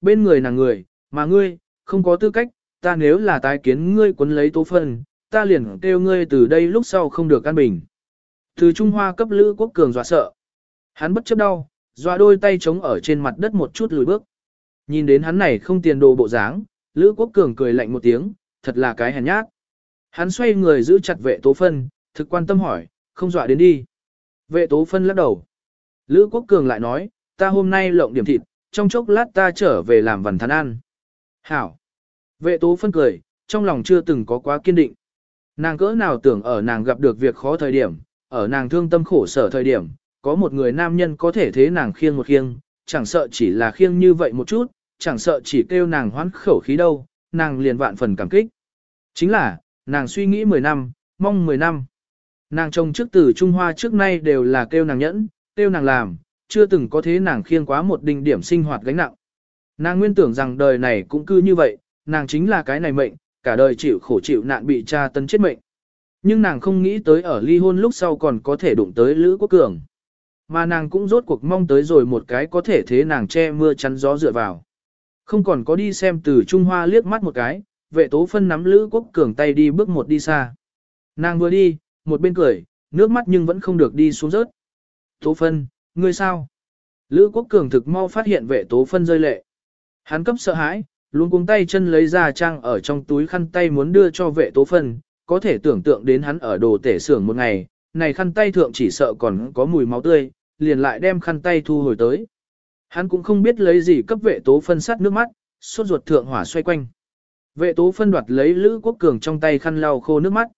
bên người nàng người, mà ngươi, không có tư cách, ta nếu là tái kiến ngươi quấn lấy tố phân, ta liền kêu ngươi từ đây lúc sau không được căn bình. Từ Trung Hoa cấp Lữ Quốc Cường dọa sợ. Hắn bất chấp đau, dọa đôi tay chống ở trên mặt đất một chút lùi bước. Nhìn đến hắn này không tiền đồ bộ dáng, Lữ Quốc Cường cười lạnh một tiếng, thật là cái hèn nhát. Hắn xoay người giữ chặt vệ tố phân, thực quan tâm hỏi, không dọa đến đi. Vệ tố phân lắc đầu. Lữ Quốc Cường lại nói, ta hôm nay lộng điểm thịt, trong chốc lát ta trở về làm vần thán ăn. Hảo. Vệ tố phân cười, trong lòng chưa từng có quá kiên định. Nàng cỡ nào tưởng ở nàng gặp được việc khó thời điểm, ở nàng thương tâm khổ sở thời điểm, có một người nam nhân có thể thế nàng khiêng một khiêng, chẳng sợ chỉ là khiêng như vậy một chút, chẳng sợ chỉ kêu nàng hoán khẩu khí đâu, nàng liền vạn phần cảm kích. Chính là, nàng suy nghĩ 10 năm, mong 10 năm. Nàng trông trước từ Trung Hoa trước nay đều là kêu nàng nhẫn, kêu nàng làm, chưa từng có thế nàng khiêng quá một đỉnh điểm sinh hoạt gánh nặng. Nàng nguyên tưởng rằng đời này cũng cứ như vậy, nàng chính là cái này mệnh, cả đời chịu khổ chịu nạn bị cha tấn chết mệnh. Nhưng nàng không nghĩ tới ở ly hôn lúc sau còn có thể đụng tới Lữ Quốc Cường. Mà nàng cũng rốt cuộc mong tới rồi một cái có thể thế nàng che mưa chắn gió dựa vào. Không còn có đi xem từ Trung Hoa liếc mắt một cái, vệ tố phân nắm Lữ Quốc Cường tay đi bước một đi xa. Nàng vừa đi, một bên cười, nước mắt nhưng vẫn không được đi xuống rớt. Tố phân, ngươi sao? Lữ Quốc Cường thực mau phát hiện vệ tố phân rơi lệ. Hắn cấp sợ hãi, luôn cuống tay chân lấy ra trang ở trong túi khăn tay muốn đưa cho vệ tố phân, có thể tưởng tượng đến hắn ở đồ tể xưởng một ngày, này khăn tay thượng chỉ sợ còn có mùi máu tươi, liền lại đem khăn tay thu hồi tới. Hắn cũng không biết lấy gì cấp vệ tố phân sát nước mắt, suốt ruột thượng hỏa xoay quanh. Vệ tố phân đoạt lấy Lữ Quốc Cường trong tay khăn lau khô nước mắt.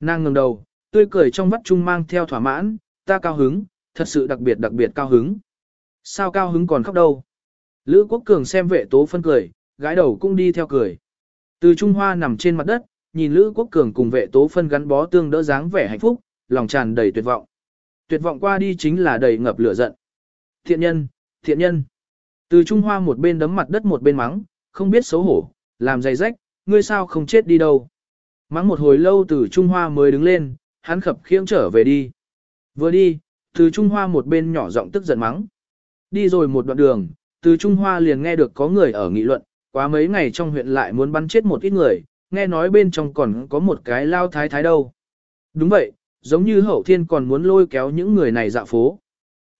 Nàng ngừng đầu, tươi cười trong mắt trung mang theo thỏa mãn, ta cao hứng, thật sự đặc biệt đặc biệt cao hứng. Sao cao hứng còn khóc đâu? Lữ Quốc Cường xem vệ tố phân cười, gái đầu cũng đi theo cười. Từ Trung Hoa nằm trên mặt đất, nhìn Lữ Quốc Cường cùng vệ tố phân gắn bó tương đỡ dáng vẻ hạnh phúc, lòng tràn đầy tuyệt vọng. Tuyệt vọng qua đi chính là đầy ngập lửa giận. Thiện nhân, thiện nhân. Từ Trung Hoa một bên đấm mặt đất một bên mắng, không biết xấu hổ, làm dày rách, ngươi sao không chết đi đâu. Mắng một hồi lâu từ Trung Hoa mới đứng lên, hắn khập khiễng trở về đi. Vừa đi, từ Trung Hoa một bên nhỏ giọng tức giận mắng. Đi rồi một đoạn đường, từ Trung Hoa liền nghe được có người ở nghị luận, quá mấy ngày trong huyện lại muốn bắn chết một ít người, nghe nói bên trong còn có một cái lao thái thái đâu. Đúng vậy, giống như hậu thiên còn muốn lôi kéo những người này dạo phố.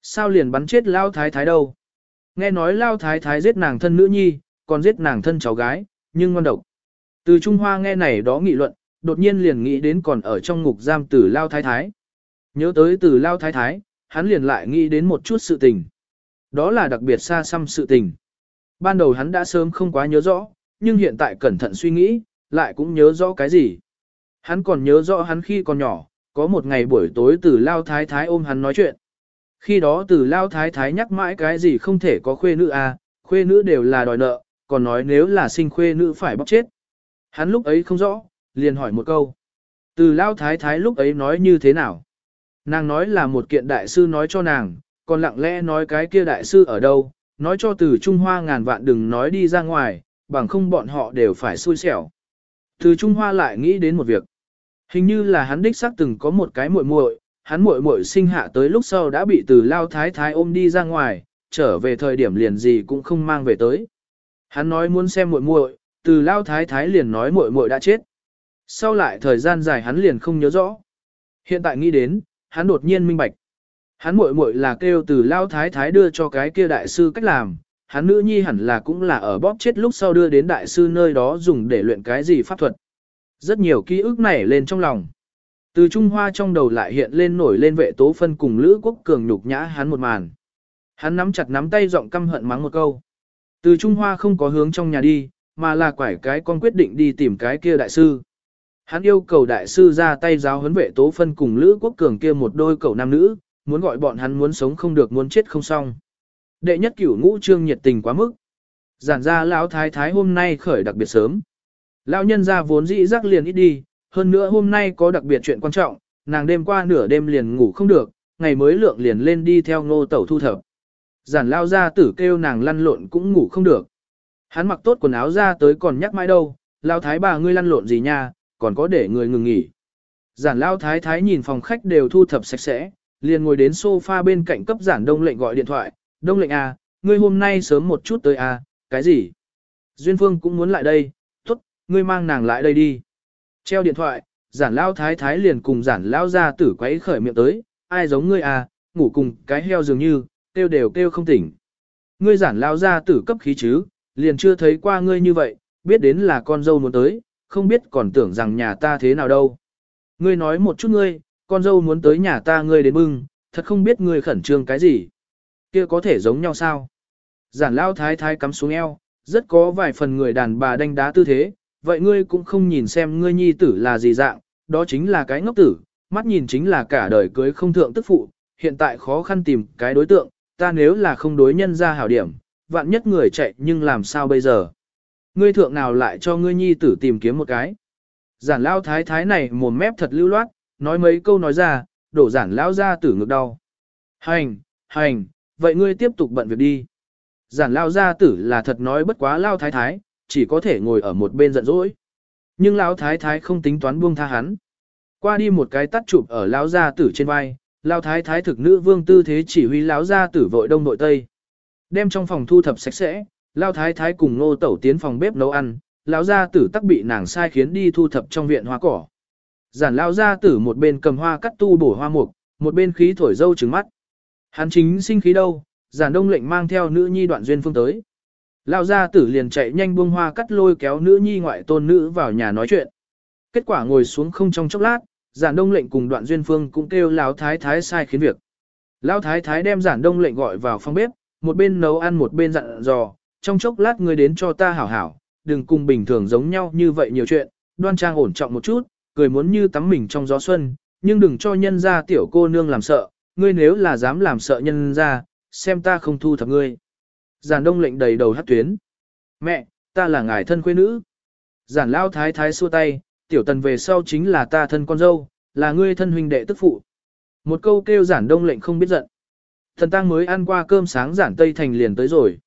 Sao liền bắn chết lao thái thái đâu? Nghe nói lao thái thái giết nàng thân nữ nhi, còn giết nàng thân cháu gái, nhưng ngon độc. Từ Trung Hoa nghe này đó nghị luận, đột nhiên liền nghĩ đến còn ở trong ngục giam tử lao thái thái. Nhớ tới tử lao thái thái, hắn liền lại nghĩ đến một chút sự tình. Đó là đặc biệt xa xăm sự tình. Ban đầu hắn đã sớm không quá nhớ rõ, nhưng hiện tại cẩn thận suy nghĩ, lại cũng nhớ rõ cái gì. Hắn còn nhớ rõ hắn khi còn nhỏ, có một ngày buổi tối từ Lao Thái Thái ôm hắn nói chuyện. Khi đó từ Lao Thái Thái nhắc mãi cái gì không thể có khuê nữ à, khuê nữ đều là đòi nợ, còn nói nếu là sinh khuê nữ phải bóc chết. Hắn lúc ấy không rõ, liền hỏi một câu. Từ Lao Thái Thái lúc ấy nói như thế nào? Nàng nói là một kiện đại sư nói cho nàng, còn lặng lẽ nói cái kia đại sư ở đâu, nói cho từ Trung Hoa ngàn vạn đừng nói đi ra ngoài, bằng không bọn họ đều phải xui xẻo. Từ Trung Hoa lại nghĩ đến một việc. Hình như là hắn đích xác từng có một cái muội muội, hắn muội muội sinh hạ tới lúc sau đã bị từ lao thái thái ôm đi ra ngoài, trở về thời điểm liền gì cũng không mang về tới. Hắn nói muốn xem muội muội, từ lao thái thái liền nói muội muội đã chết. Sau lại thời gian dài hắn liền không nhớ rõ. Hiện tại nghĩ đến, hắn đột nhiên minh bạch. Hắn muội muội là kêu từ lao thái thái đưa cho cái kia đại sư cách làm, hắn nữ nhi hẳn là cũng là ở bóp chết lúc sau đưa đến đại sư nơi đó dùng để luyện cái gì pháp thuật. Rất nhiều ký ức nảy lên trong lòng. Từ Trung Hoa trong đầu lại hiện lên nổi lên vệ tố phân cùng Lữ Quốc Cường nhục nhã hắn một màn. Hắn nắm chặt nắm tay giọng căm hận mắng một câu. Từ Trung Hoa không có hướng trong nhà đi, mà là quải cái con quyết định đi tìm cái kia đại sư. Hắn yêu cầu đại sư ra tay giáo huấn vệ tố phân cùng Lữ Quốc Cường kia một đôi cậu nam nữ, muốn gọi bọn hắn muốn sống không được muốn chết không xong. Đệ nhất cửu ngũ trương nhiệt tình quá mức. Giản ra lão thái thái hôm nay khởi đặc biệt sớm. Lão nhân ra vốn dĩ rắc liền ít đi, hơn nữa hôm nay có đặc biệt chuyện quan trọng, nàng đêm qua nửa đêm liền ngủ không được, ngày mới lượng liền lên đi theo ngô tẩu thu thập. Giản lao ra tử kêu nàng lăn lộn cũng ngủ không được. Hắn mặc tốt quần áo ra tới còn nhắc mãi đâu, lao thái bà ngươi lăn lộn gì nha, còn có để người ngừng nghỉ. Giản lao thái thái nhìn phòng khách đều thu thập sạch sẽ, liền ngồi đến sofa bên cạnh cấp giản đông lệnh gọi điện thoại, đông lệnh à, ngươi hôm nay sớm một chút tới à, cái gì? Duyên Phương cũng muốn lại đây, tốt, ngươi mang nàng lại đây đi. Treo điện thoại, giản lao thái thái liền cùng giản lao ra tử quấy khởi miệng tới, ai giống ngươi à, ngủ cùng cái heo dường như, kêu đều kêu không tỉnh. Ngươi giản lao ra tử cấp khí chứ, liền chưa thấy qua ngươi như vậy, biết đến là con dâu muốn tới, không biết còn tưởng rằng nhà ta thế nào đâu. Ngươi nói một chút ngươi, con dâu muốn tới nhà ta ngươi đến bưng, thật không biết ngươi khẩn trương cái gì. Kia có thể giống nhau sao? Giản lao thái thái cắm xuống eo, rất có vài phần người đàn bà đánh đá tư thế, vậy ngươi cũng không nhìn xem ngươi nhi tử là gì dạng, đó chính là cái ngốc tử, mắt nhìn chính là cả đời cưới không thượng tức phụ, hiện tại khó khăn tìm cái đối tượng, ta nếu là không đối nhân ra hảo điểm, vạn nhất người chạy nhưng làm sao bây giờ? Ngươi thượng nào lại cho ngươi nhi tử tìm kiếm một cái? Giản lao thái thái này mồm mép thật lưu loát, nói mấy câu nói ra, đổ giản lao ra tử ngực đau. Hành, hành, vậy ngươi tiếp tục bận việc đi. Giản lao gia tử là thật nói bất quá lao thái thái, chỉ có thể ngồi ở một bên giận dỗi. Nhưng lao thái thái không tính toán buông tha hắn. Qua đi một cái tắt chụp ở lao gia tử trên vai, lao thái thái thực nữ vương tư thế chỉ huy lao gia tử vội đông nội tây. Đem trong phòng thu thập sạch sẽ, lao thái thái cùng nô tẩu tiến phòng bếp nấu ăn, lão gia tử tắc bị nàng sai khiến đi thu thập trong viện hoa cỏ. Giản lao gia tử một bên cầm hoa cắt tu bổ hoa mục, một bên khí thổi dâu trứng mắt. Hắn chính sinh khí đâu, giản đông lệnh mang theo nữ nhi đoạn duyên phương tới. Lao gia tử liền chạy nhanh buông hoa cắt lôi kéo nữ nhi ngoại tôn nữ vào nhà nói chuyện. Kết quả ngồi xuống không trong chốc lát, giản đông lệnh cùng đoạn duyên phương cũng kêu lão thái thái sai khiến việc. Lão thái thái đem giản đông lệnh gọi vào phòng bếp, một bên nấu ăn một bên dặn dò, trong chốc lát ngươi đến cho ta hảo hảo, đừng cùng bình thường giống nhau như vậy nhiều chuyện, đoan trang ổn trọng một chút, cười muốn như tắm mình trong gió xuân, nhưng đừng cho nhân ra tiểu cô nương làm sợ, ngươi nếu là dám làm sợ nhân ra, xem ta không thu thập ngươi. Giản đông lệnh đầy đầu hát tuyến. Mẹ, ta là ngài thân quê nữ. Giản lao thái thái xua tay, tiểu tần về sau chính là ta thân con dâu, là ngươi thân huynh đệ tức phụ. Một câu kêu giản đông lệnh không biết giận. Thần tang mới ăn qua cơm sáng giản tây thành liền tới rồi.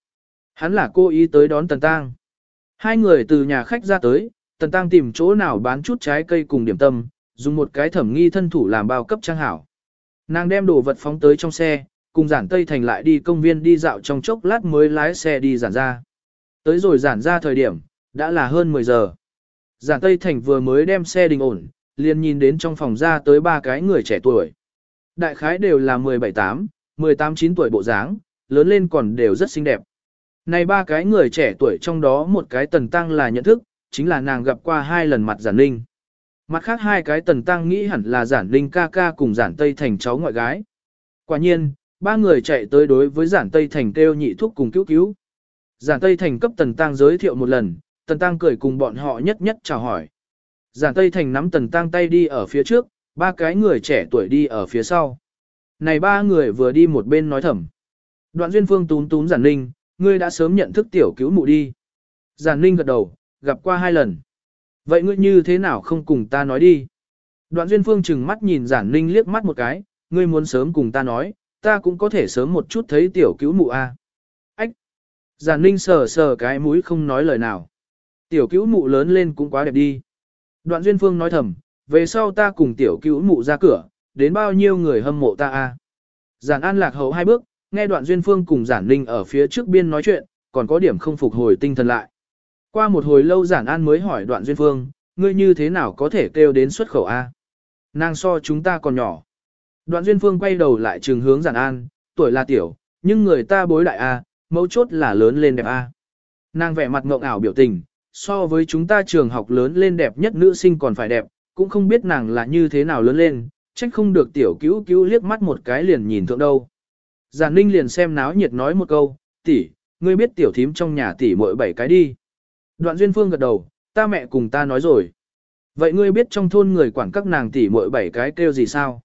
Hắn là cô ý tới đón tần tang. Hai người từ nhà khách ra tới, tần tang tìm chỗ nào bán chút trái cây cùng điểm tâm, dùng một cái thẩm nghi thân thủ làm bao cấp trang hảo. Nàng đem đồ vật phóng tới trong xe, cùng giản Tây Thành lại đi công viên đi dạo trong chốc lát mới lái xe đi giản ra. Tới rồi giản ra thời điểm, đã là hơn 10 giờ. Giản Tây Thành vừa mới đem xe đình ổn, liền nhìn đến trong phòng ra tới ba cái người trẻ tuổi. Đại khái đều là 17-8, 18-9 tuổi bộ dáng, lớn lên còn đều rất xinh đẹp. Này ba cái người trẻ tuổi trong đó một cái tần tăng là nhận thức, chính là nàng gặp qua hai lần mặt giản ninh. Mặt khác hai cái tần tăng nghĩ hẳn là giản ninh ca ca cùng giản tây thành cháu ngoại gái. Quả nhiên, ba người chạy tới đối với giản Tây Thành kêu nhị thuốc cùng cứu cứu. Giản Tây Thành cấp Tần Tăng giới thiệu một lần, Tần Tăng cười cùng bọn họ nhất nhất chào hỏi. Giản Tây Thành nắm Tần Tăng tay đi ở phía trước, ba cái người trẻ tuổi đi ở phía sau. Này ba người vừa đi một bên nói thầm. Đoạn Duyên Phương tún tún Giản Ninh, ngươi đã sớm nhận thức tiểu cứu mụ đi. Giản Ninh gật đầu, gặp qua hai lần. Vậy ngươi như thế nào không cùng ta nói đi? Đoạn Duyên Phương chừng mắt nhìn Giản Ninh liếc mắt một cái, ngươi muốn sớm cùng ta nói, ta cũng có thể sớm một chút thấy tiểu cứu mụ a. Ách! Giản ninh sờ sờ cái mũi không nói lời nào. Tiểu cứu mụ lớn lên cũng quá đẹp đi. Đoạn duyên phương nói thầm, về sau ta cùng tiểu cứu mụ ra cửa, đến bao nhiêu người hâm mộ ta a. Giản an lạc hậu hai bước, nghe đoạn duyên phương cùng giản ninh ở phía trước biên nói chuyện, còn có điểm không phục hồi tinh thần lại. Qua một hồi lâu giản an mới hỏi đoạn duyên phương, ngươi như thế nào có thể kêu đến xuất khẩu A. Nàng so chúng ta còn nhỏ. Đoạn Duyên Phương quay đầu lại trường hướng giản an, tuổi là tiểu, nhưng người ta bối đại A, mấu chốt là lớn lên đẹp A. Nàng vẻ mặt ngộng ảo biểu tình, so với chúng ta trường học lớn lên đẹp nhất nữ sinh còn phải đẹp, cũng không biết nàng là như thế nào lớn lên, trách không được tiểu cứu cứu liếc mắt một cái liền nhìn thượng đâu. Giản Ninh liền xem náo nhiệt nói một câu, tỷ, ngươi biết tiểu thím trong nhà tỷ mỗi bảy cái đi. Đoạn Duyên Phương gật đầu, ta mẹ cùng ta nói rồi. Vậy ngươi biết trong thôn người quản các nàng tỷ mỗi bảy cái kêu gì sao?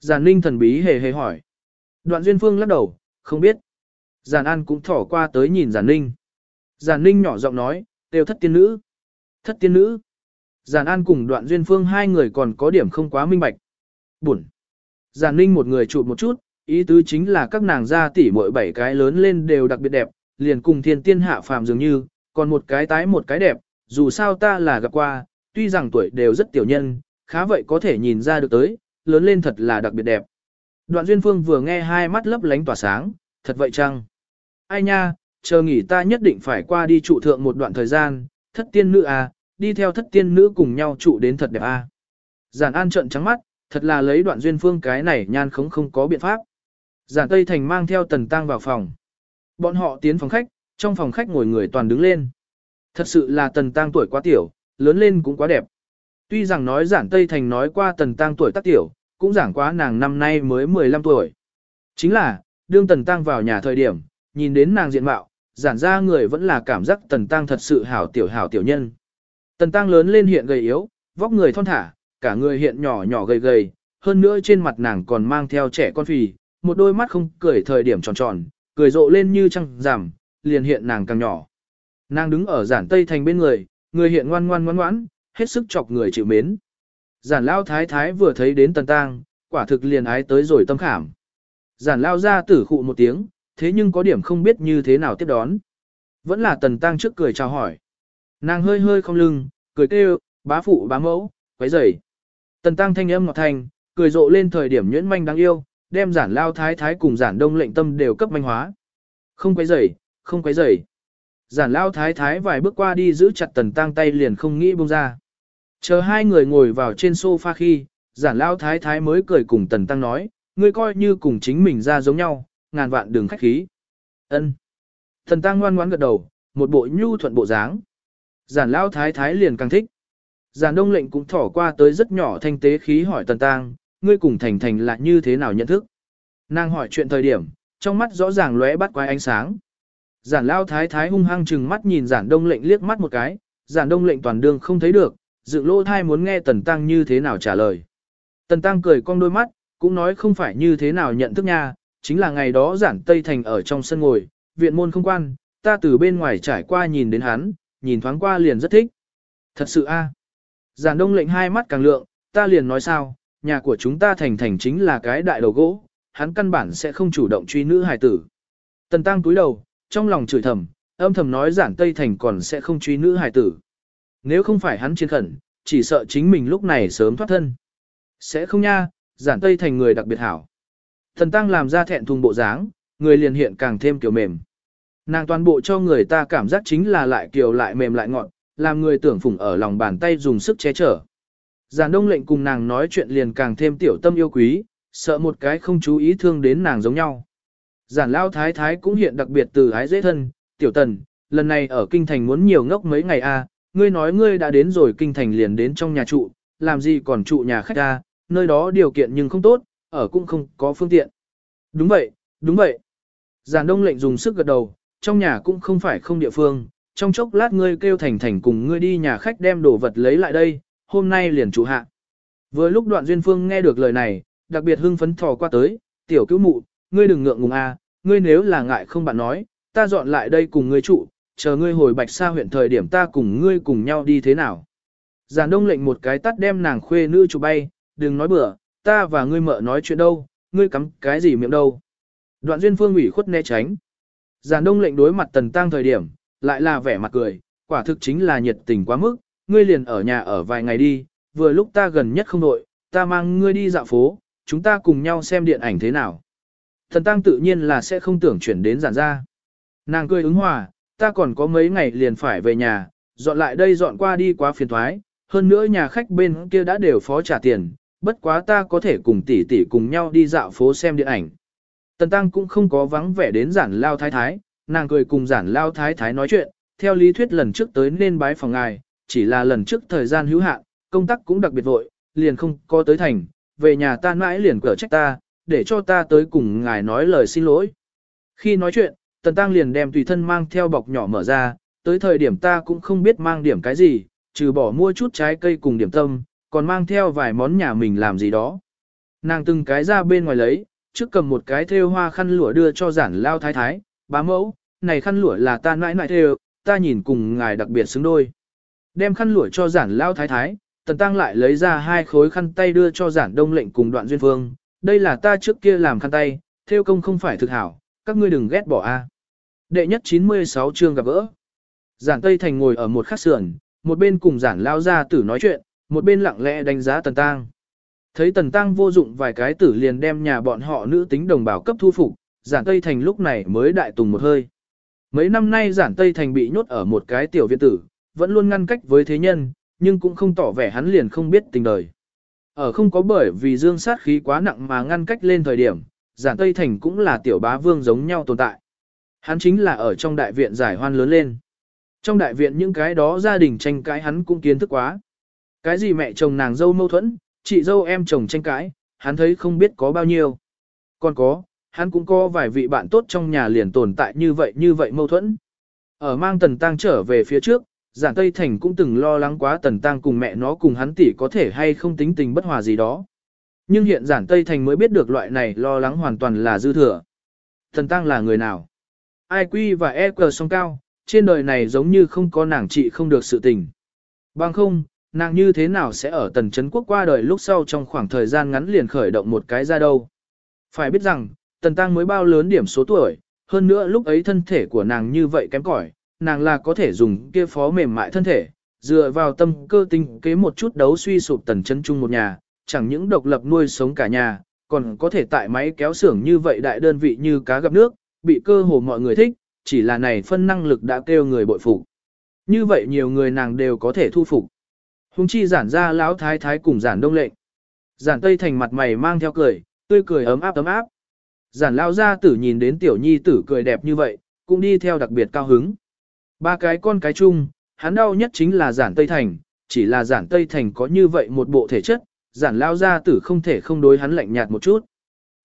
Giản Ninh thần bí hề hề hỏi. Đoạn Duyên Phương lắc đầu, không biết. Giản An cũng thỏ qua tới nhìn Giản Ninh. Giản Ninh nhỏ giọng nói, đều thất tiên nữ. Thất tiên nữ. Giản An cùng Đoạn Duyên Phương hai người còn có điểm không quá minh bạch. Buồn. Giản Ninh một người chụp một chút, ý tứ chính là các nàng gia tỷ mỗi bảy cái lớn lên đều đặc biệt đẹp, liền cùng thiên tiên hạ phàm dường như, còn một cái tái một cái đẹp, dù sao ta là gặp qua, tuy rằng tuổi đều rất tiểu nhân, khá vậy có thể nhìn ra được tới, lớn lên thật là đặc biệt đẹp. Đoạn Duyên Phương vừa nghe hai mắt lấp lánh tỏa sáng, thật vậy chăng? Ai nha, chờ nghỉ ta nhất định phải qua đi trụ thượng một đoạn thời gian, thất tiên nữ à, đi theo thất tiên nữ cùng nhau trụ đến thật đẹp à. Giản An trợn trắng mắt, thật là lấy đoạn duyên phương cái này nhan không không có biện pháp. Giản Tây Thành mang theo Tần Tăng vào phòng. Bọn họ tiến phòng khách, trong phòng khách ngồi người toàn đứng lên. Thật sự là Tần Tăng tuổi quá tiểu, lớn lên cũng quá đẹp. Tuy rằng nói Giản Tây Thành nói qua Tần Tăng tuổi tác tiểu, cũng giảng quá nàng năm nay mới 15 tuổi. Chính là, đương Tần Tăng vào nhà thời điểm, nhìn đến nàng diện mạo, giản ra người vẫn là cảm giác Tần Tăng thật sự hảo tiểu hảo tiểu nhân. Tần Tăng lớn lên hiện gầy yếu, vóc người thon thả, cả người hiện nhỏ nhỏ gầy gầy, hơn nữa trên mặt nàng còn mang theo trẻ con phì, một đôi mắt không cười thời điểm tròn tròn, cười rộ lên như trăng rằm, liền hiện nàng càng nhỏ. Nàng đứng ở giản tây thành bên người, người hiện ngoan ngoan ngoan ngoãn, hết sức chọc người chịu mến. Giản lao thái thái vừa thấy đến tần tang, quả thực liền ái tới rồi tâm khảm. Giản lao ra tử khụ một tiếng, thế nhưng có điểm không biết như thế nào tiếp đón. Vẫn là tần tang trước cười chào hỏi. Nàng hơi hơi không lưng, cười kêu, bá phụ bá mẫu, quấy rầy. Tần tăng thanh âm ngọt thành, cười rộ lên thời điểm nhuyễn manh đáng yêu, đem giản lao thái thái cùng giản đông lệnh tâm đều cấp manh hóa. Không quấy rầy, không quấy rầy. Giản lao thái thái vài bước qua đi giữ chặt tần tăng tay liền không nghĩ buông ra. Chờ hai người ngồi vào trên sofa khi, giản lao thái thái mới cười cùng tần tăng nói, ngươi coi như cùng chính mình ra giống nhau, ngàn vạn đường khách khí. Ân. Tần tăng ngoan ngoãn gật đầu, một bộ nhu thuận bộ dáng. Giản lao thái thái liền càng thích. Giản đông lệnh cũng thỏ qua tới rất nhỏ thanh tế khí hỏi tần tăng, ngươi cùng thành thành là như thế nào nhận thức. Nàng hỏi chuyện thời điểm, trong mắt rõ ràng lóe bắt quái ánh sáng. Giản lao thái thái hung hăng chừng mắt nhìn giản đông lệnh liếc mắt một cái, giản đông lệnh toàn đương không thấy được, dựng lỗ thai muốn nghe tần tăng như thế nào trả lời. Tần tăng cười cong đôi mắt, cũng nói không phải như thế nào nhận thức nha, chính là ngày đó giản Tây Thành ở trong sân ngồi, viện môn không quan, ta từ bên ngoài trải qua nhìn đến hắn, nhìn thoáng qua liền rất thích. Thật sự a Giản đông lệnh hai mắt càng lượng, ta liền nói sao, nhà của chúng ta thành thành chính là cái đại đầu gỗ, hắn căn bản sẽ không chủ động truy nữ hài tử. Tần tăng túi đầu, trong lòng chửi thầm, âm thầm nói giản Tây Thành còn sẽ không truy nữ hài tử. Nếu không phải hắn chiến khẩn, chỉ sợ chính mình lúc này sớm thoát thân. Sẽ không nha, giản Tây Thành người đặc biệt hảo. Thần tăng làm ra thẹn thùng bộ dáng, người liền hiện càng thêm kiểu mềm. Nàng toàn bộ cho người ta cảm giác chính là lại kiều lại mềm lại ngọn, làm người tưởng phủng ở lòng bàn tay dùng sức che chở. Giản đông lệnh cùng nàng nói chuyện liền càng thêm tiểu tâm yêu quý, sợ một cái không chú ý thương đến nàng giống nhau. Giản lao thái thái cũng hiện đặc biệt từ ái dễ thân, tiểu tần, lần này ở kinh thành muốn nhiều ngốc mấy ngày a, ngươi nói ngươi đã đến rồi kinh thành liền đến trong nhà trụ, làm gì còn trụ nhà khách a, nơi đó điều kiện nhưng không tốt, ở cũng không có phương tiện. Đúng vậy, đúng vậy. Giản đông lệnh dùng sức gật đầu, trong nhà cũng không phải không địa phương, trong chốc lát ngươi kêu thành thành cùng ngươi đi nhà khách đem đồ vật lấy lại đây, hôm nay liền trụ hạ. Vừa lúc đoạn duyên phương nghe được lời này, đặc biệt hưng phấn thò qua tới, tiểu cứu mụ, ngươi đừng ngượng ngùng a, ngươi nếu là ngại không bạn nói, ta dọn lại đây cùng ngươi trụ, chờ ngươi hồi bạch sa huyện thời điểm ta cùng ngươi cùng nhau đi thế nào. Giản đông lệnh một cái tắt đem nàng khuê nữ chụp bay, đừng nói bừa, ta và ngươi mợ nói chuyện đâu, ngươi cắm cái gì miệng đâu. Đoạn duyên phương ủy khuất né tránh. Giản đông lệnh đối mặt tần tăng thời điểm, lại là vẻ mặt cười, quả thực chính là nhiệt tình quá mức, ngươi liền ở nhà ở vài ngày đi, vừa lúc ta gần nhất không đội, ta mang ngươi đi dạo phố, chúng ta cùng nhau xem điện ảnh thế nào. Thần tăng tự nhiên là sẽ không tưởng chuyển đến giản ra. Nàng cười ứng hòa, ta còn có mấy ngày liền phải về nhà, dọn lại đây dọn qua đi quá phiền thoái, hơn nữa nhà khách bên kia đã đều phó trả tiền, bất quá ta có thể cùng tỷ tỷ cùng nhau đi dạo phố xem điện ảnh. Tần Tăng cũng không có vắng vẻ đến giản lao thái thái, nàng cười cùng giản lao thái thái nói chuyện, theo lý thuyết lần trước tới nên bái phòng ngài, chỉ là lần trước thời gian hữu hạn, công tác cũng đặc biệt vội, liền không có tới thành, về nhà ta mãi liền cửa trách ta, để cho ta tới cùng ngài nói lời xin lỗi. Khi nói chuyện, Tần Tăng liền đem tùy thân mang theo bọc nhỏ mở ra, tới thời điểm ta cũng không biết mang điểm cái gì, trừ bỏ mua chút trái cây cùng điểm tâm, còn mang theo vài món nhà mình làm gì đó. Nàng từng cái ra bên ngoài lấy, trước cầm một cái thêu hoa khăn lụa đưa cho giản lao thái thái, bá mẫu, này khăn lụa là ta nãi nãi thêu, ta nhìn cùng ngài đặc biệt xứng đôi. Đem khăn lụa cho giản lao thái thái, tần tăng lại lấy ra hai khối khăn tay đưa cho giản đông lệnh cùng đoạn duyên phương, đây là ta trước kia làm khăn tay, theo công không phải thực hảo, các ngươi đừng ghét bỏ a. Đệ nhất 96 chương gặp gỡ. Giản Tây Thành ngồi ở một khắc sườn, một bên cùng giản lao ra tử nói chuyện, một bên lặng lẽ đánh giá tần tăng. Thấy tần tăng vô dụng vài cái tử liền đem nhà bọn họ nữ tính đồng bào cấp thu phục, giản Tây Thành lúc này mới đại tùng một hơi. Mấy năm nay giản Tây Thành bị nhốt ở một cái tiểu viện tử, vẫn luôn ngăn cách với thế nhân, nhưng cũng không tỏ vẻ hắn liền không biết tình đời. Ở không có bởi vì dương sát khí quá nặng mà ngăn cách lên thời điểm, giản Tây Thành cũng là tiểu bá vương giống nhau tồn tại. Hắn chính là ở trong đại viện giải hoan lớn lên. Trong đại viện những cái đó gia đình tranh cãi hắn cũng kiến thức quá. Cái gì mẹ chồng nàng dâu mâu thuẫn, chị dâu em chồng tranh cãi, hắn thấy không biết có bao nhiêu. Còn có, hắn cũng có vài vị bạn tốt trong nhà liền tồn tại như vậy như vậy mâu thuẫn. Ở mang Tần Tăng trở về phía trước, Giản Tây Thành cũng từng lo lắng quá Tần Tăng cùng mẹ nó cùng hắn tỷ có thể hay không tính tình bất hòa gì đó. Nhưng hiện Giản Tây Thành mới biết được loại này lo lắng hoàn toàn là dư thừa. Tần Tăng là người nào? Ai quy và e cờ song cao, trên đời này giống như không có nàng trị không được sự tình. Bằng không, nàng như thế nào sẽ ở tần chấn quốc qua đời lúc sau trong khoảng thời gian ngắn liền khởi động một cái ra đâu. Phải biết rằng, tần tăng mới bao lớn điểm số tuổi, hơn nữa lúc ấy thân thể của nàng như vậy kém cỏi, nàng là có thể dùng kia phó mềm mại thân thể, dựa vào tâm cơ tinh kế một chút đấu suy sụp tần chân chung một nhà, chẳng những độc lập nuôi sống cả nhà, còn có thể tại máy kéo xưởng như vậy đại đơn vị như cá gặp nước, bị cơ hồ mọi người thích, chỉ là này phân năng lực đã kêu người bội phục. Như vậy nhiều người nàng đều có thể thu phục. Hùng chi giản ra lão thái thái cùng giản đông lệnh. Giản tây thành mặt mày mang theo cười, tươi cười ấm áp ấm áp. Giản lao gia tử nhìn đến tiểu nhi tử cười đẹp như vậy, cũng đi theo đặc biệt cao hứng. Ba cái con cái chung, hắn đau nhất chính là giản tây thành, chỉ là giản tây thành có như vậy một bộ thể chất, giản lao gia tử không thể không đối hắn lạnh nhạt một chút.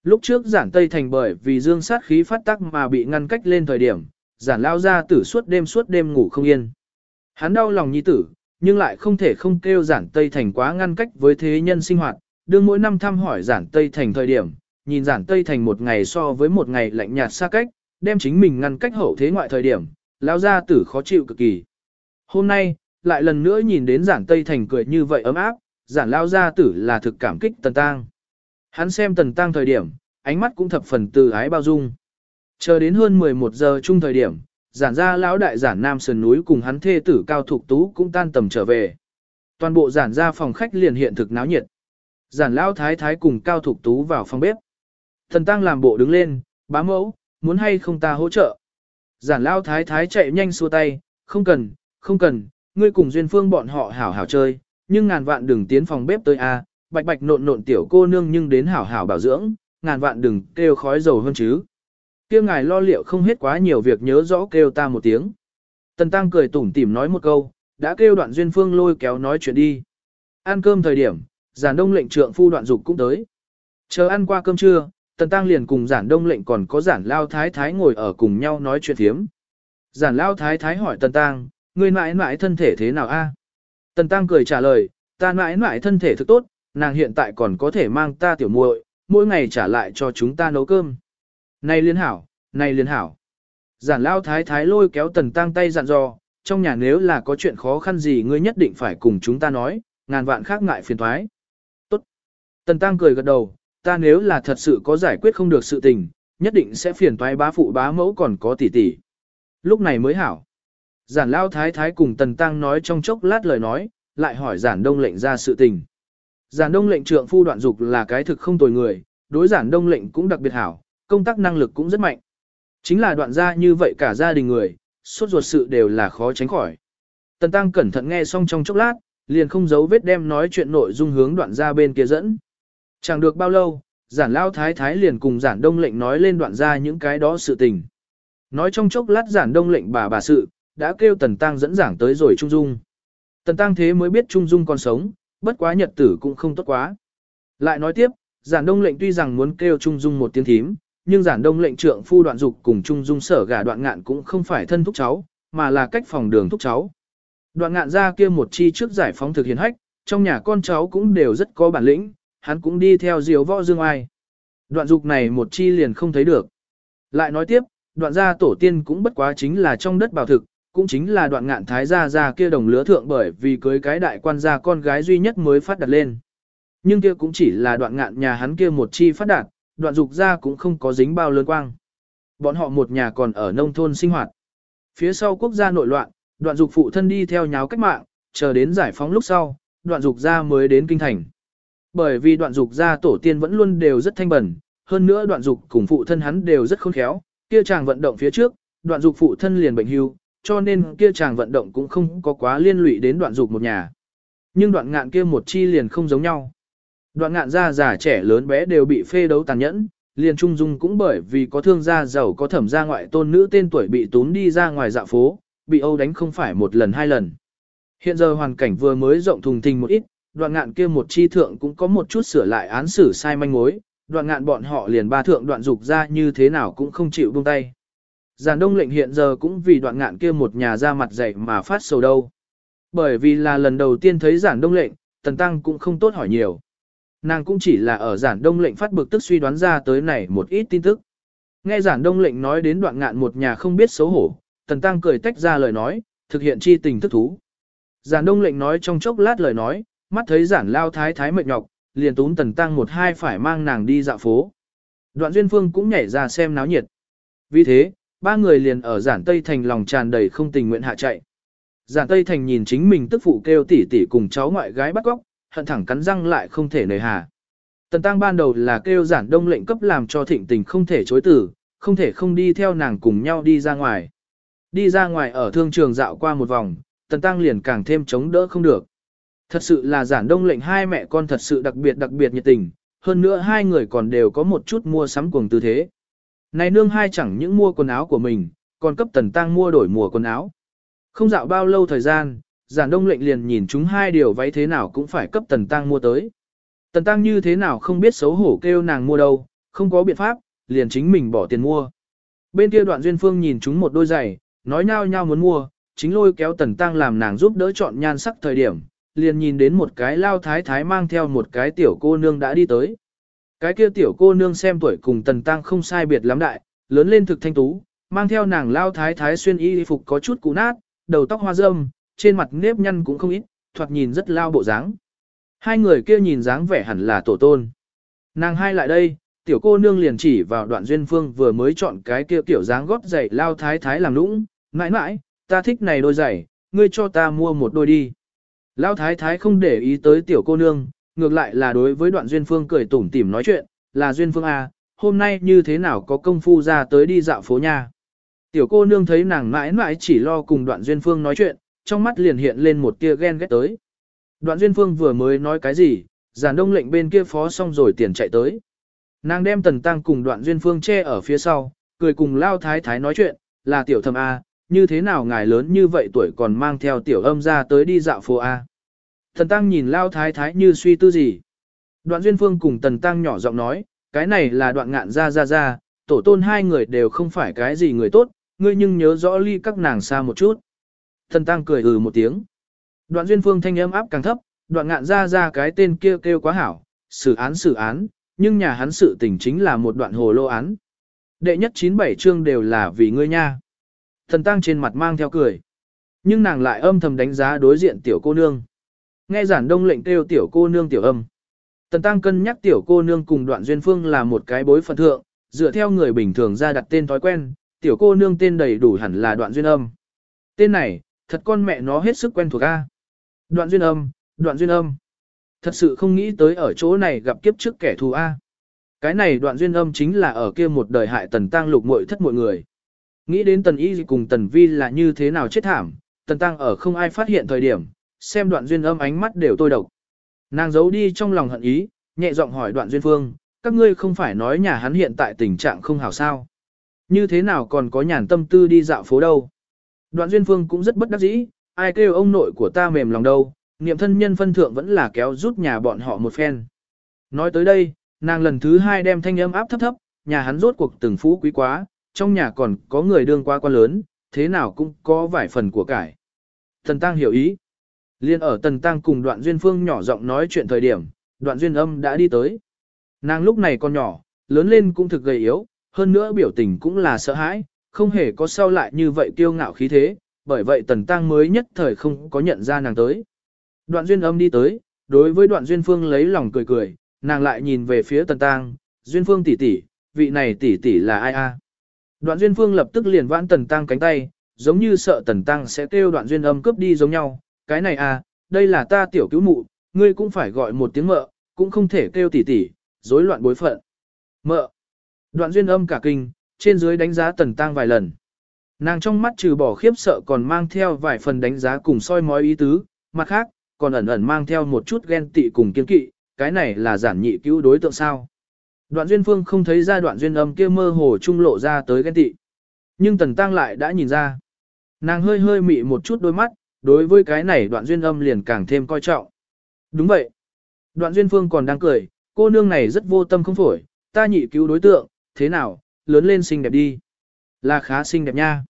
Lúc trước giản Tây Thành bởi vì dương sát khí phát tắc mà bị ngăn cách lên thời điểm, giản lao ra tử suốt đêm suốt đêm ngủ không yên. Hắn đau lòng nhi tử, nhưng lại không thể không kêu giản Tây Thành quá ngăn cách với thế nhân sinh hoạt, đương mỗi năm thăm hỏi giản Tây Thành thời điểm, nhìn giản Tây Thành một ngày so với một ngày lạnh nhạt xa cách, đem chính mình ngăn cách hậu thế ngoại thời điểm, Lão gia tử khó chịu cực kỳ. Hôm nay, lại lần nữa nhìn đến giản Tây Thành cười như vậy ấm áp, giản Lão gia tử là thực cảm kích tần Tăng. Hắn xem tần tăng thời điểm, ánh mắt cũng thập phần từ ái bao dung. Chờ đến hơn 11 giờ chung thời điểm, giản gia lão đại giản nam sườn núi cùng hắn thê tử cao thục tú cũng tan tầm trở về. Toàn bộ giản gia phòng khách liền hiện thực náo nhiệt. Giản lão thái thái cùng cao thục tú vào phòng bếp. Thần tăng làm bộ đứng lên, bá mẫu, muốn hay không ta hỗ trợ. Giản lão thái thái chạy nhanh xua tay, không cần, không cần, ngươi cùng duyên phương bọn họ hảo hảo chơi, nhưng ngàn vạn đừng tiến phòng bếp tới a, bạch bạch nộn nộn tiểu cô nương nhưng đến hảo hảo bảo dưỡng, ngàn vạn đừng kêu khói dầu hơn chứ. Kia ngài lo liệu không hết quá nhiều việc nhớ rõ kêu ta một tiếng. Tần Tăng cười tủm tỉm nói một câu, đã kêu đoạn duyên phương lôi kéo nói chuyện đi. Ăn cơm thời điểm, giản đông lệnh trượng phu đoạn dục cũng tới. Chờ ăn qua cơm trưa, Tần Tăng liền cùng giản đông lệnh còn có giản lao thái thái ngồi ở cùng nhau nói chuyện thiếm. Giản lao thái thái hỏi Tần Tăng, người mãi mãi thân thể thế nào a? Tần Tăng cười trả lời, ta mãi mãi thân thể thực tốt, nàng hiện tại còn có thể mang ta tiểu muội, mỗi ngày trả lại cho chúng ta nấu cơm. Này liên hảo, này liên hảo. Giản lao thái thái lôi kéo tần tăng tay dặn dò, trong nhà nếu là có chuyện khó khăn gì ngươi nhất định phải cùng chúng ta nói, ngàn vạn khác ngại phiền thoái. Tốt. Tần tăng cười gật đầu, ta nếu là thật sự có giải quyết không được sự tình, nhất định sẽ phiền toái bá phụ bá mẫu còn có tỷ tỷ. Lúc này mới hảo. Giản lao thái thái cùng tần tăng nói trong chốc lát lời nói, lại hỏi giản đông lệnh ra sự tình. Giản đông lệnh trượng phu đoạn dục là cái thực không tồi người, đối giản đông lệnh cũng đặc biệt hảo, công tác năng lực cũng rất mạnh. Chính là đoạn gia như vậy cả gia đình người, suốt ruột sự đều là khó tránh khỏi. Tần Tăng cẩn thận nghe xong trong chốc lát, liền không giấu vết đem nói chuyện nội dung hướng đoạn gia bên kia dẫn. Chẳng được bao lâu, giản lao thái thái liền cùng giản đông lệnh nói lên đoạn ra những cái đó sự tình. Nói trong chốc lát giản đông lệnh bà bà sự, đã kêu Tần Tăng dẫn giảng tới rồi Trung Dung. Tần Tăng thế mới biết Trung Dung còn sống, bất quá nhật tử cũng không tốt quá. Lại nói tiếp, giản đông lệnh tuy rằng muốn kêu Trung Dung một tiếng thím, nhưng giản đông lệnh trượng phu đoạn dục cùng Trung Dung sở gả đoạn ngạn cũng không phải thân thúc cháu, mà là cách phòng đường thúc cháu. Đoạn ngạn ra kia một chi trước giải phóng thực hiện hách, trong nhà con cháu cũng đều rất có bản lĩnh, hắn cũng đi theo diều võ dương ai. Đoạn dục này một chi liền không thấy được. Lại nói tiếp, đoạn gia tổ tiên cũng bất quá chính là trong đất bảo thực, cũng chính là đoạn ngạn thái gia gia kia đồng lứa thượng bởi vì cưới cái đại quan gia con gái duy nhất mới phát đạt lên. Nhưng kia cũng chỉ là đoạn ngạn nhà hắn kia một chi phát đạt, đoạn dục gia cũng không có dính bao lớn quang. Bọn họ một nhà còn ở nông thôn sinh hoạt. Phía sau quốc gia nội loạn, đoạn dục phụ thân đi theo nháo cách mạng, chờ đến giải phóng lúc sau, đoạn dục gia mới đến kinh thành. Bởi vì đoạn dục gia tổ tiên vẫn luôn đều rất thanh bẩn, hơn nữa đoạn dục cùng phụ thân hắn đều rất khôn khéo, kia chàng vận động phía trước, đoạn dục phụ thân liền bệnh hưu, cho nên kia chàng vận động cũng không có quá liên lụy đến đoạn dục một nhà. Nhưng đoạn ngạn kia một chi liền không giống nhau. Đoạn ngạn gia già trẻ lớn bé đều bị phê đấu tàn nhẫn, liền trung dung cũng bởi vì có thương gia giàu có thẩm gia ngoại tôn nữ tên tuổi bị tún đi ra ngoài dạ phố, bị Âu đánh không phải một lần hai lần. Hiện giờ hoàn cảnh vừa mới rộng thùng thình một ít, đoạn ngạn kia một chi thượng cũng có một chút sửa lại án xử sai manh mối, đoạn ngạn bọn họ liền ba thượng đoạn dục ra như thế nào cũng không chịu buông tay. Giản đông lệnh hiện giờ cũng vì đoạn ngạn kia một nhà ra mặt dạy mà phát sầu đâu. Bởi vì là lần đầu tiên thấy giản đông lệnh, tần tăng cũng không tốt hỏi nhiều. Nàng cũng chỉ là ở giản đông lệnh phát bực tức suy đoán ra tới này một ít tin tức. Nghe giản đông lệnh nói đến đoạn ngạn một nhà không biết xấu hổ, tần tăng cười tách ra lời nói, thực hiện chi tình thức thú. Giản đông lệnh nói trong chốc lát lời nói, mắt thấy giản lao thái thái mệt nhọc, liền tún tần tăng một hai phải mang nàng đi dạo phố. Đoạn duyên phương cũng nhảy ra xem náo nhiệt. Vì thế, ba người liền ở giản Tây Thành lòng tràn đầy không tình nguyện hạ chạy. Giản Tây Thành nhìn chính mình tức phụ kêu tỉ tỉ cùng cháu ngoại gái bắt góc, hận thẳng cắn răng lại không thể nề hà. Tần tăng ban đầu là kêu giản đông lệnh cấp làm cho thịnh tình không thể chối tử, không thể không đi theo nàng cùng nhau đi ra ngoài. Đi ra ngoài ở thương trường dạo qua một vòng, tần tăng liền càng thêm chống đỡ không được. Thật sự là giản đông lệnh hai mẹ con thật sự đặc biệt đặc biệt nhiệt tình, hơn nữa hai người còn đều có một chút mua sắm cuồng tư thế. Này nương hai chẳng những mua quần áo của mình, còn cấp tần tăng mua đổi mùa quần áo. Không dạo bao lâu thời gian, giản đông lệnh liền nhìn chúng hai điều váy thế nào cũng phải cấp tần tăng mua tới. Tần tăng như thế nào không biết xấu hổ kêu nàng mua đâu, không có biện pháp, liền chính mình bỏ tiền mua. Bên kia đoạn duyên phương nhìn chúng một đôi giày, nói nhau nhau muốn mua, chính lôi kéo tần tăng làm nàng giúp đỡ chọn nhan sắc thời điểm, liền nhìn đến một cái lao thái thái mang theo một cái tiểu cô nương đã đi tới. Cái kia tiểu cô nương xem tuổi cùng tần tăng không sai biệt lắm đại, lớn lên thực thanh tú, mang theo nàng lao thái thái xuyên y phục có chút cũ nát, đầu tóc hoa râm, trên mặt nếp nhăn cũng không ít, thoạt nhìn rất lao bộ dáng. Hai người kia nhìn dáng vẻ hẳn là tổ tôn. Nàng hai lại đây, tiểu cô nương liền chỉ vào đoạn duyên phương vừa mới chọn cái kia tiểu dáng gót giày lao thái thái làm nũng, mãi mãi, ta thích này đôi giày, ngươi cho ta mua một đôi đi. Lão thái thái không để ý tới tiểu cô nương, ngược lại là đối với đoạn duyên phương cười tủm tỉm nói chuyện, là duyên phương A, hôm nay như thế nào có công phu ra tới đi dạo phố nha. Tiểu cô nương thấy nàng mãi mãi chỉ lo cùng đoạn duyên phương nói chuyện, trong mắt liền hiện lên một tia ghen ghét tới. Đoạn duyên phương vừa mới nói cái gì, giản đông lệnh bên kia phó xong rồi tiền chạy tới. Nàng đem tần tăng cùng đoạn duyên phương che ở phía sau, cười cùng lao thái thái nói chuyện, là tiểu thầm A, như thế nào ngài lớn như vậy tuổi còn mang theo tiểu âm ra tới đi dạo phố A. Tần tăng nhìn lao thái thái như suy tư gì. Đoạn duyên phương cùng tần tăng nhỏ giọng nói, cái này là đoạn ngạn ra ra ra, tổ tôn hai người đều không phải cái gì người tốt, ngươi nhưng nhớ rõ ly các nàng xa một chút. Tần tăng cười ừ một tiếng. Đoạn duyên phương thanh âm áp càng thấp, đoạn ngạn ra ra cái tên kia kêu, kêu quá hảo, xử án xử án, nhưng nhà hắn sự tình chính là một đoạn hồ lô án. Đệ nhất 97 chương đều là vì ngươi nha. Thần tăng trên mặt mang theo cười. Nhưng nàng lại âm thầm đánh giá đối diện tiểu cô nương. Nghe giản đông lệnh kêu tiểu cô nương tiểu âm. Tần tăng cân nhắc tiểu cô nương cùng đoạn duyên phương là một cái bối phận thượng, dựa theo người bình thường ra đặt tên thói quen, tiểu cô nương tên đầy đủ hẳn là đoạn duyên âm. Tên này, thật con mẹ nó hết sức quen thuộc a. Đoạn duyên âm, đoạn duyên âm. Thật sự không nghĩ tới ở chỗ này gặp kiếp trước kẻ thù A. Cái này đoạn duyên âm chính là ở kia một đời hại tần tăng lục muội thất mọi người. Nghĩ đến tần y cùng tần vi là như thế nào chết thảm, tần tăng ở không ai phát hiện thời điểm, xem đoạn duyên âm ánh mắt đều tôi độc. Nàng giấu đi trong lòng hận ý, nhẹ giọng hỏi đoạn duyên phương, các ngươi không phải nói nhà hắn hiện tại tình trạng không hảo sao. Như thế nào còn có nhàn tâm tư đi dạo phố đâu. Đoạn duyên phương cũng rất bất đắc dĩ, ai kêu ông nội của ta mềm lòng đâu, niệm thân nhân phân thượng vẫn là kéo rút nhà bọn họ một phen. Nói tới đây, nàng lần thứ hai đem thanh âm áp thấp thấp, nhà hắn rốt cuộc từng phú quý quá, trong nhà còn có người đương qua quan lớn, thế nào cũng có vài phần của cải. thần Tăng hiểu ý. Liên ở Tần Tăng cùng đoạn duyên phương nhỏ giọng nói chuyện thời điểm, đoạn duyên âm đã đi tới. Nàng lúc này còn nhỏ, lớn lên cũng thực gầy yếu, hơn nữa biểu tình cũng là sợ hãi, không hề có sao lại như vậy kiêu ngạo khí thế, bởi vậy Tần Tăng mới nhất thời không có nhận ra nàng tới. Đoạn duyên âm đi tới, đối với đoạn duyên phương lấy lòng cười cười, nàng lại nhìn về phía Tần Tăng, duyên phương tỷ tỷ, vị này tỷ tỷ là ai a? Đoạn duyên phương lập tức liền vãn Tần Tăng cánh tay, giống như sợ Tần Tăng sẽ kêu đoạn duyên âm cướp đi giống nhau, cái này à, đây là ta tiểu cứu mụ, ngươi cũng phải gọi một tiếng mợ, cũng không thể kêu tỷ tỷ, rối loạn bối phận. Mợ. Đoạn duyên âm cả kinh, trên dưới đánh giá Tần Tăng vài lần. Nàng trong mắt trừ bỏ khiếp sợ còn mang theo vài phần đánh giá cùng soi mói ý tứ, mặt khác, còn ẩn ẩn mang theo một chút ghen tị cùng kiên kỵ, cái này là giản nhị cứu đối tượng sao. Đoạn duyên phương không thấy ra đoạn duyên âm kia mơ hồ trung lộ ra tới ghen tị. Nhưng tần tăng lại đã nhìn ra. Nàng hơi hơi mị một chút đôi mắt, đối với cái này đoạn duyên âm liền càng thêm coi trọng. Đúng vậy. Đoạn duyên phương còn đang cười, cô nương này rất vô tâm không phổi, ta nhị cứu đối tượng, thế nào, lớn lên xinh đẹp đi. Là khá xinh đẹp nha.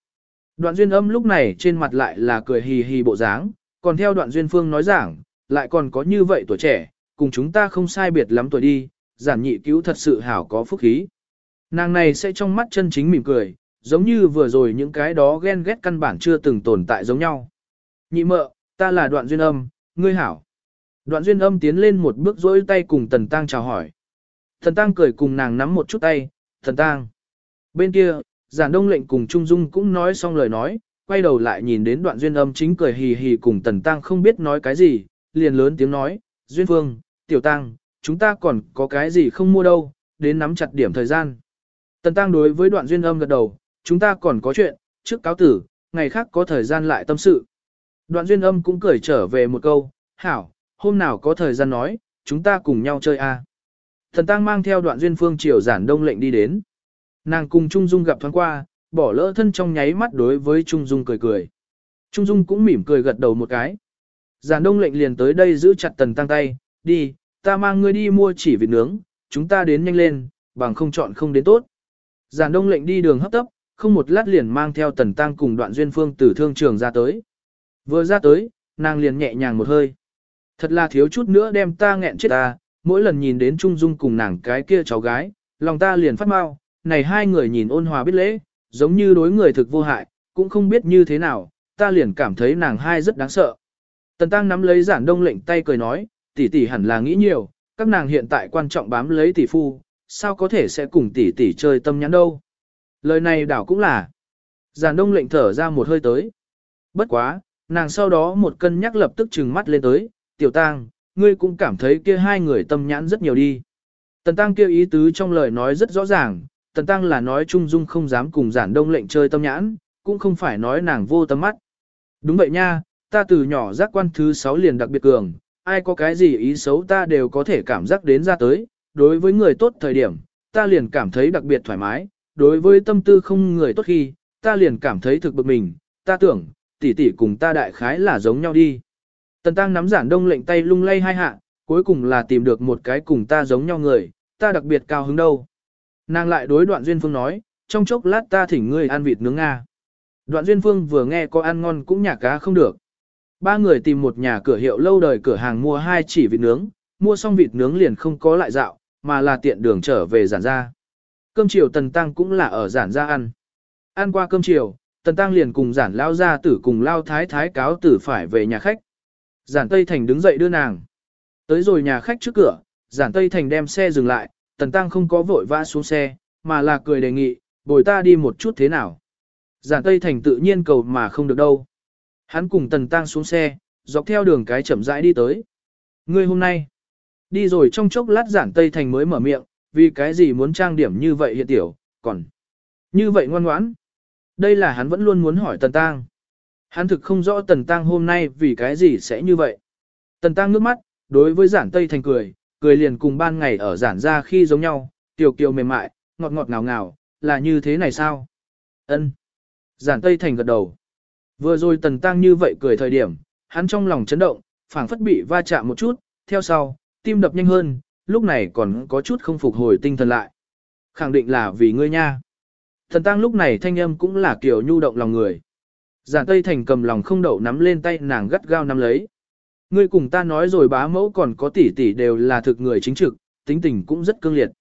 Đoạn duyên âm lúc này trên mặt lại là cười hì hì bộ dáng, còn theo đoạn duyên phương nói giảng, lại còn có như vậy tuổi trẻ, cùng chúng ta không sai biệt lắm tuổi đi, giản nhị cứu thật sự hảo có phúc khí. Nàng này sẽ trong mắt chân chính mỉm cười, giống như vừa rồi những cái đó ghen ghét căn bản chưa từng tồn tại giống nhau. Nhị mợ, ta là đoạn duyên âm, ngươi hảo. Đoạn duyên âm tiến lên một bước dối tay cùng tần tăng chào hỏi. Thần tăng cười cùng nàng nắm một chút tay, thần tăng. Bên kia, giản đông lệnh cùng Trung Dung cũng nói xong lời nói, quay đầu lại nhìn đến đoạn duyên âm chính cười hì hì cùng tần tăng không biết nói cái gì, liền lớn tiếng nói, duyên phương, tiểu tăng, chúng ta còn có cái gì không mua đâu, đến nắm chặt điểm thời gian. Tần tăng đối với đoạn duyên âm gật đầu, chúng ta còn có chuyện, trước cáo tử, ngày khác có thời gian lại tâm sự. Đoạn duyên âm cũng cười trở về một câu, hảo, hôm nào có thời gian nói, chúng ta cùng nhau chơi a. Thần tăng mang theo đoạn duyên phương triều giản đông lệnh đi đến. Nàng cùng Trung Dung gặp thoáng qua, bỏ lỡ thân trong nháy mắt đối với Trung Dung cười cười. Trung Dung cũng mỉm cười gật đầu một cái. Giản đông lệnh liền tới đây giữ chặt tần tăng tay, đi, ta mang ngươi đi mua chỉ vịt nướng, chúng ta đến nhanh lên, bằng không chọn không đến tốt. Giản đông lệnh đi đường hấp tấp, không một lát liền mang theo tần tăng cùng đoạn duyên phương từ thương trường ra tới. Vừa ra tới, nàng liền nhẹ nhàng một hơi. Thật là thiếu chút nữa đem ta nghẹn chết ta, mỗi lần nhìn đến Trung Dung cùng nàng cái kia cháu gái, lòng ta liền phát mau, này hai người nhìn ôn hòa biết lễ, giống như đối người thực vô hại, cũng không biết như thế nào, ta liền cảm thấy nàng hai rất đáng sợ. Tần Tăng nắm lấy giản đông lệnh tay cười nói, tỷ tỷ hẳn là nghĩ nhiều, các nàng hiện tại quan trọng bám lấy tỷ phu, sao có thể sẽ cùng tỷ tỷ chơi tâm nhắn đâu. Lời này đảo cũng là. Giản đông lệnh thở ra một hơi tới. Bất quá, nàng sau đó một cân nhắc lập tức trừng mắt lên tới, tiểu tang, ngươi cũng cảm thấy kia hai người tâm nhãn rất nhiều đi. Tần tăng kia ý tứ trong lời nói rất rõ ràng, tần tăng là nói Trung Dung không dám cùng giản đông lệnh chơi tâm nhãn, cũng không phải nói nàng vô tâm mắt. Đúng vậy nha, ta từ nhỏ giác quan thứ sáu liền đặc biệt cường, ai có cái gì ý xấu ta đều có thể cảm giác đến ra tới, đối với người tốt thời điểm, ta liền cảm thấy đặc biệt thoải mái, đối với tâm tư không người tốt khi, ta liền cảm thấy thực bực mình, ta tưởng, tỷ tỷ cùng ta đại khái là giống nhau đi. Tần Tăng nắm giản đông lệnh tay lung lay hai hạ, cuối cùng là tìm được một cái cùng ta giống nhau người, ta đặc biệt cao hứng đâu. Nàng lại đối đoạn duyên phương nói, trong chốc lát ta thỉnh ngươi ăn vịt nướng Nga. Đoạn duyên phương vừa nghe có ăn ngon cũng nhả cá không được. Ba người tìm một nhà cửa hiệu lâu đời cửa hàng mua hai chỉ vịt nướng, mua xong vịt nướng liền không có lại dạo, mà là tiện đường trở về giản ra. Cơm chiều tần tăng cũng là ở giản ra ăn. Ăn qua cơm chiều, tần tăng liền cùng giản lao ra tử cùng lao thái thái cáo tử phải về nhà khách. Giản Tây Thành đứng dậy đưa nàng. Tới rồi nhà khách trước cửa, Giản Tây Thành đem xe dừng lại, Tần Tăng không có vội vã xuống xe, mà là cười đề nghị, bồi ta đi một chút thế nào. Giản Tây Thành tự nhiên cầu mà không được đâu. Hắn cùng Tần Tăng xuống xe, dọc theo đường cái chậm rãi đi tới. Ngươi hôm nay, đi rồi trong chốc lát Giản Tây Thành mới mở miệng, vì cái gì muốn trang điểm như vậy hiện tiểu, còn như vậy ngoan ngoãn. Đây là hắn vẫn luôn muốn hỏi Tần Tăng. Hắn thực không rõ Tần Tăng hôm nay vì cái gì sẽ như vậy. Tần Tăng nước mắt, đối với giản Tây Thành cười, cười liền cùng ban ngày ở giản ra khi giống nhau, tiểu kiều mềm mại, ngọt ngọt ngào ngào, là như thế này sao? Ân. Giản Tây Thành gật đầu. Vừa rồi Tần Tăng như vậy cười thời điểm, hắn trong lòng chấn động, phảng phất bị va chạm một chút, theo sau, tim đập nhanh hơn, lúc này còn có chút không phục hồi tinh thần lại. Khẳng định là vì ngươi nha. Thần Tăng lúc này thanh âm cũng là kiểu nhu động lòng người. Giản Tây Thành cầm lòng không đậu nắm lên tay nàng gắt gao nắm lấy. Ngươi cùng ta nói rồi bá mẫu còn có tỷ tỷ đều là thực người chính trực, tính tình cũng rất cương liệt.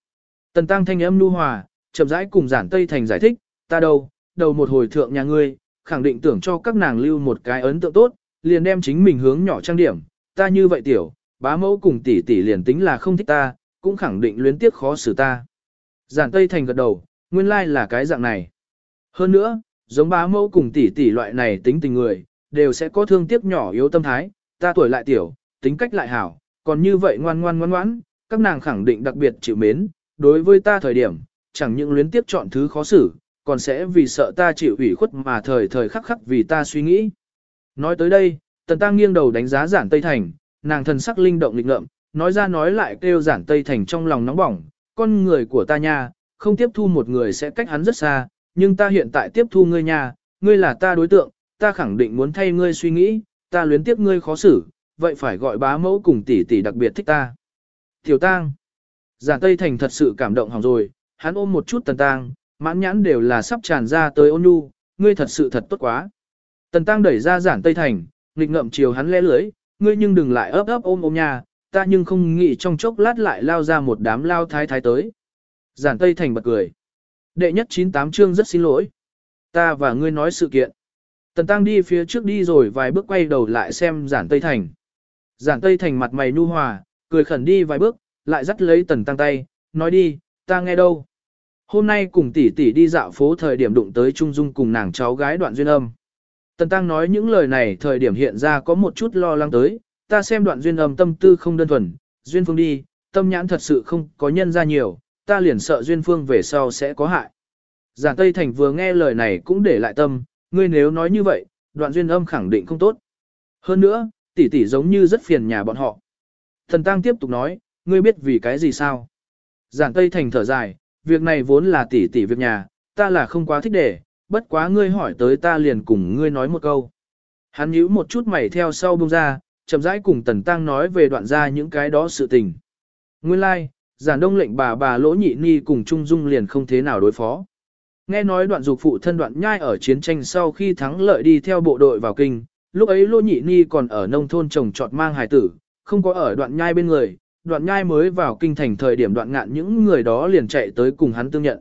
Tần Tăng thanh âm nu hòa, chậm rãi cùng Giản Tây Thành giải thích, ta đâu, đầu một hồi thượng nhà ngươi, khẳng định tưởng cho các nàng lưu một cái ấn tượng tốt, liền đem chính mình hướng nhỏ trang điểm, ta như vậy tiểu, bá mẫu cùng tỷ tỷ liền tính là không thích ta, cũng khẳng định luyến tiếc khó xử ta. Giản Tây Thành gật đầu, nguyên lai like là cái dạng này. Hơn nữa, giống bá mẫu cùng tỷ tỷ loại này tính tình người, đều sẽ có thương tiếc nhỏ yếu tâm thái, ta tuổi lại tiểu, tính cách lại hảo, còn như vậy ngoan ngoan ngoan ngoãn, các nàng khẳng định đặc biệt chịu mến, đối với ta thời điểm, chẳng những luyến tiếp chọn thứ khó xử, còn sẽ vì sợ ta chịu ủy khuất mà thời thời khắc khắc vì ta suy nghĩ. Nói tới đây, Tần Tăng nghiêng đầu đánh giá giản Tây Thành, nàng thần sắc linh động lịch ngợm, nói ra nói lại kêu giản Tây Thành trong lòng nóng bỏng, con người của ta nha, không tiếp thu một người sẽ cách hắn rất xa, nhưng ta hiện tại tiếp thu ngươi nha, ngươi là ta đối tượng, ta khẳng định muốn thay ngươi suy nghĩ, ta luyến tiếp ngươi khó xử, vậy phải gọi bá mẫu cùng tỷ tỷ đặc biệt thích ta. Tiểu tang, giản Tây Thành thật sự cảm động hỏng rồi, hắn ôm một chút tần tang, mãn nhãn đều là sắp tràn ra tới ôn nhu, ngươi thật sự thật tốt quá. Tần tang đẩy ra giản Tây Thành, nghịch ngậm chiều hắn lẽ lưới, ngươi nhưng đừng lại ấp ấp ôm ôm nha, ta nhưng không nghĩ trong chốc lát lại lao ra một đám lao thái thái tới. Giản Tây Thành bật cười. Đệ nhất 98 chương rất xin lỗi. Ta và ngươi nói sự kiện. Tần Tăng đi phía trước đi rồi vài bước quay đầu lại xem Giản Tây Thành. Giản Tây Thành mặt mày nu hòa, cười khẩn đi vài bước, lại dắt lấy Tần Tăng tay, nói đi, ta nghe đâu. Hôm nay cùng tỷ tỷ đi dạo phố thời điểm đụng tới Trung Dung cùng nàng cháu gái đoạn duyên âm. Tần Tăng nói những lời này thời điểm hiện ra có một chút lo lắng tới, ta xem đoạn duyên âm tâm tư không đơn thuần, duyên phương đi, tâm nhãn thật sự không có nhân ra nhiều, ta liền sợ duyên phương về sau sẽ có hại. Giản Tây Thành vừa nghe lời này cũng để lại tâm, ngươi nếu nói như vậy, đoạn duyên âm khẳng định không tốt. Hơn nữa, tỷ tỷ giống như rất phiền nhà bọn họ. Thần Tăng tiếp tục nói, ngươi biết vì cái gì sao? Giản Tây Thành thở dài, việc này vốn là tỷ tỷ việc nhà, ta là không quá thích để, bất quá ngươi hỏi tới ta liền cùng ngươi nói một câu. Hắn nhíu một chút mày theo sau bông ra, chậm rãi cùng Tần Tăng nói về đoạn ra những cái đó sự tình. Nguyên lai, like, giản đông lệnh bà bà lỗ nhị ni cùng Trung Dung liền không thế nào đối phó. Nghe nói đoạn dục phụ thân đoạn nhai ở chiến tranh sau khi thắng lợi đi theo bộ đội vào kinh, lúc ấy lỗ nhị ni còn ở nông thôn trồng trọt mang hài tử, không có ở đoạn nhai bên người, đoạn nhai mới vào kinh thành thời điểm đoạn ngạn những người đó liền chạy tới cùng hắn tương nhận.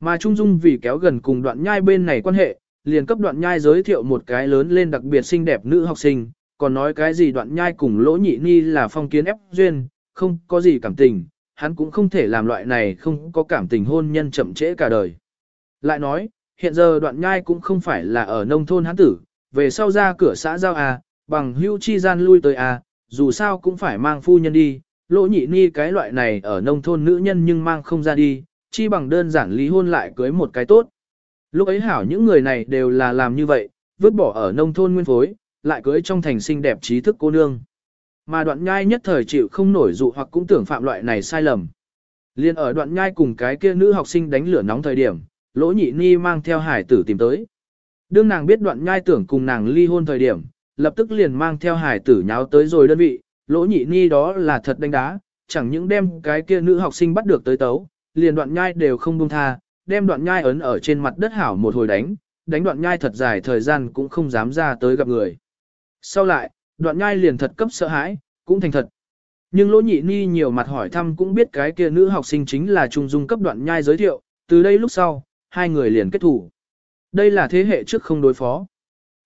Mà Trung Dung vì kéo gần cùng đoạn nhai bên này quan hệ, liền cấp đoạn nhai giới thiệu một cái lớn lên đặc biệt xinh đẹp nữ học sinh, còn nói cái gì đoạn nhai cùng lỗ nhị ni là phong kiến ép duyên, không có gì cảm tình, hắn cũng không thể làm loại này không có cảm tình hôn nhân chậm trễ cả đời. Lại nói, hiện giờ đoạn nhai cũng không phải là ở nông thôn hắn tử, về sau ra cửa xã giao à, bằng hưu chi gian lui tới à, dù sao cũng phải mang phu nhân đi, lỗ nhị ni cái loại này ở nông thôn nữ nhân nhưng mang không ra đi, chi bằng đơn giản lý hôn lại cưới một cái tốt. Lúc ấy hảo những người này đều là làm như vậy, vứt bỏ ở nông thôn nguyên phối, lại cưới trong thành xinh đẹp trí thức cô nương. Mà đoạn nhai nhất thời chịu không nổi dụ hoặc cũng tưởng phạm loại này sai lầm. Liên ở đoạn nhai cùng cái kia nữ học sinh đánh lửa nóng thời điểm, lỗ nhị ni mang theo hải tử tìm tới. Đương nàng biết đoạn nhai tưởng cùng nàng ly hôn thời điểm, lập tức liền mang theo hải tử nháo tới rồi đơn vị, lỗ nhị ni đó là thật đánh đá, chẳng những đem cái kia nữ học sinh bắt được tới tấu, liền đoạn nhai đều không buông tha, đem đoạn nhai ấn ở trên mặt đất hảo một hồi đánh, đánh đoạn nhai thật dài thời gian cũng không dám ra tới gặp người. Sau lại, đoạn nhai liền thật cấp sợ hãi, cũng thành thật. Nhưng lỗ nhị ni nhiều mặt hỏi thăm cũng biết cái kia nữ học sinh chính là trung dung cấp đoạn nhai giới thiệu, từ đây lúc sau, hai người liền kết thủ. Đây là thế hệ trước không đối phó.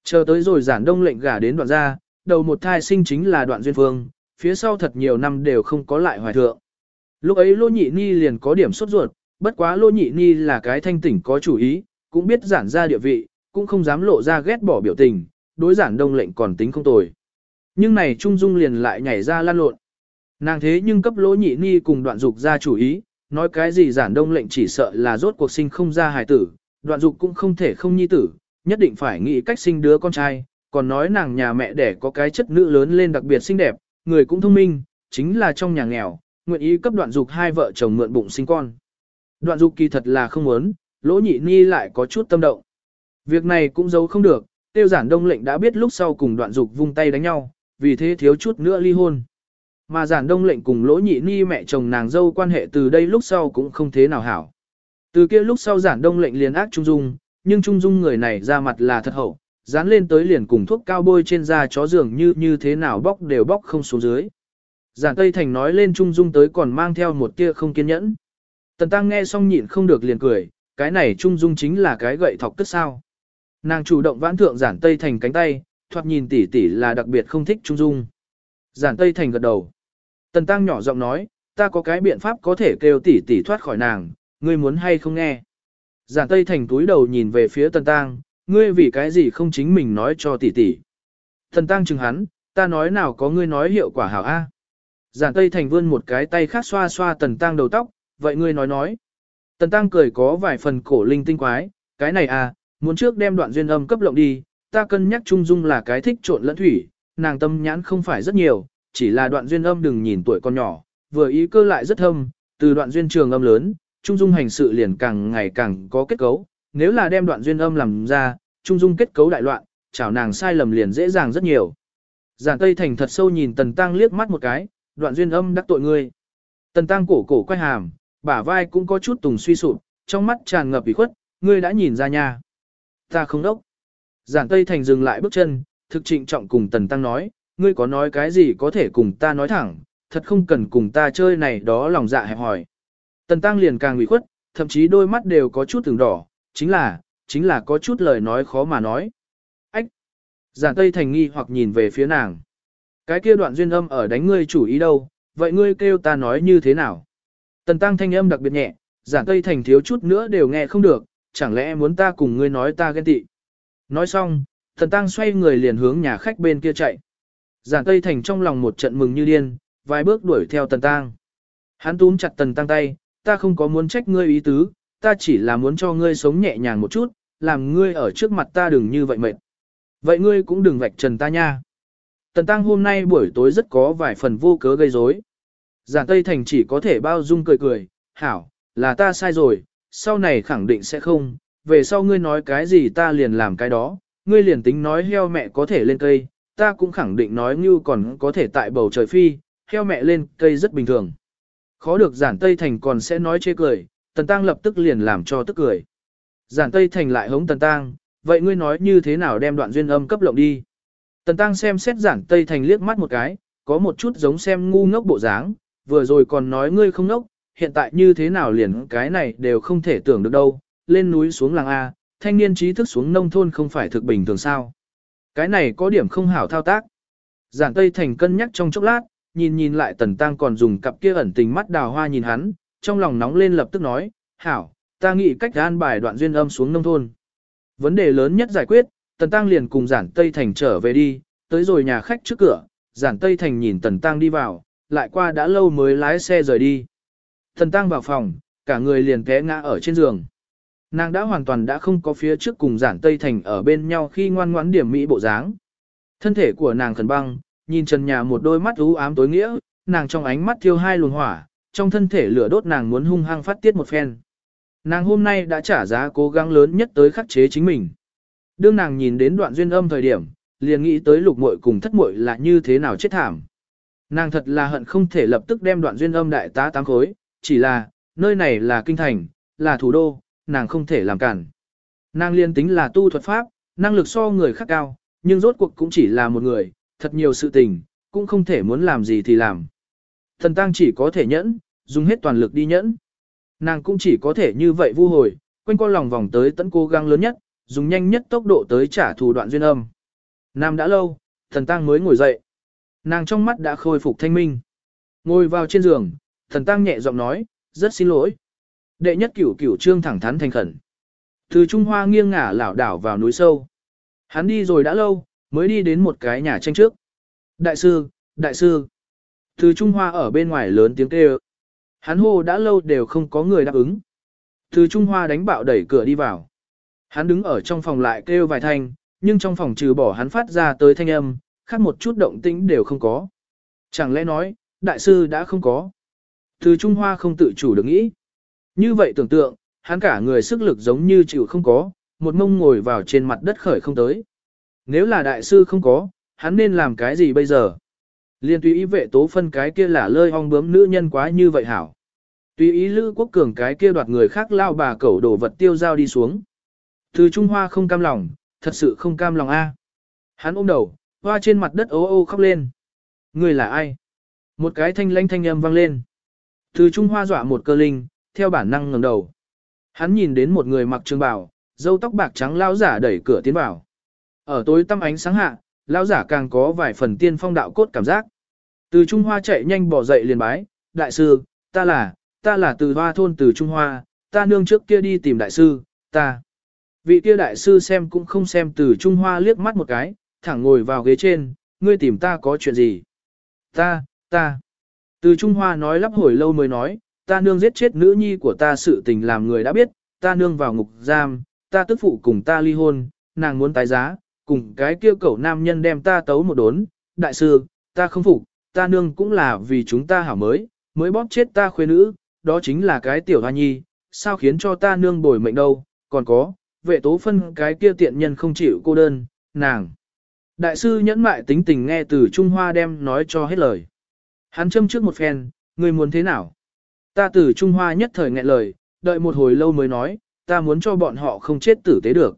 Chờ tới rồi giản đông lệnh gả đến đoạn gia, đầu một thai sinh chính là đoạn duyên phương, phía sau thật nhiều năm đều không có lại hoài thượng. Lúc ấy lỗ nhị ni liền có điểm sốt ruột, bất quá lỗ nhị ni là cái thanh tỉnh có chủ ý, cũng biết giản ra địa vị, cũng không dám lộ ra ghét bỏ biểu tình, đối giản đông lệnh còn tính không tồi. Nhưng này Trung Dung liền lại nhảy ra lan lộn. Nàng thế nhưng cấp lỗ nhị ni cùng đoạn dục ra chủ ý, nói cái gì giản đông lệnh chỉ sợ là rốt cuộc sinh không ra hài tử, đoạn dục cũng không thể không nhi tử, nhất định phải nghĩ cách sinh đứa con trai, còn nói nàng nhà mẹ đẻ có cái chất nữ lớn lên đặc biệt xinh đẹp, người cũng thông minh, chính là trong nhà nghèo, nguyện ý cấp đoạn dục hai vợ chồng mượn bụng sinh con. Đoạn dục kỳ thật là không muốn, lỗ nhị ni lại có chút tâm động. Việc này cũng giấu không được, tiêu giản đông lệnh đã biết lúc sau cùng đoạn dục vung tay đánh nhau, vì thế thiếu chút nữa ly hôn. Mà giản đông lệnh cùng lỗ nhị ni mẹ chồng nàng dâu quan hệ từ đây lúc sau cũng không thế nào hảo. Từ kia lúc sau giản đông lệnh liền ác Trung Dung, nhưng Trung Dung người này ra mặt là thật hậu, dán lên tới liền cùng thuốc cao bôi trên da chó dường như như thế nào bóc đều bóc không xuống dưới. Giản Tây Thành nói lên Trung Dung tới còn mang theo một tia không kiên nhẫn. Tần Tăng nghe xong nhịn không được liền cười, cái này Trung Dung chính là cái gậy thọc tức sao. Nàng chủ động vãn thượng Giản Tây Thành cánh tay, thoạt nhìn tỷ tỷ là đặc biệt không thích Trung Dung. Giản Tây Thành gật đầu. Tần Tăng nhỏ giọng nói, ta có cái biện pháp có thể kêu tỷ tỷ thoát khỏi nàng, ngươi muốn hay không nghe. Giản Tây Thành túi đầu nhìn về phía Tần Tăng, ngươi vì cái gì không chính mình nói cho tỷ tỷ. Tần Tăng chừng hắn, ta nói nào có ngươi nói hiệu quả hảo A. Giản Tây Thành vươn một cái tay khác xoa xoa Tần Tăng đầu tóc, vậy ngươi nói nói. Tần Tăng cười có vài phần cổ linh tinh quái, cái này à, muốn trước đem đoạn duyên âm cấp lộng đi, ta cân nhắc Trung Dung là cái thích trộn lẫn thủy, nàng tâm nhãn không phải rất nhiều, chỉ là đoạn duyên âm đừng nhìn tuổi con nhỏ, vừa ý cơ lại rất thâm, từ đoạn duyên trường âm lớn, Trung Dung hành sự liền càng ngày càng có kết cấu, nếu là đem đoạn duyên âm làm ra, Trung Dung kết cấu đại loạn, chảo nàng sai lầm liền dễ dàng rất nhiều. Giản Tây Thành thật sâu nhìn Tần Tăng liếc mắt một cái, đoạn duyên âm đắc tội ngươi. Tần Tăng cổ cổ quay hàm, bả vai cũng có chút tùng suy sụp, trong mắt tràn ngập ủy khuất, ngươi đã nhìn ra nha. Ta không đốc. Giản Tây Thành dừng lại bước chân, thực trịnh trọng cùng Tần Tăng nói, ngươi có nói cái gì có thể cùng ta nói thẳng, thật không cần cùng ta chơi này đó lòng dạ hẹp hỏi. Tần Tăng liền càng ủy khuất, thậm chí đôi mắt đều có chút từng đỏ, chính là, chính là có chút lời nói khó mà nói. Ách! Giản Tây Thành nghi hoặc nhìn về phía nàng. Cái kia đoạn duyên âm ở đánh ngươi chủ ý đâu, vậy ngươi kêu ta nói như thế nào? Tần Tăng thanh âm đặc biệt nhẹ, Giản Tây Thành thiếu chút nữa đều nghe không được, chẳng lẽ muốn ta cùng ngươi nói ta ghen tị. Nói xong, thần Tăng xoay người liền hướng nhà khách bên kia chạy. Giản Tây Thành trong lòng một trận mừng như điên, vài bước đuổi theo Tần Tăng. Hắn túm chặt Tần Tăng tay, ta không có muốn trách ngươi ý tứ, ta chỉ là muốn cho ngươi sống nhẹ nhàng một chút, làm ngươi ở trước mặt ta đừng như vậy mệt. Vậy ngươi cũng đừng vạch trần ta nha. Tần Tăng hôm nay buổi tối rất có vài phần vô cớ gây rối. Giản Tây Thành chỉ có thể bao dung cười cười, hảo, là ta sai rồi, sau này khẳng định sẽ không, về sau ngươi nói cái gì ta liền làm cái đó, ngươi liền tính nói heo mẹ có thể lên cây, ta cũng khẳng định nói như còn có thể tại bầu trời phi, heo mẹ lên cây rất bình thường. Khó được giản Tây Thành còn sẽ nói chê cười, Tần Tăng lập tức liền làm cho tức cười. Giản Tây Thành lại hống Tần Tăng, vậy ngươi nói như thế nào đem đoạn duyên âm cấp lộng đi. Tần Tăng xem xét giản Tây Thành liếc mắt một cái, có một chút giống xem ngu ngốc bộ dáng, vừa rồi còn nói ngươi không ngốc, hiện tại như thế nào liền cái này đều không thể tưởng được đâu, lên núi xuống làng A, thanh niên trí thức xuống nông thôn không phải thực bình thường sao. Cái này có điểm không hảo thao tác. Giản Tây Thành cân nhắc trong chốc lát, nhìn nhìn lại Tần Tăng còn dùng cặp kia ẩn tình mắt đào hoa nhìn hắn, trong lòng nóng lên lập tức nói, hảo, ta nghĩ cách an bài đoạn duyên âm xuống nông thôn. Vấn đề lớn nhất giải quyết, Tần Tăng liền cùng Giản Tây Thành trở về đi, tới rồi nhà khách trước cửa, Giản Tây Thành nhìn Tần Tăng đi vào, lại qua đã lâu mới lái xe rời đi. Tần Tăng vào phòng, cả người liền té ngã ở trên giường. Nàng đã hoàn toàn đã không có phía trước cùng Giản Tây Thành ở bên nhau khi ngoan ngoãn điểm mỹ bộ dáng. Thân thể của nàng khẩn băng, nhìn trần nhà một đôi mắt u ám tối nghĩa, nàng trong ánh mắt thiêu hai luồng hỏa, trong thân thể lửa đốt nàng muốn hung hăng phát tiết một phen. Nàng hôm nay đã trả giá cố gắng lớn nhất tới khắc chế chính mình. Đương nàng nhìn đến đoạn duyên âm thời điểm, liền nghĩ tới lục muội cùng thất muội là như thế nào chết thảm. Nàng thật là hận không thể lập tức đem đoạn duyên âm đại tá tám khối, chỉ là, nơi này là kinh thành, là thủ đô, nàng không thể làm cản. Nàng liên tính là tu thuật pháp, năng lực so người khác cao, nhưng rốt cuộc cũng chỉ là một người, thật nhiều sự tình, cũng không thể muốn làm gì thì làm. Thần tăng chỉ có thể nhẫn, dùng hết toàn lực đi nhẫn. Nàng cũng chỉ có thể như vậy vu hồi, quanh qua lòng vòng tới tận cố gắng lớn nhất, dùng nhanh nhất tốc độ tới trả thù đoạn duyên âm. Nam đã lâu, thần tăng mới ngồi dậy. Nàng trong mắt đã khôi phục thanh minh. Ngồi vào trên giường, thần tăng nhẹ giọng nói, rất xin lỗi. Đệ nhất cửu cửu trương thẳng thắn thành khẩn. Từ Trung Hoa nghiêng ngả lảo đảo vào núi sâu. Hắn đi rồi đã lâu, mới đi đến một cái nhà tranh trước. Đại sư, đại sư. Từ Trung Hoa ở bên ngoài lớn tiếng kêu. Hắn hô đã lâu đều không có người đáp ứng. Từ Trung Hoa đánh bạo đẩy cửa đi vào. Hắn đứng ở trong phòng lại kêu vài thanh, nhưng trong phòng trừ bỏ hắn phát ra tới thanh âm, khác một chút động tĩnh đều không có. Chẳng lẽ nói, đại sư đã không có. Từ Trung Hoa không tự chủ được nghĩ. Như vậy tưởng tượng, hắn cả người sức lực giống như chịu không có, một mông ngồi vào trên mặt đất khởi không tới. Nếu là đại sư không có, hắn nên làm cái gì bây giờ? Liên tùy ý vệ tố phân cái kia là lơi ong bướm nữ nhân quá như vậy hảo. Tùy ý Lữ Quốc Cường cái kia đoạt người khác lao bà cẩu đổ vật tiêu giao đi xuống. Từ Trung Hoa không cam lòng, thật sự không cam lòng a. Hắn ôm đầu, hoa trên mặt đất ố ô khóc lên. Người là ai? Một cái thanh lãnh thanh âm vang lên. Từ Trung Hoa dọa một cơ linh, theo bản năng ngẩng đầu. Hắn nhìn đến một người mặc trường bào, râu tóc bạc trắng lão giả đẩy cửa tiến vào. Ở tối tăm ánh sáng hạ, lão giả càng có vài phần tiên phong đạo cốt cảm giác. Từ Trung Hoa chạy nhanh bỏ dậy liền bái, đại sư, ta là, ta là từ hoa thôn từ Trung Hoa, ta nương trước kia đi tìm đại sư, ta. Vị kia đại sư xem cũng không xem từ Trung Hoa liếc mắt một cái, thẳng ngồi vào ghế trên, ngươi tìm ta có chuyện gì? Ta, ta. Từ Trung Hoa nói lắp hồi lâu mới nói, ta nương giết chết nữ nhi của ta sự tình làm người đã biết, ta nương vào ngục giam, ta tức phụ cùng ta ly hôn, nàng muốn tái giá, cùng cái kia cẩu nam nhân đem ta tấu một đốn, đại sư, ta không phục, ta nương cũng là vì chúng ta hảo mới, mới bóp chết ta khuê nữ, đó chính là cái tiểu hoa nhi, sao khiến cho ta nương bồi mệnh đâu, còn có, vệ tố phân cái kia tiện nhân không chịu cô đơn, nàng. Đại sư nhẫn mại tính tình nghe từ Trung Hoa đem nói cho hết lời. Hắn châm trước một phen, người muốn thế nào? Ta từ Trung Hoa nhất thời nghẹn lời, đợi một hồi lâu mới nói, ta muốn cho bọn họ không chết tử tế được.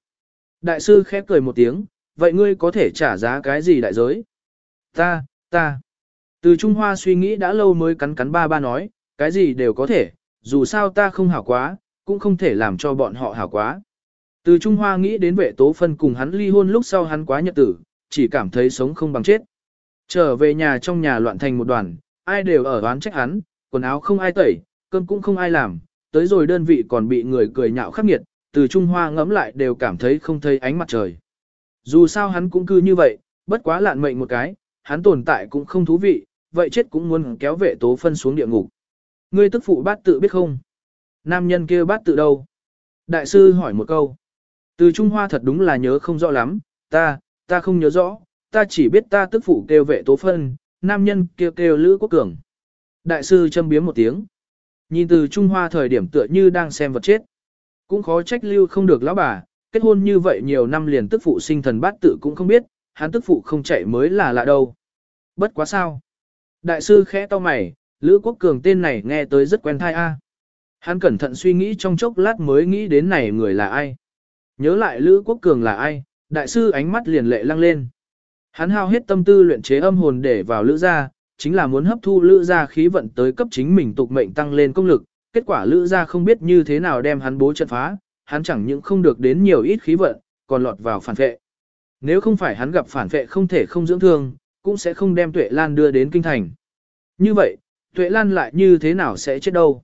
Đại sư khép cười một tiếng, vậy ngươi có thể trả giá cái gì đại giới? Ta, ta. Từ Trung Hoa suy nghĩ đã lâu mới cắn cắn ba ba nói, cái gì đều có thể, dù sao ta không hảo quá, cũng không thể làm cho bọn họ hảo quá. Từ Trung Hoa nghĩ đến vệ tố phân cùng hắn ly hôn lúc sau hắn quá nhật tử, chỉ cảm thấy sống không bằng chết. Trở về nhà trong nhà loạn thành một đoàn, ai đều ở đoán trách hắn, quần áo không ai tẩy, cơm cũng không ai làm, tới rồi đơn vị còn bị người cười nhạo khắc nghiệt, từ Trung Hoa ngẫm lại đều cảm thấy không thấy ánh mặt trời. Dù sao hắn cũng cư như vậy, bất quá lạn mệnh một cái, hắn tồn tại cũng không thú vị, vậy chết cũng muốn kéo vệ tố phân xuống địa ngục. Ngươi tức phụ bát tự biết không? Nam nhân kia bát tự đâu? Đại sư hỏi một câu. Từ Trung Hoa thật đúng là nhớ không rõ lắm, ta, ta không nhớ rõ, ta chỉ biết ta tức phụ kêu vệ tố phân, nam nhân kêu kêu Lữ Quốc Cường. Đại sư châm biếm một tiếng. Nhìn từ Trung Hoa thời điểm tựa như đang xem vật chết. Cũng khó trách lưu không được lão bà, kết hôn như vậy nhiều năm liền tức phụ sinh thần bát tự cũng không biết, hắn tức phụ không chạy mới là lạ đâu. Bất quá sao. Đại sư khẽ to mày, Lữ Quốc Cường tên này nghe tới rất quen thai a. Hắn cẩn thận suy nghĩ trong chốc lát mới nghĩ đến này người là ai. Nhớ lại Lữ Quốc Cường là ai, đại sư ánh mắt liền lệ lăng lên. Hắn hao hết tâm tư luyện chế âm hồn để vào lữ gia, chính là muốn hấp thu lữ gia khí vận tới cấp chính mình tục mệnh tăng lên công lực, kết quả lữ gia không biết như thế nào đem hắn bố trận phá, hắn chẳng những không được đến nhiều ít khí vận, còn lọt vào phản vệ. Nếu không phải hắn gặp phản vệ không thể không dưỡng thương, cũng sẽ không đem Tuệ Lan đưa đến kinh thành. Như vậy, Tuệ Lan lại như thế nào sẽ chết đâu?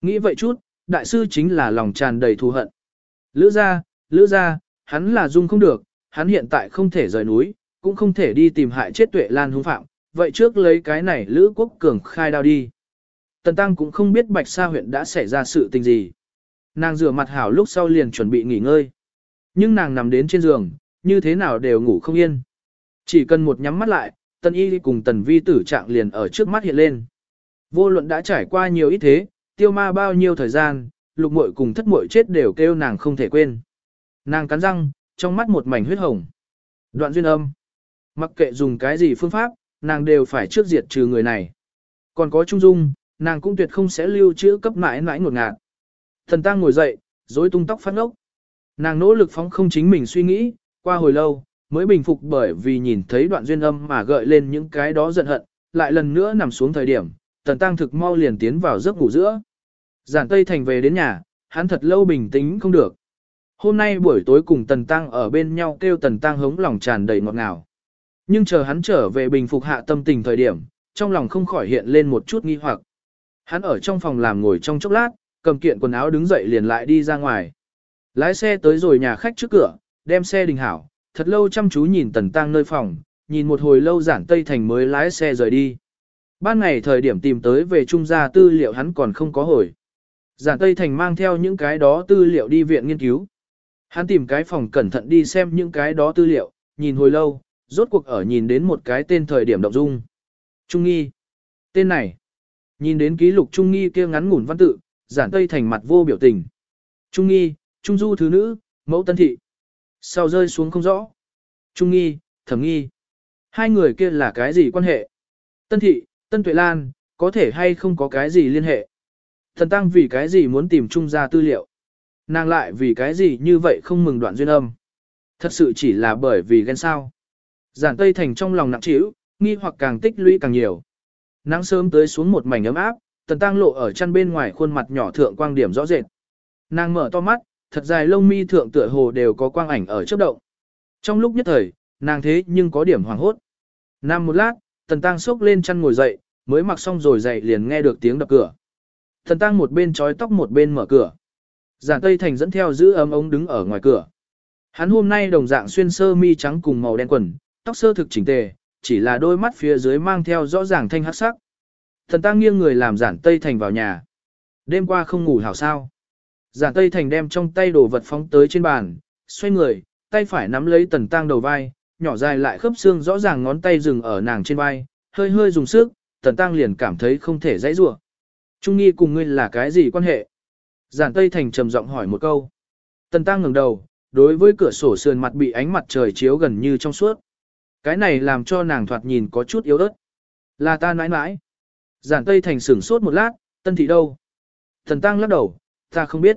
Nghĩ vậy chút, đại sư chính là lòng tràn đầy thù hận. Lữ gia, lữ gia, hắn là dung không được, hắn hiện tại không thể rời núi, cũng không thể đi tìm hại chết Tuệ Lan hung phạm, vậy trước lấy cái này Lữ Quốc Cường khai đao đi. Tần Tăng cũng không biết Bạch Sa huyện đã xảy ra sự tình gì. Nàng rửa mặt hảo lúc sau liền chuẩn bị nghỉ ngơi. Nhưng nàng nằm đến trên giường, như thế nào đều ngủ không yên. Chỉ cần một nhắm mắt lại, Tần Y cùng Tần Vi tử trạng liền ở trước mắt hiện lên. Vô luận đã trải qua nhiều ít thế, tiêu ma bao nhiêu thời gian, lục muội cùng thất muội chết đều kêu nàng không thể quên. Nàng cắn răng, trong mắt một mảnh huyết hồng. Đoạn duyên âm. Mặc kệ dùng cái gì phương pháp, nàng đều phải trước diệt trừ người này. Còn có Trung Dung, nàng cũng tuyệt không sẽ lưu trữ cấp mãi mãi ngột ngạt. Thần tăng ngồi dậy, rối tung tóc phát ngốc. Nàng nỗ lực phóng không chính mình suy nghĩ, qua hồi lâu, mới bình phục bởi vì nhìn thấy đoạn duyên âm mà gợi lên những cái đó giận hận, lại lần nữa nằm xuống thời điểm, tần tăng thực mau liền tiến vào giấc ngủ giữa. Giản Tây Thành về đến nhà, hắn thật lâu bình tĩnh không được. Hôm nay buổi tối cùng tần tăng ở bên nhau kêu tần tăng hống lòng tràn đầy ngọt ngào. Nhưng chờ hắn trở về bình phục hạ tâm tình thời điểm, trong lòng không khỏi hiện lên một chút nghi hoặc. Hắn ở trong phòng làm ngồi trong chốc lát, cầm kiện quần áo đứng dậy liền lại đi ra ngoài. Lái xe tới rồi nhà khách trước cửa, đem xe đình hảo, thật lâu chăm chú nhìn tần tăng nơi phòng, nhìn một hồi lâu giản Tây Thành mới lái xe rời đi. Ban ngày thời điểm tìm tới về trung gia tư liệu hắn còn không có hồi. Giản Tây Thành mang theo những cái đó tư liệu đi viện nghiên cứu. Hắn tìm cái phòng cẩn thận đi xem những cái đó tư liệu, nhìn hồi lâu, rốt cuộc ở nhìn đến một cái tên thời điểm động dung. Trung nghi. Tên này. Nhìn đến ký lục Trung nghi kia ngắn ngủn văn tự, giản tây thành mặt vô biểu tình. Trung nghi, Trung du thứ nữ, mẫu tân thị. Sau rơi xuống không rõ. Trung nghi, thẩm nghi. Hai người kia là cái gì quan hệ? Tân thị, Tân Tuệ Lan, có thể hay không có cái gì liên hệ? Thần Tăng vì cái gì muốn tìm Trung ra tư liệu? Nàng lại vì cái gì như vậy không mừng đoạn duyên âm? Thật sự chỉ là bởi vì ghen sao? Giản Tây Thành trong lòng nặng trĩu, nghi hoặc càng tích lũy càng nhiều. Nắng sớm tới xuống một mảnh ấm áp, tần tăng lộ ở chăn bên ngoài khuôn mặt nhỏ thượng quang điểm rõ rệt. Nàng mở to mắt, thật dài lông mi thượng tựa hồ đều có quang ảnh ở chớp động. Trong lúc nhất thời, nàng thế nhưng có điểm hoàng hốt. Nam một lát, tần tăng xốc lên chăn ngồi dậy, mới mặc xong rồi dậy liền nghe được tiếng đập cửa. Tần tăng một bên trói tóc một bên mở cửa. Giản Tây Thành dẫn theo giữ ấm ống đứng ở ngoài cửa. Hắn hôm nay đồng dạng xuyên sơ mi trắng cùng màu đen quần, tóc sơ thực chỉnh tề, chỉ là đôi mắt phía dưới mang theo rõ ràng thanh hắc sắc. Thần ta nghiêng người làm giản tây thành vào nhà. Đêm qua không ngủ hảo sao. Giản Tây Thành đem trong tay đồ vật phóng tới trên bàn, xoay người, tay phải nắm lấy tần tăng đầu vai, nhỏ dài lại khớp xương rõ ràng ngón tay dừng ở nàng trên vai, hơi hơi dùng sức, tần tăng liền cảm thấy không thể dãy rủa. Trung nghi cùng ngươi là cái gì quan hệ? Giản Tây Thành trầm giọng hỏi một câu. Tần tăng ngẩng đầu, đối với cửa sổ sườn mặt bị ánh mặt trời chiếu gần như trong suốt. Cái này làm cho nàng thoạt nhìn có chút yếu ớt. Là ta nãi nãi. Giản Tây Thành sửng sốt một lát, tân thị đâu? Thần Tăng lắc đầu, ta không biết.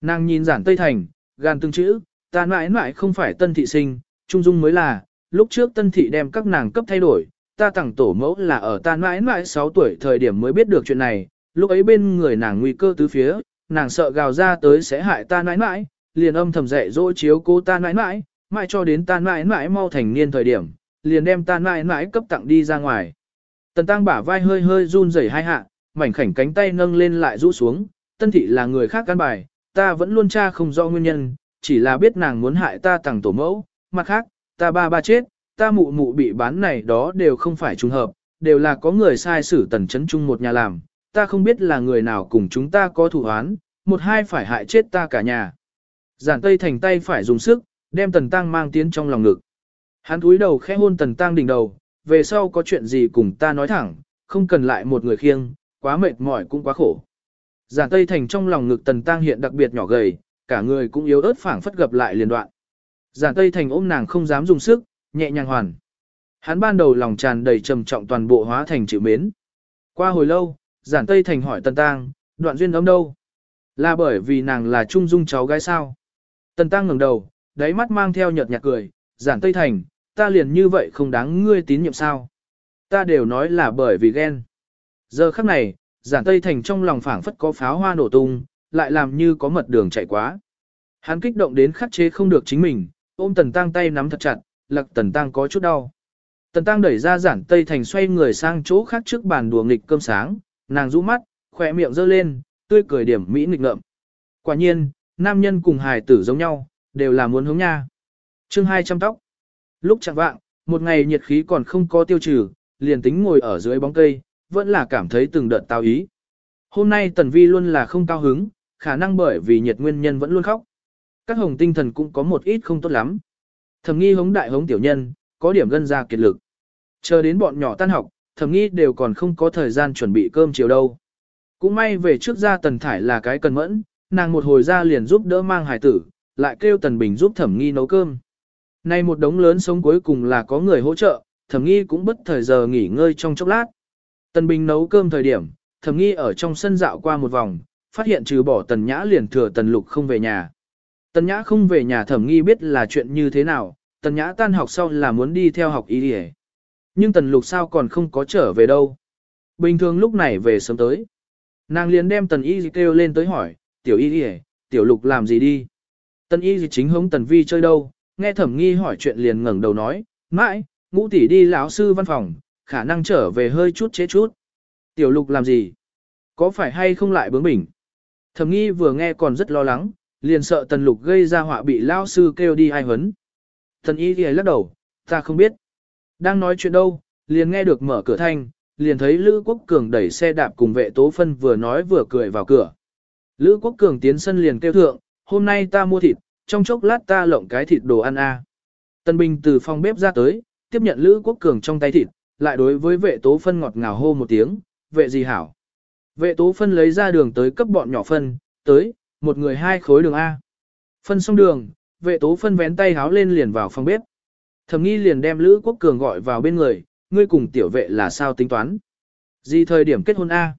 Nàng nhìn Giản Tây Thành, gan từng chữ, ta nãi nãi không phải tân thị sinh, trung dung mới là, lúc trước tân thị đem các nàng cấp thay đổi, ta tặng tổ mẫu là ở ta nãi nãi 6 tuổi thời điểm mới biết được chuyện này, lúc ấy bên người nàng nguy cơ tứ phía, nàng sợ gào ra tới sẽ hại ta nãi nãi, liền âm thầm dạy dỗ chiếu cố ta nãi nãi, mãi cho đến ta mãi nãi mau thành niên thời điểm, liền đem ta mãi nãi cấp tặng đi ra ngoài. Tần tăng bả vai hơi hơi run rẩy hai hạ, mảnh khảnh cánh tay nâng lên lại rũ xuống, tân thị là người khác căn bài, ta vẫn luôn tra không rõ nguyên nhân, chỉ là biết nàng muốn hại ta tặng tổ mẫu, mặt khác, ta ba ba chết, ta mụ mụ bị bán này đó đều không phải trùng hợp, đều là có người sai xử tần chấn chung một nhà làm, ta không biết là người nào cùng chúng ta có thủ án, một hai phải hại chết ta cả nhà. Giản Tây Thành tay phải dùng sức, đem Tần Tăng mang tiến trong lòng ngực. Hắn cúi đầu khẽ hôn Tần Tăng đỉnh đầu, về sau có chuyện gì cùng ta nói thẳng, không cần lại một người khiêng, quá mệt mỏi cũng quá khổ. Giản Tây Thành trong lòng ngực Tần Tăng hiện đặc biệt nhỏ gầy, cả người cũng yếu ớt phảng phất gặp lại liền đoạn. Giản Tây Thành ôm nàng không dám dùng sức, nhẹ nhàng hoàn. Hắn ban đầu lòng tràn đầy trầm trọng toàn bộ hóa thành chịu mến. Qua hồi lâu, Giản Tây Thành hỏi Tần Tăng, đoạn duyên ấm đâu? Là bởi vì nàng là trung dung cháu gái sao? Tần Tăng ngẩng đầu, đáy mắt mang theo nhợt nhạt cười, giản Tây Thành, ta liền như vậy không đáng ngươi tín nhiệm sao. Ta đều nói là bởi vì ghen. Giờ khắc này, giản Tây Thành trong lòng phảng phất có pháo hoa nổ tung, lại làm như có mật đường chạy quá. Hắn kích động đến khắc chế không được chính mình, ôm Tần Tăng tay nắm thật chặt, lặc Tần Tăng có chút đau. Tần Tăng đẩy ra giản Tây Thành xoay người sang chỗ khác trước bàn đùa nghịch cơm sáng, nàng rũ mắt, khỏe miệng giơ lên, tươi cười điểm mỹ nghịch ngợm. Quả nhiên, nam nhân cùng hài tử giống nhau, đều là muốn hướng nha. chương 200 tóc. Lúc chẳng vạng, một ngày nhiệt khí còn không có tiêu trừ, liền tính ngồi ở dưới bóng cây, vẫn là cảm thấy từng đợt tao ý. Hôm nay Tần Vi luôn là không cao hứng, khả năng bởi vì nhiệt nguyên nhân vẫn luôn khóc. Các hồng tinh thần cũng có một ít không tốt lắm. Thẩm nghi hống đại hống tiểu nhân, có điểm gân ra kiệt lực. Chờ đến bọn nhỏ tan học, thẩm nghi đều còn không có thời gian chuẩn bị cơm chiều đâu. Cũng may về trước ra tần thải là cái cần mẫn, nàng một hồi ra liền giúp đỡ mang hải tử, lại kêu Tần Bình giúp Thẩm Nghi nấu cơm. Nay một đống lớn sống cuối cùng là có người hỗ trợ, Thẩm Nghi cũng bất thời giờ nghỉ ngơi trong chốc lát. Tần Bình nấu cơm thời điểm, Thẩm Nghi ở trong sân dạo qua một vòng, phát hiện trừ bỏ Tần Nhã liền thừa Tần Lục không về nhà. Tần Nhã không về nhà Thẩm Nghi biết là chuyện như thế nào, Tần Nhã tan học sau là muốn đi theo học y đi Nhưng Tần Lục sao còn không có trở về đâu. Bình thường lúc này về sớm tới. Nàng liền đem Tần Y kêu lên tới hỏi, tiểu y đi tiểu lục làm gì đi. Tần y gì chính hống tần vi chơi đâu, nghe thẩm nghi hỏi chuyện liền ngẩng đầu nói, mãi, ngũ tỷ đi lão sư văn phòng, khả năng trở về hơi chút chế chút. Tiểu lục làm gì? Có phải hay không lại bướng bỉnh? Thẩm nghi vừa nghe còn rất lo lắng, liền sợ tần lục gây ra họa bị lão sư kêu đi ai hấn. Tần y thì lắc đầu, ta không biết. Đang nói chuyện đâu, liền nghe được mở cửa thanh, liền thấy Lữ Quốc Cường đẩy xe đạp cùng vệ tố phân vừa nói vừa cười vào cửa. Lữ Quốc Cường tiến sân liền kêu thượng, hôm nay ta mua thịt, trong chốc lát ta lộng cái thịt đồ ăn a. À. Tân Bình từ phòng bếp ra tới, tiếp nhận Lữ Quốc Cường trong tay thịt, lại đối với vệ tố phân ngọt ngào hô một tiếng, vệ gì hảo. Vệ tố phân lấy ra đường tới cấp bọn nhỏ phân, tới, một người hai khối đường A. Phân xong đường, vệ tố phân vén tay háo lên liền vào phòng bếp. Thẩm nghi liền đem Lữ Quốc Cường gọi vào bên người, ngươi cùng tiểu vệ là sao tính toán. Gì thời điểm kết hôn A.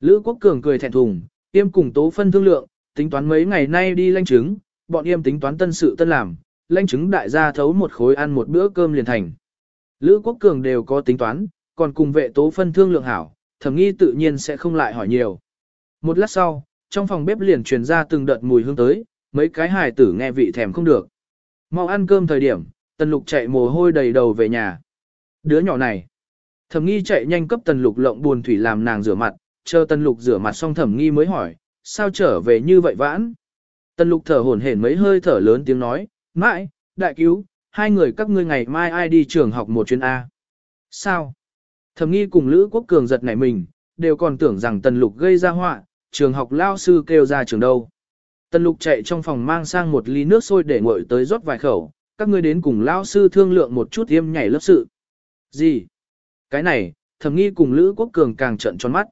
Lữ Quốc Cường cười thẹn thùng, tiêm cùng tố phân thương lượng, tính toán mấy ngày nay đi lanh chứng, bọn em tính toán tân sự tân làm, lanh chứng đại gia thấu một khối ăn một bữa cơm liền thành. Lữ Quốc Cường đều có tính toán, còn cùng vệ tố phân thương lượng hảo, thẩm nghi tự nhiên sẽ không lại hỏi nhiều. Một lát sau, trong phòng bếp liền truyền ra từng đợt mùi hương tới, mấy cái hài tử nghe vị thèm không được. Mau ăn cơm thời điểm, tần lục chạy mồ hôi đầy đầu về nhà. Đứa nhỏ này, thẩm nghi chạy nhanh cấp tần lục lộng buồn thủy làm nàng rửa mặt, chờ tần lục rửa mặt xong thẩm nghi mới hỏi, sao trở về như vậy vãn? Tần lục thở hổn hển mấy hơi thở lớn tiếng nói, mãi, đại cứu, hai người các ngươi ngày mai ai đi trường học một chuyến A. Sao? Thẩm nghi cùng Lữ Quốc Cường giật nảy mình, đều còn tưởng rằng tần lục gây ra họa, trường học lao sư kêu ra trường đâu. Tần lục chạy trong phòng mang sang một ly nước sôi để nguội tới rót vài khẩu, các ngươi đến cùng lão sư thương lượng một chút im nhảy lớp sự. Gì? Cái này, thầm nghi cùng Lữ Quốc Cường càng trận tròn mắt.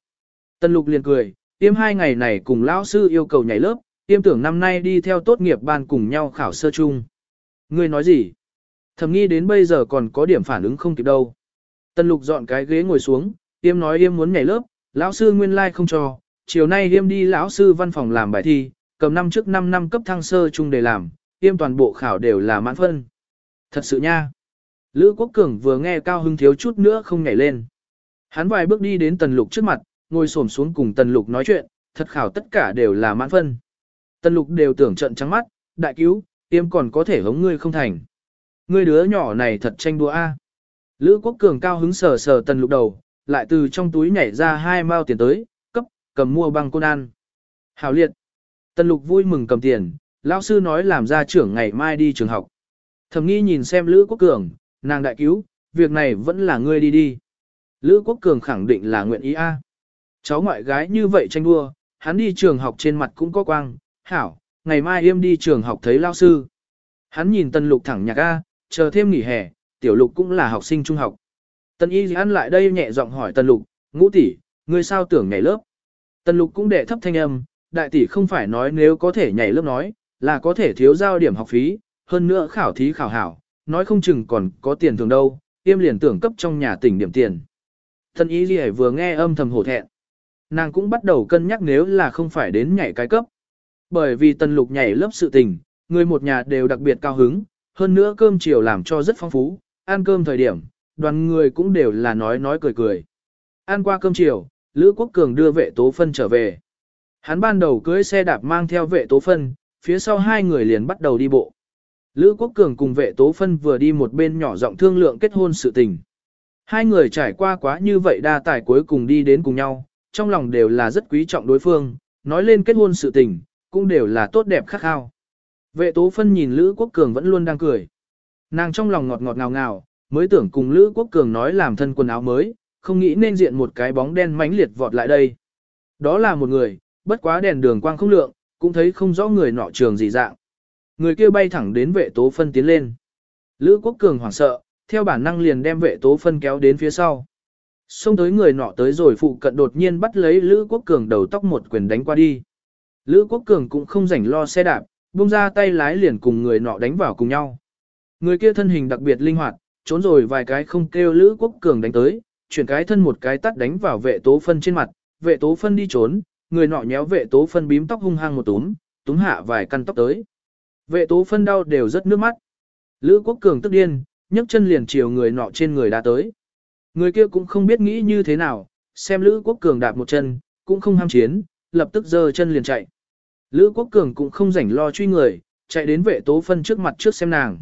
Tần lục liền cười, Tiêm hai ngày này cùng lão sư yêu cầu nhảy lớp, Tiêm tưởng năm nay đi theo tốt nghiệp ban cùng nhau khảo sơ chung. Ngươi nói gì? Thầm nghi đến bây giờ còn có điểm phản ứng không kịp đâu. Tần lục dọn cái ghế ngồi xuống, Tiêm nói yêm muốn nhảy lớp, lão sư nguyên lai like không cho, chiều nay yêm đi lão sư văn phòng làm bài thi, cầm năm trước 5 năm cấp thăng sơ chung để làm, Tiêm toàn bộ khảo đều là mãn phân. Thật sự nha. Lữ Quốc Cường vừa nghe Cao Hưng thiếu chút nữa không nhảy lên. Hắn vài bước đi đến Tần Lục trước mặt, ngồi xổm xuống cùng Tần Lục nói chuyện, thật khảo tất cả đều là mãn phân. Tần Lục đều tưởng trận trắng mắt, đại cứu, tiêm còn có thể hống ngươi không thành. Ngươi đứa nhỏ này thật tranh đua a. Lữ Quốc Cường cao hứng sờ sờ Tần Lục đầu, lại từ trong túi nhảy ra hai mao tiền tới, cấp, cầm mua băng côn ăn. Hảo liệt. Tần lục vui mừng cầm tiền, lão sư nói làm ra trưởng ngày mai đi trường học. Thẩm nghi nhìn xem Lữ Quốc Cường, nàng đại cứu, việc này vẫn là ngươi đi đi. Lữ Quốc Cường khẳng định là nguyện ý a. Cháu ngoại gái như vậy tranh đua, hắn đi trường học trên mặt cũng có quang, hảo, ngày mai em đi trường học thấy lao sư. Hắn nhìn tân Lục thẳng nhạc a, chờ thêm nghỉ hè, tiểu Lục cũng là học sinh trung học. tân Y ăn lại đây nhẹ giọng hỏi tân Lục, ngũ tỷ, ngươi sao tưởng nhảy lớp? tân Lục cũng đệ thấp thanh âm, đại tỷ không phải nói nếu có thể nhảy lớp nói, là có thể thiếu giao điểm học phí, hơn nữa khảo thí khảo hảo, nói không chừng còn có tiền thường đâu, yêm liền tưởng cấp trong nhà tỉnh điểm tiền. tân y vừa nghe âm thầm hổ thẹn. Nàng cũng bắt đầu cân nhắc nếu là không phải đến nhảy cái cấp. Bởi vì tần lục nhảy lớp sự tình, người một nhà đều đặc biệt cao hứng, hơn nữa cơm chiều làm cho rất phong phú, ăn cơm thời điểm, đoàn người cũng đều là nói nói cười cười. Ăn qua cơm chiều, Lữ Quốc Cường đưa vệ tố phân trở về. Hắn ban đầu cưới xe đạp mang theo vệ tố phân, phía sau hai người liền bắt đầu đi bộ. Lữ Quốc Cường cùng vệ tố phân vừa đi một bên nhỏ giọng thương lượng kết hôn sự tình. Hai người trải qua quá như vậy đa tài cuối cùng đi đến cùng nhau, trong lòng đều là rất quý trọng đối phương, nói lên kết hôn sự tình, cũng đều là tốt đẹp khắc khao. Vệ tố phân nhìn Lữ Quốc Cường vẫn luôn đang cười. Nàng trong lòng ngọt ngọt ngào ngào, mới tưởng cùng Lữ Quốc Cường nói làm thân quần áo mới, không nghĩ nên diện một cái bóng đen mãnh liệt vọt lại đây. Đó là một người, bất quá đèn đường quang không lượng, cũng thấy không rõ người nọ trường gì dạng. Người kia bay thẳng đến vệ tố phân tiến lên. Lữ quốc cường hoảng sợ, theo bản năng liền đem vệ tố phân kéo đến phía sau. Xông tới người nọ tới rồi phụ cận đột nhiên bắt lấy Lữ quốc cường đầu tóc một quyền đánh qua đi. Lữ quốc cường cũng không rảnh lo xe đạp, buông ra tay lái liền cùng người nọ đánh vào cùng nhau. Người kia thân hình đặc biệt linh hoạt, trốn rồi vài cái không kêu Lữ quốc cường đánh tới, chuyển cái thân một cái tắt đánh vào vệ tố phân trên mặt, vệ tố phân đi trốn, người nọ nhéo vệ tố phân bím tóc hung hăng một túm, túm hạ vài căn tóc tới. Vệ tố phân đau đều rất nước mắt. Lữ quốc cường tức điên, nhấc chân liền chiều người nọ trên người đã tới. Người kia cũng không biết nghĩ như thế nào, xem Lữ quốc cường đạp một chân, cũng không ham chiến, lập tức giơ chân liền chạy. Lữ quốc cường cũng không rảnh lo truy người, chạy đến vệ tố phân trước mặt trước xem nàng.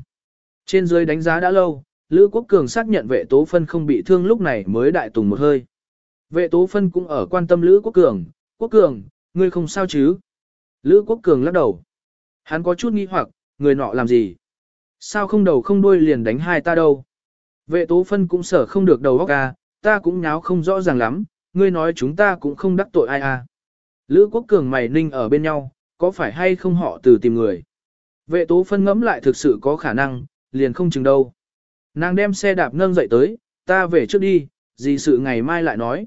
Trên dưới đánh giá đã lâu, Lữ quốc cường xác nhận vệ tố phân không bị thương lúc này mới đại tùng một hơi. Vệ tố phân cũng ở quan tâm Lữ quốc cường, Quốc Cường, ngươi không sao chứ? Lữ Quốc Cường lắc đầu. Hắn có chút nghi hoặc, người nọ làm gì? Sao không đầu không đuôi liền đánh hai ta đâu? Vệ tố phân cũng sở không được đầu óc à, ta cũng nháo không rõ ràng lắm, ngươi nói chúng ta cũng không đắc tội ai à. Lữ Quốc Cường mày ninh ở bên nhau, có phải hay không họ từ tìm người? Vệ tố phân ngẫm lại thực sự có khả năng, liền không chừng đâu. Nàng đem xe đạp nâng dậy tới, ta về trước đi, gì sự ngày mai lại nói.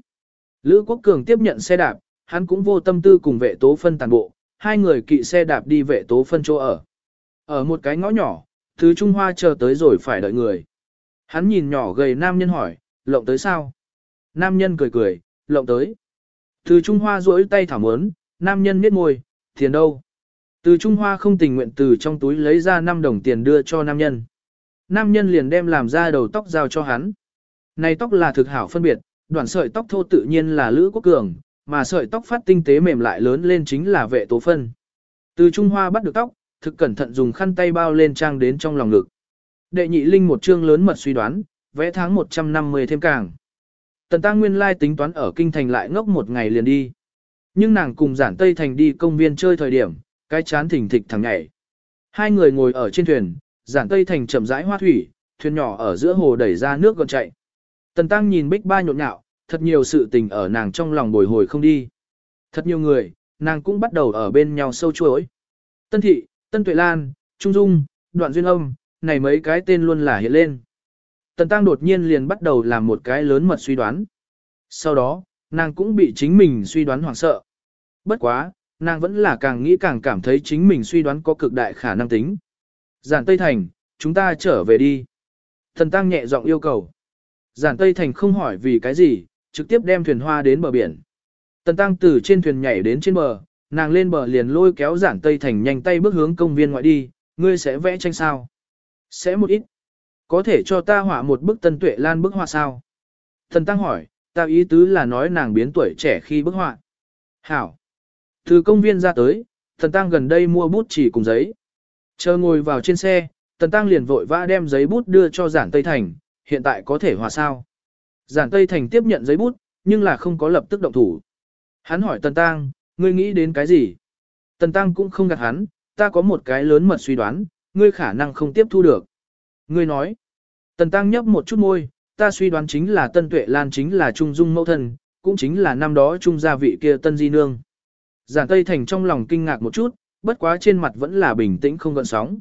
Lữ Quốc Cường tiếp nhận xe đạp, hắn cũng vô tâm tư cùng vệ tố phân tàn bộ, hai người kỵ xe đạp đi vệ tố phân chỗ ở. Ở một cái ngõ nhỏ, thứ Trung Hoa chờ tới rồi phải đợi người. Hắn nhìn nhỏ gầy nam nhân hỏi, lộng tới sao? Nam nhân cười cười, lộng tới. Từ Trung Hoa duỗi tay thả mớn, nam nhân miết môi, tiền đâu? Từ Trung Hoa không tình nguyện từ trong túi lấy ra 5 đồng tiền đưa cho nam nhân. Nam nhân liền đem làm ra đầu tóc giao cho hắn. Này tóc là thực hảo phân biệt, đoạn sợi tóc thô tự nhiên là Lữ Quốc Cường, mà sợi tóc phát tinh tế mềm lại lớn lên chính là vệ tố phân. Từ Trung Hoa bắt được tóc, thực cẩn thận dùng khăn tay bao lên trang đến trong lòng ngực. Đệ nhị linh một chương lớn mật suy đoán, vẽ tháng 150 thêm càng. Tần Tăng Nguyên lai tính toán ở kinh thành lại ngốc một ngày liền đi. Nhưng nàng cùng giản Tây Thành đi công viên chơi thời điểm, cái chán thỉnh thịch thằng nhảy. Hai người ngồi ở trên thuyền, giản Tây Thành chậm rãi hoa thủy, thuyền nhỏ ở giữa hồ đẩy ra nước gần chạy. Tần Tăng nhìn bích ba nhộn nhạo, thật nhiều sự tình ở nàng trong lòng bồi hồi không đi. Thật nhiều người, nàng cũng bắt đầu ở bên nhau sâu chuối. Tân Thị, Tân Tuệ Lan, Trung Dung, Đoạn Duyên Âm, này mấy cái tên luôn là hiện lên. Tần Tăng đột nhiên liền bắt đầu làm một cái lớn mật suy đoán. Sau đó, nàng cũng bị chính mình suy đoán hoảng sợ. Bất quá, nàng vẫn là càng nghĩ càng cảm thấy chính mình suy đoán có cực đại khả năng tính. Giản Tây Thành, chúng ta trở về đi. Thần Tăng nhẹ giọng yêu cầu. Giản Tây Thành không hỏi vì cái gì, trực tiếp đem thuyền hoa đến bờ biển. Tần Tăng từ trên thuyền nhảy đến trên bờ, nàng lên bờ liền lôi kéo Giản Tây Thành nhanh tay bước hướng công viên ngoại đi, ngươi sẽ vẽ tranh sao? Sẽ một ít. Có thể cho ta họa một bức Tân Tuệ Lan bức họa sao? Thần Tăng hỏi, ta ý tứ là nói nàng biến tuổi trẻ khi bức họa. Hảo. Từ công viên ra tới, Thần Tăng gần đây mua bút chỉ cùng giấy. Chờ ngồi vào trên xe, Tần Tăng liền vội vã đem giấy bút đưa cho Giản Tây Thành, hiện tại có thể hòa sao. Giản Tây Thành tiếp nhận giấy bút, nhưng là không có lập tức động thủ. Hắn hỏi Tần Tăng, ngươi nghĩ đến cái gì? Tần Tăng cũng không gạt hắn, ta có một cái lớn mật suy đoán, ngươi khả năng không tiếp thu được. Ngươi nói, Tần Tăng nhấp một chút môi, ta suy đoán chính là Tân Tuệ Lan chính là Trung Dung mẫu thân, cũng chính là năm đó Trung gia vị kia Tân Di Nương. Giản Tây Thành trong lòng kinh ngạc một chút, bất quá trên mặt vẫn là bình tĩnh không gợn sóng.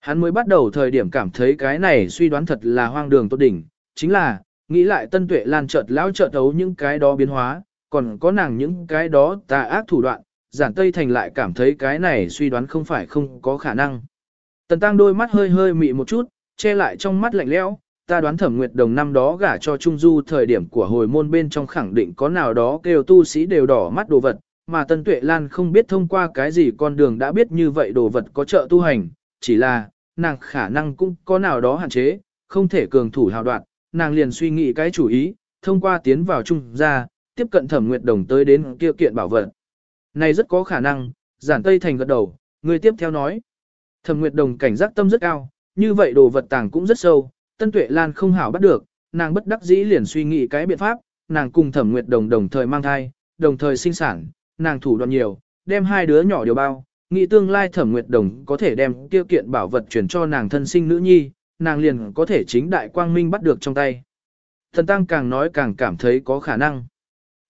Hắn mới bắt đầu thời điểm cảm thấy cái này suy đoán thật là hoang đường tốt đỉnh, chính là, nghĩ lại tân tuệ lan chợt lão chợt ấu những cái đó biến hóa, còn có nàng những cái đó tà ác thủ đoạn, giản tây thành lại cảm thấy cái này suy đoán không phải không có khả năng. Tần tăng đôi mắt hơi hơi mị một chút, che lại trong mắt lạnh lẽo, ta đoán thẩm nguyệt đồng năm đó gả cho Trung Du thời điểm của hồi môn bên trong khẳng định có nào đó kêu tu sĩ đều đỏ mắt đồ vật, mà Tân Tuệ Lan không biết thông qua cái gì con đường đã biết như vậy đồ vật có trợ tu hành, chỉ là, nàng khả năng cũng có nào đó hạn chế, không thể cường thủ hào đoạn, nàng liền suy nghĩ cái chủ ý, thông qua tiến vào trung gia, tiếp cận thẩm nguyệt đồng tới đến kia kiện bảo vật. Này rất có khả năng, giản tây thành gật đầu, người tiếp theo nói. Thẩm nguyệt đồng cảnh giác tâm rất cao, như vậy đồ vật tàng cũng rất sâu, tân tuệ lan không hảo bắt được, nàng bất đắc dĩ liền suy nghĩ cái biện pháp, nàng cùng thẩm nguyệt đồng đồng thời mang thai, đồng thời sinh sản, nàng thủ đoạn nhiều, đem hai đứa nhỏ điều bao, nghĩ tương lai thẩm nguyệt đồng có thể đem tiêu kiện bảo vật chuyển cho nàng thân sinh nữ nhi, nàng liền có thể chính đại quang minh bắt được trong tay. Thần tăng càng nói càng cảm thấy có khả năng.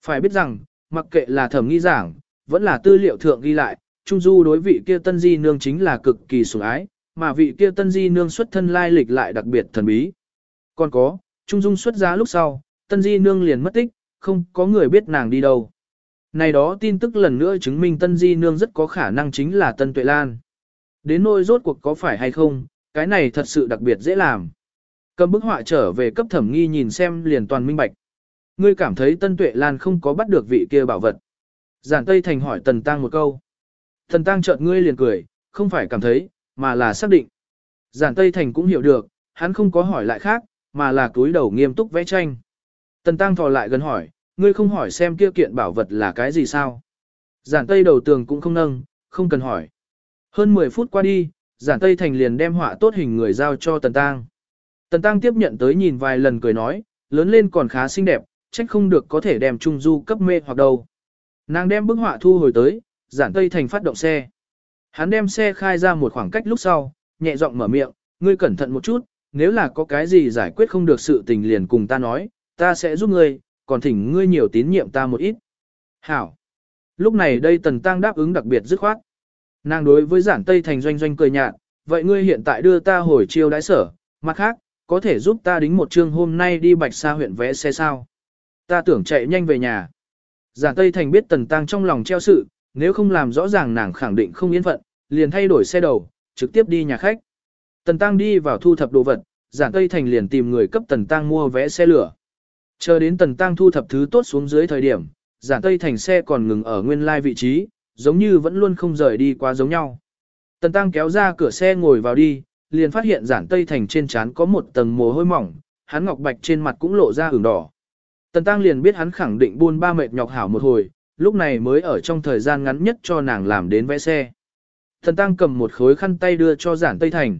Phải biết rằng, mặc kệ là thẩm nghi giảng, vẫn là tư liệu thượng ghi lại, Trung Du đối vị kia tân di nương chính là cực kỳ sủng ái, mà vị kia tân di nương xuất thân lai lịch lại đặc biệt thần bí. Còn có, Trung Dung xuất giá lúc sau, tân di nương liền mất tích, không có người biết nàng đi đâu. Này đó tin tức lần nữa chứng minh Tân Di Nương rất có khả năng chính là Tân Tuệ Lan. Đến nỗi rốt cuộc có phải hay không, cái này thật sự đặc biệt dễ làm. Cầm bức họa trở về cấp thẩm nghi nhìn xem liền toàn minh bạch. Ngươi cảm thấy Tân Tuệ Lan không có bắt được vị kia bảo vật. Giản Tây Thành hỏi Tần Tăng một câu. Tần Tăng chợt ngươi liền cười, không phải cảm thấy, mà là xác định. Giản Tây Thành cũng hiểu được, hắn không có hỏi lại khác, mà là túi đầu nghiêm túc vẽ tranh. Tần Tăng thò lại gần hỏi, ngươi không hỏi xem kia kiện bảo vật là cái gì sao. Giản Tây đầu tường cũng không nâng, không cần hỏi. Hơn 10 phút qua đi, Giản Tây Thành liền đem họa tốt hình người giao cho Tần Tăng. Tần Tăng tiếp nhận tới nhìn vài lần cười nói, lớn lên còn khá xinh đẹp, trách không được có thể đem Trung Du cấp mê hoặc đâu. Nàng đem bức họa thu hồi tới, Giản Tây Thành phát động xe. Hắn đem xe khai ra một khoảng cách lúc sau, nhẹ giọng mở miệng, ngươi cẩn thận một chút, nếu là có cái gì giải quyết không được sự tình liền cùng ta nói, ta sẽ giúp ngươi, còn thỉnh ngươi nhiều tín nhiệm ta một ít. Hảo. Lúc này đây Tần Tăng đáp ứng đặc biệt dứt khoát. Nàng đối với giản Tây Thành doanh doanh cười nhạt, vậy ngươi hiện tại đưa ta hồi chiêu đái sở, mặt khác, có thể giúp ta đính một chương hôm nay đi bạch xa huyện vẽ xe sao. Ta tưởng chạy nhanh về nhà. Giản Tây Thành biết Tần Tăng trong lòng treo sự, nếu không làm rõ ràng nàng khẳng định không yên phận, liền thay đổi xe đầu, trực tiếp đi nhà khách. Tần Tăng đi vào thu thập đồ vật, Giản Tây Thành liền tìm người cấp Tần Tăng mua vé xe lửa. Chờ đến tần tăng thu thập thứ tốt xuống dưới thời điểm, giản tây thành xe còn ngừng ở nguyên lai vị trí, giống như vẫn luôn không rời đi quá giống nhau. Tần tăng kéo ra cửa xe ngồi vào đi, liền phát hiện giản tây thành trên trán có một tầng mồ hôi mỏng, hắn ngọc bạch trên mặt cũng lộ ra ửng đỏ. Tần tăng liền biết hắn khẳng định buôn ba mệt nhọc hảo một hồi, lúc này mới ở trong thời gian ngắn nhất cho nàng làm đến vẽ xe. thần tăng cầm một khối khăn tay đưa cho giản tây thành.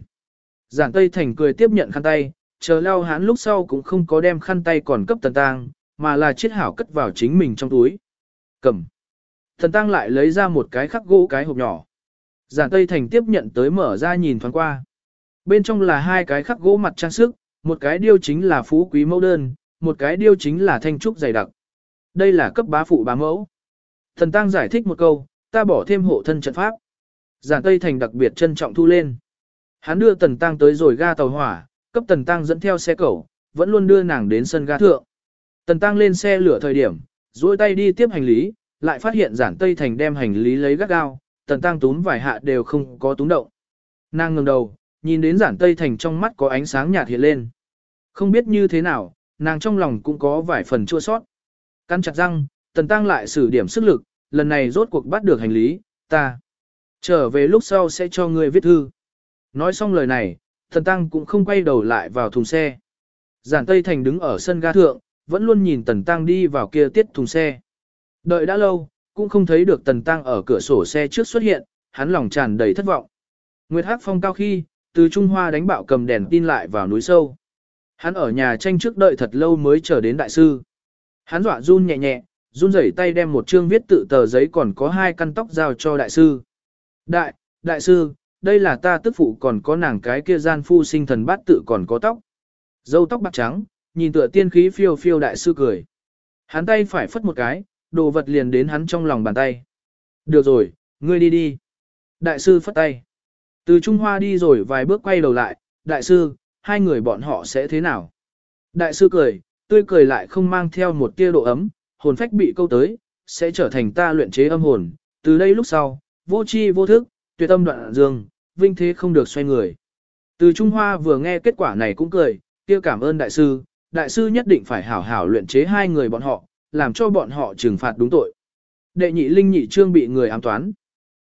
Giản tây thành cười tiếp nhận khăn tay, chờ lao hán lúc sau cũng không có đem khăn tay còn cấp thần tang, mà là chiết hảo cất vào chính mình trong túi. Cầm. Thần tăng lại lấy ra một cái khắc gỗ cái hộp nhỏ. Giản Tây Thành tiếp nhận tới mở ra nhìn thoáng qua. Bên trong là hai cái khắc gỗ mặt trang sức, một cái điêu chính là phú quý mẫu đơn, một cái điêu chính là thanh trúc dày đặc. Đây là cấp bá phụ bá mẫu. Thần tăng giải thích một câu, ta bỏ thêm hộ thân trận pháp. Giản Tây Thành đặc biệt trân trọng thu lên. Hắn đưa Tần Tăng tới rồi ga tàu hỏa, cấp Tần Tăng dẫn theo xe cẩu, vẫn luôn đưa nàng đến sân ga thượng. Tần Tăng lên xe lửa thời điểm, duỗi tay đi tiếp hành lý, lại phát hiện Giản Tây Thành đem hành lý lấy gắt gao, Tần Tăng túm vài hạ đều không có túm động. Nàng ngẩng đầu, nhìn đến Giản Tây Thành trong mắt có ánh sáng nhạt hiện lên. Không biết như thế nào, nàng trong lòng cũng có vài phần chua sót. Căn chặt răng, Tần Tăng lại sử điểm sức lực, lần này rốt cuộc bắt được hành lý, ta. Trở về lúc sau sẽ cho ngươi viết thư. Nói xong lời này, Tần Tăng cũng không quay đầu lại vào thùng xe. Giản Tây Thành đứng ở sân ga thượng, vẫn luôn nhìn Tần Tăng đi vào kia tiết thùng xe. Đợi đã lâu, cũng không thấy được Tần Tăng ở cửa sổ xe trước xuất hiện, hắn lòng tràn đầy thất vọng. Nguyệt Hắc Phong cao khi, từ Trung Hoa đánh bạo cầm đèn tin lại vào núi sâu. Hắn ở nhà tranh trước đợi thật lâu mới chờ đến đại sư. Hắn dọa run nhẹ nhẹ, run rẩy tay đem một chương viết tự tờ giấy còn có hai căn tóc giao cho đại sư. Đại, đại sư, đây là ta tức phụ còn có nàng cái kia gian phu sinh thần bát tự còn có tóc. Dâu tóc bạc trắng, nhìn tựa tiên khí phiêu phiêu đại sư cười. Hắn tay phải phất một cái, đồ vật liền đến hắn trong lòng bàn tay. Được rồi, ngươi đi đi. Đại sư phất tay. Từ Trung Hoa đi rồi vài bước quay đầu lại, đại sư, hai người bọn họ sẽ thế nào? Đại sư cười, tươi cười lại không mang theo một tia độ ấm, hồn phách bị câu tới, sẽ trở thành ta luyện chế âm hồn, từ đây lúc sau, vô chi vô thức, tuyệt âm đoạn dương, vinh thế không được xoay người. Từ Trung Hoa vừa nghe kết quả này cũng cười, kia cảm ơn đại sư, đại sư nhất định phải hảo hảo luyện chế hai người bọn họ, làm cho bọn họ trừng phạt đúng tội. Đệ nhị linh nhị trương bị người ám toán.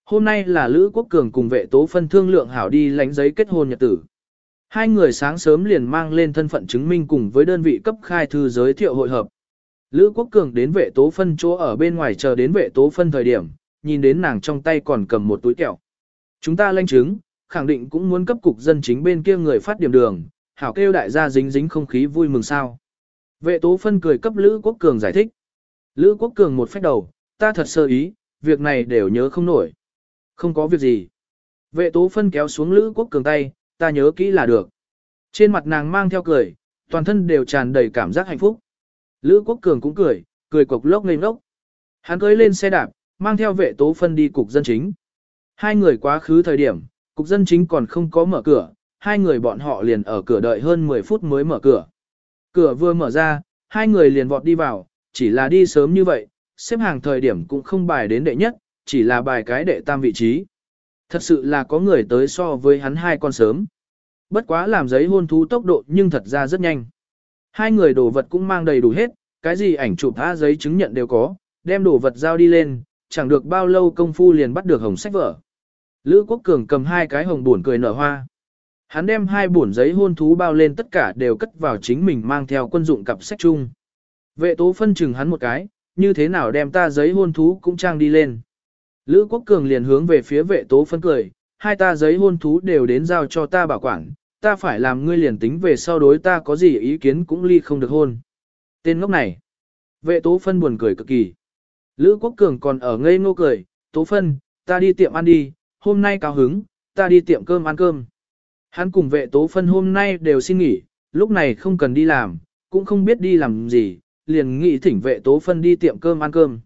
Hôm nay là Lữ Quốc Cường cùng vệ tố phân thương lượng hảo đi lánh giấy kết hôn nhật tử. Hai người sáng sớm liền mang lên thân phận chứng minh cùng với đơn vị cấp khai thư giới thiệu hội hợp. Lữ Quốc Cường đến vệ tố phân chỗ ở bên ngoài chờ đến vệ tố phân thời điểm, nhìn đến nàng trong tay còn cầm một túi kẹo. Chúng ta lanh chứng, khẳng định cũng muốn cấp cục dân chính bên kia người phát điểm đường, hảo kêu đại gia dính dính không khí vui mừng sao. Vệ tố phân cười cấp Lữ Quốc Cường giải thích. Lữ Quốc Cường một phách đầu, ta thật sơ ý, việc này đều nhớ không nổi. Không có việc gì. Vệ tố phân kéo xuống Lữ Quốc Cường tay, ta nhớ kỹ là được. Trên mặt nàng mang theo cười, toàn thân đều tràn đầy cảm giác hạnh phúc. Lữ Quốc Cường cũng cười, cười cục lốc lên lốc. Hắn cưỡi lên xe đạp, mang theo vệ tố phân đi cục dân chính. Hai người quá khứ thời điểm, cục dân chính còn không có mở cửa, hai người bọn họ liền ở cửa đợi hơn 10 phút mới mở cửa. Cửa vừa mở ra, hai người liền vọt đi vào, chỉ là đi sớm như vậy, xếp hàng thời điểm cũng không bài đến đệ nhất, chỉ là bài cái đệ tam vị trí. Thật sự là có người tới so với hắn hai con sớm. Bất quá làm giấy hôn thú tốc độ nhưng thật ra rất nhanh. Hai người đồ vật cũng mang đầy đủ hết, cái gì ảnh chụp tha giấy chứng nhận đều có, đem đồ vật giao đi lên, chẳng được bao lâu công phu liền bắt được hồng sách vở. Lữ Quốc Cường cầm hai cái hồng buồn cười nở hoa. Hắn đem hai buồn giấy hôn thú bao lên tất cả đều cất vào chính mình mang theo quân dụng cặp sách chung. Vệ tố phân chừng hắn một cái, như thế nào đem ta giấy hôn thú cũng trang đi lên. Lữ Quốc Cường liền hướng về phía vệ tố phân cười, hai ta giấy hôn thú đều đến giao cho ta bảo quản, ta phải làm ngươi liền tính về sau đối ta có gì ý kiến cũng ly không được hôn. Tên ngốc này. Vệ tố phân buồn cười cực kỳ. Lữ Quốc Cường còn ở ngây ngô cười, tố phân, ta đi tiệm ăn đi, hôm nay cao hứng, ta đi tiệm cơm ăn cơm. Hắn cùng vệ tố phân hôm nay đều xin nghỉ, lúc này không cần đi làm, cũng không biết đi làm gì, liền nghĩ thỉnh vệ tố phân đi tiệm cơm ăn cơm.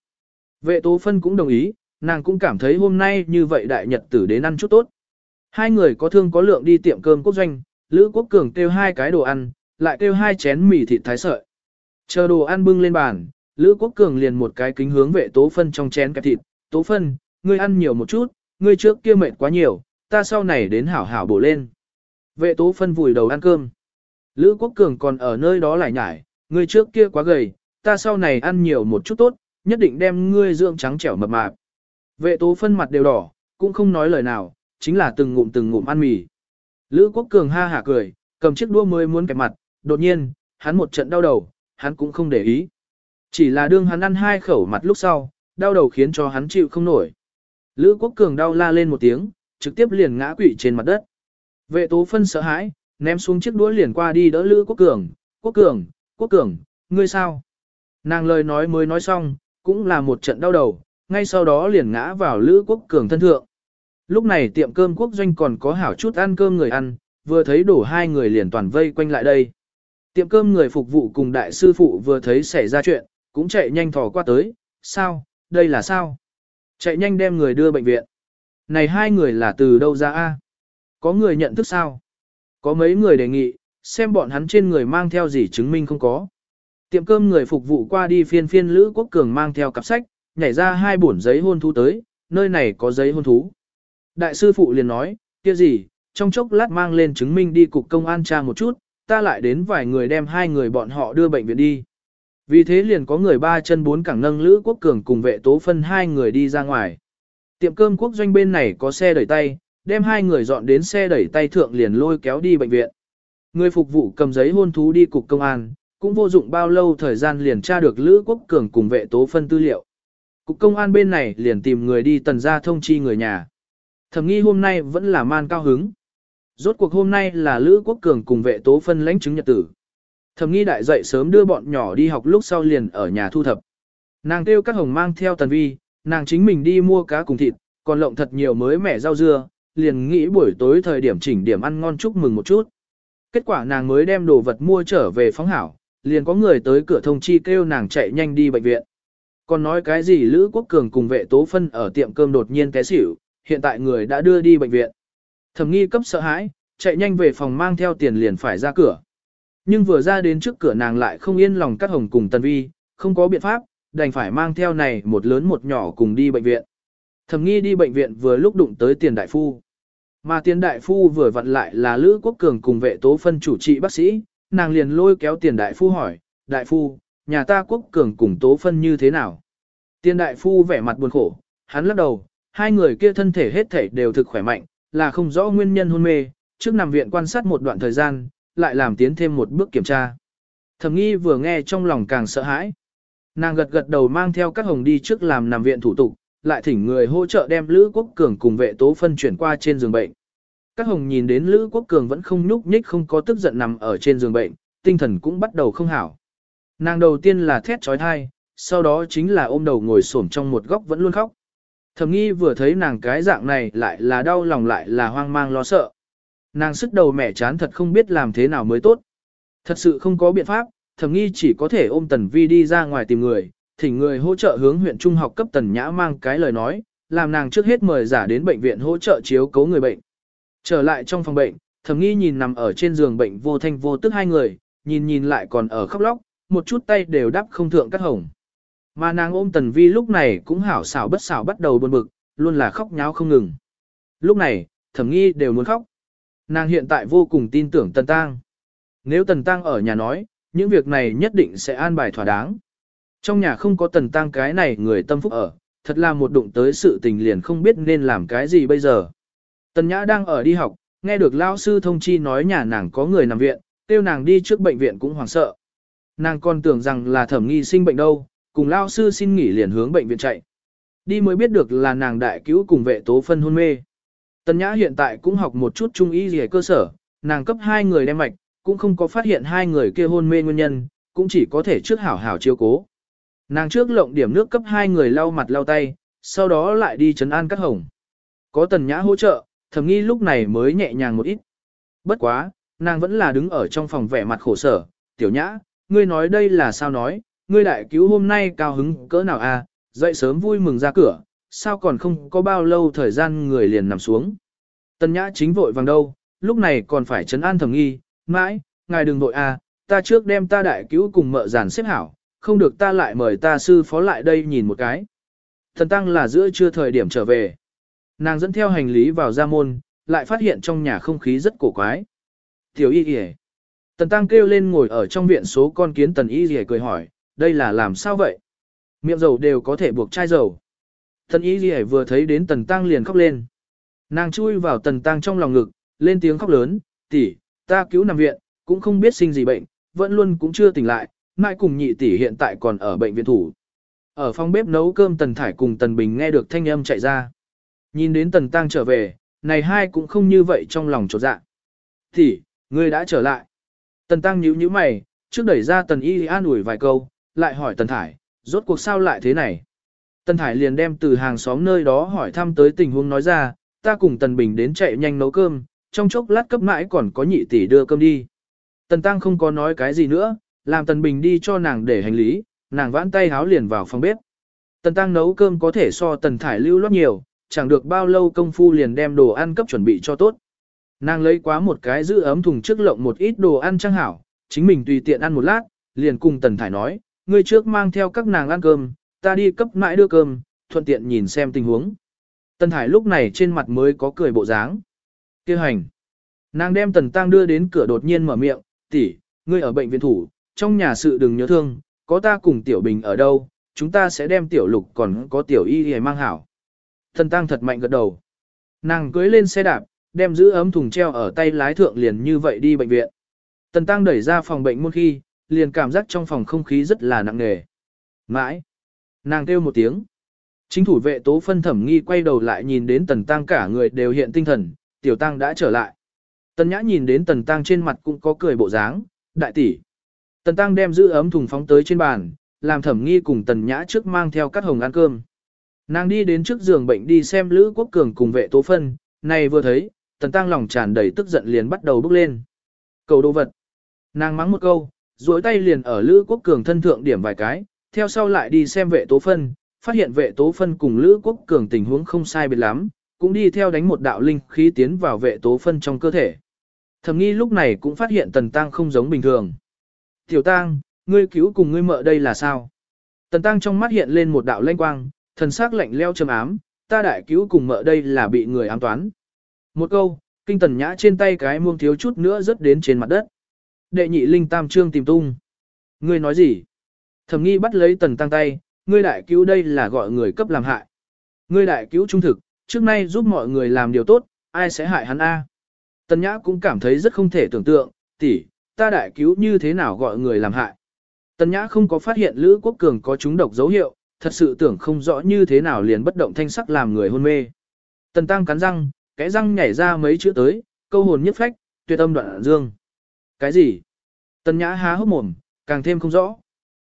Vệ tố phân cũng đồng ý, nàng cũng cảm thấy hôm nay như vậy đại nhật tử đến ăn chút tốt. Hai người có thương có lượng đi tiệm cơm quốc doanh, Lữ Quốc Cường kêu hai cái đồ ăn, lại kêu hai chén mì thịt thái sợi. Chờ đồ ăn bưng lên bàn, Lữ Quốc Cường liền một cái kính hướng vệ tố phân trong chén kẹp thịt. Tố phân, ngươi ăn nhiều một chút, ngươi trước kia mệt quá nhiều, ta sau này đến hảo hảo bổ lên. Vệ tố phân vùi đầu ăn cơm. Lữ Quốc Cường còn ở nơi đó lại nhải, ngươi trước kia quá gầy, ta sau này ăn nhiều một chút tốt, nhất định đem ngươi dưỡng trắng trẻo mập mạp. Vệ tố phân mặt đều đỏ, cũng không nói lời nào, chính là từng ngụm từng ngụm ăn mì. Lữ Quốc Cường ha hả cười, cầm chiếc đũa mới muốn kẹp mặt, đột nhiên, hắn một trận đau đầu, hắn cũng không để ý. Chỉ là đương hắn ăn hai khẩu mặt lúc sau, đau đầu khiến cho hắn chịu không nổi. Lữ Quốc Cường đau la lên một tiếng, trực tiếp liền ngã quỵ trên mặt đất. Vệ tố phân sợ hãi, ném xuống chiếc đũa liền qua đi đỡ Lữ Quốc Cường. Quốc Cường, Quốc Cường, ngươi sao? Nàng lời nói mới nói xong, cũng là một trận đau đầu, ngay sau đó liền ngã vào Lữ Quốc Cường thân thượng. Lúc này tiệm cơm quốc doanh còn có hảo chút ăn cơm người ăn, vừa thấy đổ hai người liền toàn vây quanh lại đây. Tiệm cơm người phục vụ cùng đại sư phụ vừa thấy xảy ra chuyện, cũng chạy nhanh thò qua tới, sao, đây là sao? Chạy nhanh đem người đưa bệnh viện. này hai người là từ đâu ra a? Có người nhận thức sao? Có mấy người đề nghị, xem bọn hắn trên người mang theo gì chứng minh không có. Tiệm cơm người phục vụ qua đi phiên phiên Lữ Quốc Cường mang theo cặp sách, nhảy ra hai bổn giấy hôn thú tới, nơi này có giấy hôn thú. Đại sư phụ liền nói, kia gì, trong chốc lát mang lên chứng minh đi cục công an tra một chút, ta lại đến vài người đem hai người bọn họ đưa bệnh viện đi. Vì thế liền có người ba chân bốn cẳng nâng Lữ Quốc Cường cùng vệ tố phân hai người đi ra ngoài. Tiệm cơm quốc doanh bên này có xe đẩy tay, đem hai người dọn đến xe đẩy tay thượng liền lôi kéo đi bệnh viện. Người phục vụ cầm giấy hôn thú đi cục công an, cũng vô dụng bao lâu thời gian liền tra được Lữ Quốc Cường cùng vệ tố phân tư liệu. Cục công an bên này liền tìm người đi tần ra thông chi người nhà. Thẩm nghi hôm nay vẫn là man cao hứng. Rốt cuộc hôm nay là Lữ Quốc Cường cùng vệ tố phân lãnh chứng nhật tử. Thẩm nghi đại dậy sớm đưa bọn nhỏ đi học lúc sau liền ở nhà thu thập. Nàng kêu các hồng mang theo tần vi, nàng chính mình đi mua cá cùng thịt, còn lộng thật nhiều mới mẻ rau dưa, liền nghĩ buổi tối thời điểm chỉnh điểm ăn ngon chúc mừng một chút. Kết quả nàng mới đem đồ vật mua trở về phóng hảo, liền có người tới cửa thông chi kêu nàng chạy nhanh đi bệnh viện. Còn nói cái gì Lữ Quốc Cường cùng vệ tố phân ở tiệm cơm đột nhiên té xỉu, hiện tại người đã đưa đi bệnh viện. Thẩm nghi cấp sợ hãi, chạy nhanh về phòng mang theo tiền liền phải ra cửa. Nhưng vừa ra đến trước cửa nàng lại không yên lòng cắt hồng cùng Tần Vi, không có biện pháp, đành phải mang theo này một lớn một nhỏ cùng đi bệnh viện. Thẩm nghi đi bệnh viện vừa lúc đụng tới tiền đại phu. Mà tiền đại phu vừa vặn lại là Lữ Quốc Cường cùng vệ tố phân chủ trị bác sĩ, nàng liền lôi kéo tiền đại phu hỏi, đại phu, nhà ta Quốc Cường cùng tố phân như thế nào? Tiền đại phu vẻ mặt buồn khổ, hắn lắc đầu, hai người kia thân thể hết thể đều thực khỏe mạnh, là không rõ nguyên nhân hôn mê, trước nằm viện quan sát một đoạn thời gian, lại làm tiến thêm một bước kiểm tra. Thẩm nghi vừa nghe trong lòng càng sợ hãi. Nàng gật gật đầu mang theo các hồng đi trước làm nằm viện thủ tục, lại thỉnh người hỗ trợ đem Lữ Quốc Cường cùng vệ tố phân chuyển qua trên giường bệnh. Các hồng nhìn đến Lữ Quốc Cường vẫn không nhúc nhích không có tức giận nằm ở trên giường bệnh, tinh thần cũng bắt đầu không hảo. Nàng đầu tiên là thét trói thai, sau đó chính là ôm đầu ngồi xổm trong một góc vẫn luôn khóc. Thầm nghi vừa thấy nàng cái dạng này lại là đau lòng lại là hoang mang lo sợ. Nàng sức đầu mẹ chán thật không biết làm thế nào mới tốt. Thật sự không có biện pháp, thầm nghi chỉ có thể ôm tần vi đi ra ngoài tìm người, thỉnh người hỗ trợ hướng huyện trung học cấp tần nhã mang cái lời nói, làm nàng trước hết mời giả đến bệnh viện hỗ trợ chiếu cấu người bệnh. Trở lại trong phòng bệnh, thầm nghi nhìn nằm ở trên giường bệnh vô thanh vô tức hai người, nhìn nhìn lại còn ở khóc lóc, một chút tay đều đắp không thượng cắt hồng. Mà nàng ôm tần vi lúc này cũng hảo xảo bất xảo bắt đầu buồn bực, luôn là khóc nháo không ngừng. Lúc này, thẩm nghi đều muốn khóc. Nàng hiện tại vô cùng tin tưởng tần tang. Nếu tần tang ở nhà nói, những việc này nhất định sẽ an bài thỏa đáng. Trong nhà không có tần tang cái này người tâm phúc ở, thật là một đụng tới sự tình liền không biết nên làm cái gì bây giờ. Tần Nhã đang ở đi học, nghe được lao sư thông chi nói nhà nàng có người nằm viện, tiêu nàng đi trước bệnh viện cũng hoảng sợ. Nàng còn tưởng rằng là thẩm nghi sinh bệnh đâu, cùng lao sư xin nghỉ liền hướng bệnh viện chạy. Đi mới biết được là nàng đại cứu cùng vệ tố phân hôn mê. Tần Nhã hiện tại cũng học một chút trung y gì cơ sở, nàng cấp hai người đem mạch, cũng không có phát hiện hai người kia hôn mê nguyên nhân, cũng chỉ có thể trước hảo hảo chiếu cố. Nàng trước lộng điểm nước cấp hai người lau mặt lau tay, sau đó lại đi chấn an các hồng. Có tần nhã hỗ trợ, thầm nghi lúc này mới nhẹ nhàng một ít. Bất quá, nàng vẫn là đứng ở trong phòng vẻ mặt khổ sở, tiểu nhã, ngươi nói đây là sao nói, ngươi đại cứu hôm nay cao hứng cỡ nào à, dậy sớm vui mừng ra cửa, sao còn không có bao lâu thời gian người liền nằm xuống. Tần nhã chính vội vàng đâu, lúc này còn phải chấn an thầm nghi, mãi, ngài đừng vội à, ta trước đem ta đại cứu cùng mợ giàn xếp hảo, không được ta lại mời ta sư phó lại đây nhìn một cái. Thần tăng là giữa trưa thời điểm trở về. Nàng dẫn theo hành lý vào gia môn, lại phát hiện trong nhà không khí rất cổ quái. Tiểu y kìa. Tần tăng kêu lên ngồi ở trong viện số con kiến tần y kìa cười hỏi, đây là làm sao vậy? Miệng dầu đều có thể buộc chai dầu. Tần y gì vừa thấy đến tần tăng liền khóc lên. Nàng chui vào tần tăng trong lòng ngực, lên tiếng khóc lớn, tỷ, ta cứu nằm viện, cũng không biết sinh gì bệnh, vẫn luôn cũng chưa tỉnh lại, Mai cùng nhị tỷ hiện tại còn ở bệnh viện thủ. Ở phòng bếp nấu cơm Tần Thải cùng Tần Bình nghe được thanh âm chạy ra. Nhìn đến Tần Tăng trở về, này hai cũng không như vậy trong lòng trột dạ. Tỷ, ngươi đã trở lại. Tần Tăng nhíu nhíu mày, trước đẩy ra Tần Y an ủi vài câu, lại hỏi Tần Thải, rốt cuộc sao lại thế này. Tần Thải liền đem từ hàng xóm nơi đó hỏi thăm tới tình huống nói ra, ta cùng Tần Bình đến chạy nhanh nấu cơm, trong chốc lát cấp mãi còn có nhị tỷ đưa cơm đi. Tần Tăng không có nói cái gì nữa, làm Tần Bình đi cho nàng để hành lý, nàng vãn tay háo liền vào phòng bếp. Tần Tăng nấu cơm có thể so Tần Thải lưu loát nhiều, chẳng được bao lâu công phu liền đem đồ ăn cấp chuẩn bị cho tốt. Nàng lấy quá một cái giữ ấm thùng trước lộng một ít đồ ăn trang hảo, chính mình tùy tiện ăn một lát, liền cùng Tần Thải nói, ngươi trước mang theo các nàng ăn cơm, ta đi cấp mãi đưa cơm, thuận tiện nhìn xem tình huống. Tần Hải lúc này trên mặt mới có cười bộ dáng. Kêu hành. Nàng đem Tần Tăng đưa đến cửa đột nhiên mở miệng, tỷ, ngươi ở bệnh viện thủ, trong nhà sự đừng nhớ thương, có ta cùng Tiểu Bình ở đâu, chúng ta sẽ đem Tiểu Lục còn có Tiểu Y để mang hảo. Tần Tăng thật mạnh gật đầu. Nàng cưới lên xe đạp, đem giữ ấm thùng treo ở tay lái thượng liền như vậy đi bệnh viện. Tần Tăng đẩy ra phòng bệnh môn khi, liền cảm giác trong phòng không khí rất là nặng nề. Mãi. Nàng kêu một tiếng. Chính thủ vệ tố phân thẩm nghi quay đầu lại nhìn đến tần tăng cả người đều hiện tinh thần, tiểu tăng đã trở lại. Tần nhã nhìn đến tần tăng trên mặt cũng có cười bộ dáng, đại tỷ. Tần tăng đem giữ ấm thùng phóng tới trên bàn, làm thẩm nghi cùng tần nhã trước mang theo cắt hồng ăn cơm. Nàng đi đến trước giường bệnh đi xem Lữ Quốc Cường cùng vệ tố phân, này vừa thấy, tần tăng lòng tràn đầy tức giận liền bắt đầu bước lên. Cầu đồ vật. Nàng mắng một câu, duỗi tay liền ở Lữ Quốc Cường thân thượng điểm vài cái, theo sau lại đi xem vệ tố phân, phát hiện vệ tố phân cùng Lữ Quốc Cường tình huống không sai biệt lắm, cũng đi theo đánh một đạo linh khí tiến vào vệ tố phân trong cơ thể. Thẩm nghi lúc này cũng phát hiện Tần Tăng không giống bình thường. Tiểu Tăng, ngươi cứu cùng ngươi mợ đây là sao? Tần Tăng trong mắt hiện lên một đạo lanh quang, thần sắc lạnh leo trầm ám, ta đại cứu cùng mợ đây là bị người ám toán. Một câu, kinh tần nhã trên tay cái muông thiếu chút nữa rớt đến trên mặt đất. Đệ nhị linh tam trương tìm tung. Ngươi nói gì? Thẩm nghi bắt lấy tần tăng tay, ngươi đại cứu đây là gọi người cấp làm hại. Ngươi đại cứu trung thực, trước nay giúp mọi người làm điều tốt, ai sẽ hại hắn a? Tần nhã cũng cảm thấy rất không thể tưởng tượng, tỷ, ta đại cứu như thế nào gọi người làm hại. Tần nhã không có phát hiện Lữ Quốc Cường có chúng độc dấu hiệu, thật sự tưởng không rõ như thế nào liền bất động thanh sắc làm người hôn mê. Tần tăng cắn răng, cái răng nhảy ra mấy chữ tới, câu hồn nhất phách, tuyệt âm đoạn dương. Cái gì? Tần nhã há hốc mồm, càng thêm không rõ.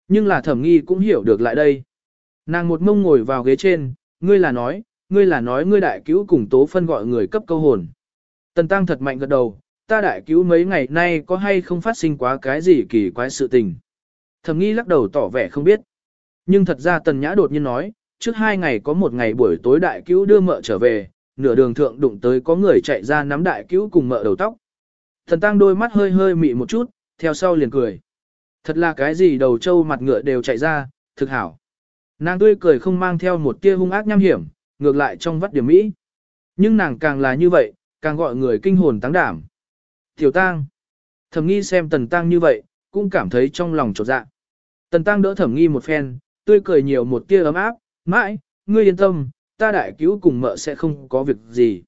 Nhưng là thẩm nghi cũng hiểu được lại đây. Nàng một mông ngồi vào ghế trên, ngươi là nói, ngươi là nói ngươi đại cứu cùng tố phân gọi người cấp câu hồn. Tần tăng thật mạnh gật đầu, ta đại cứu mấy ngày nay có hay không phát sinh quá cái gì kỳ quái sự tình. Thẩm nghi lắc đầu tỏ vẻ không biết. Nhưng thật ra tần nhã đột nhiên nói, trước hai ngày có một ngày buổi tối đại cứu đưa mợ trở về, nửa đường thượng đụng tới có người chạy ra nắm đại cứu cùng mợ đầu tóc. Thần tăng đôi mắt hơi hơi mị một chút, theo sau liền cười. Thật là cái gì đầu trâu mặt ngựa đều chạy ra, thực hảo. Nàng tươi cười không mang theo một tia hung ác nham hiểm, ngược lại trong vắt điểm mỹ. Nhưng nàng càng là như vậy, càng gọi người kinh hồn táng đảm. Tiểu tang. Thẩm nghi xem tần tăng như vậy, cũng cảm thấy trong lòng trột dạ. Tần tăng đỡ thẩm nghi một phen, tươi cười nhiều một tia ấm áp, mãi, ngươi yên tâm, ta đại cứu cùng mợ sẽ không có việc gì.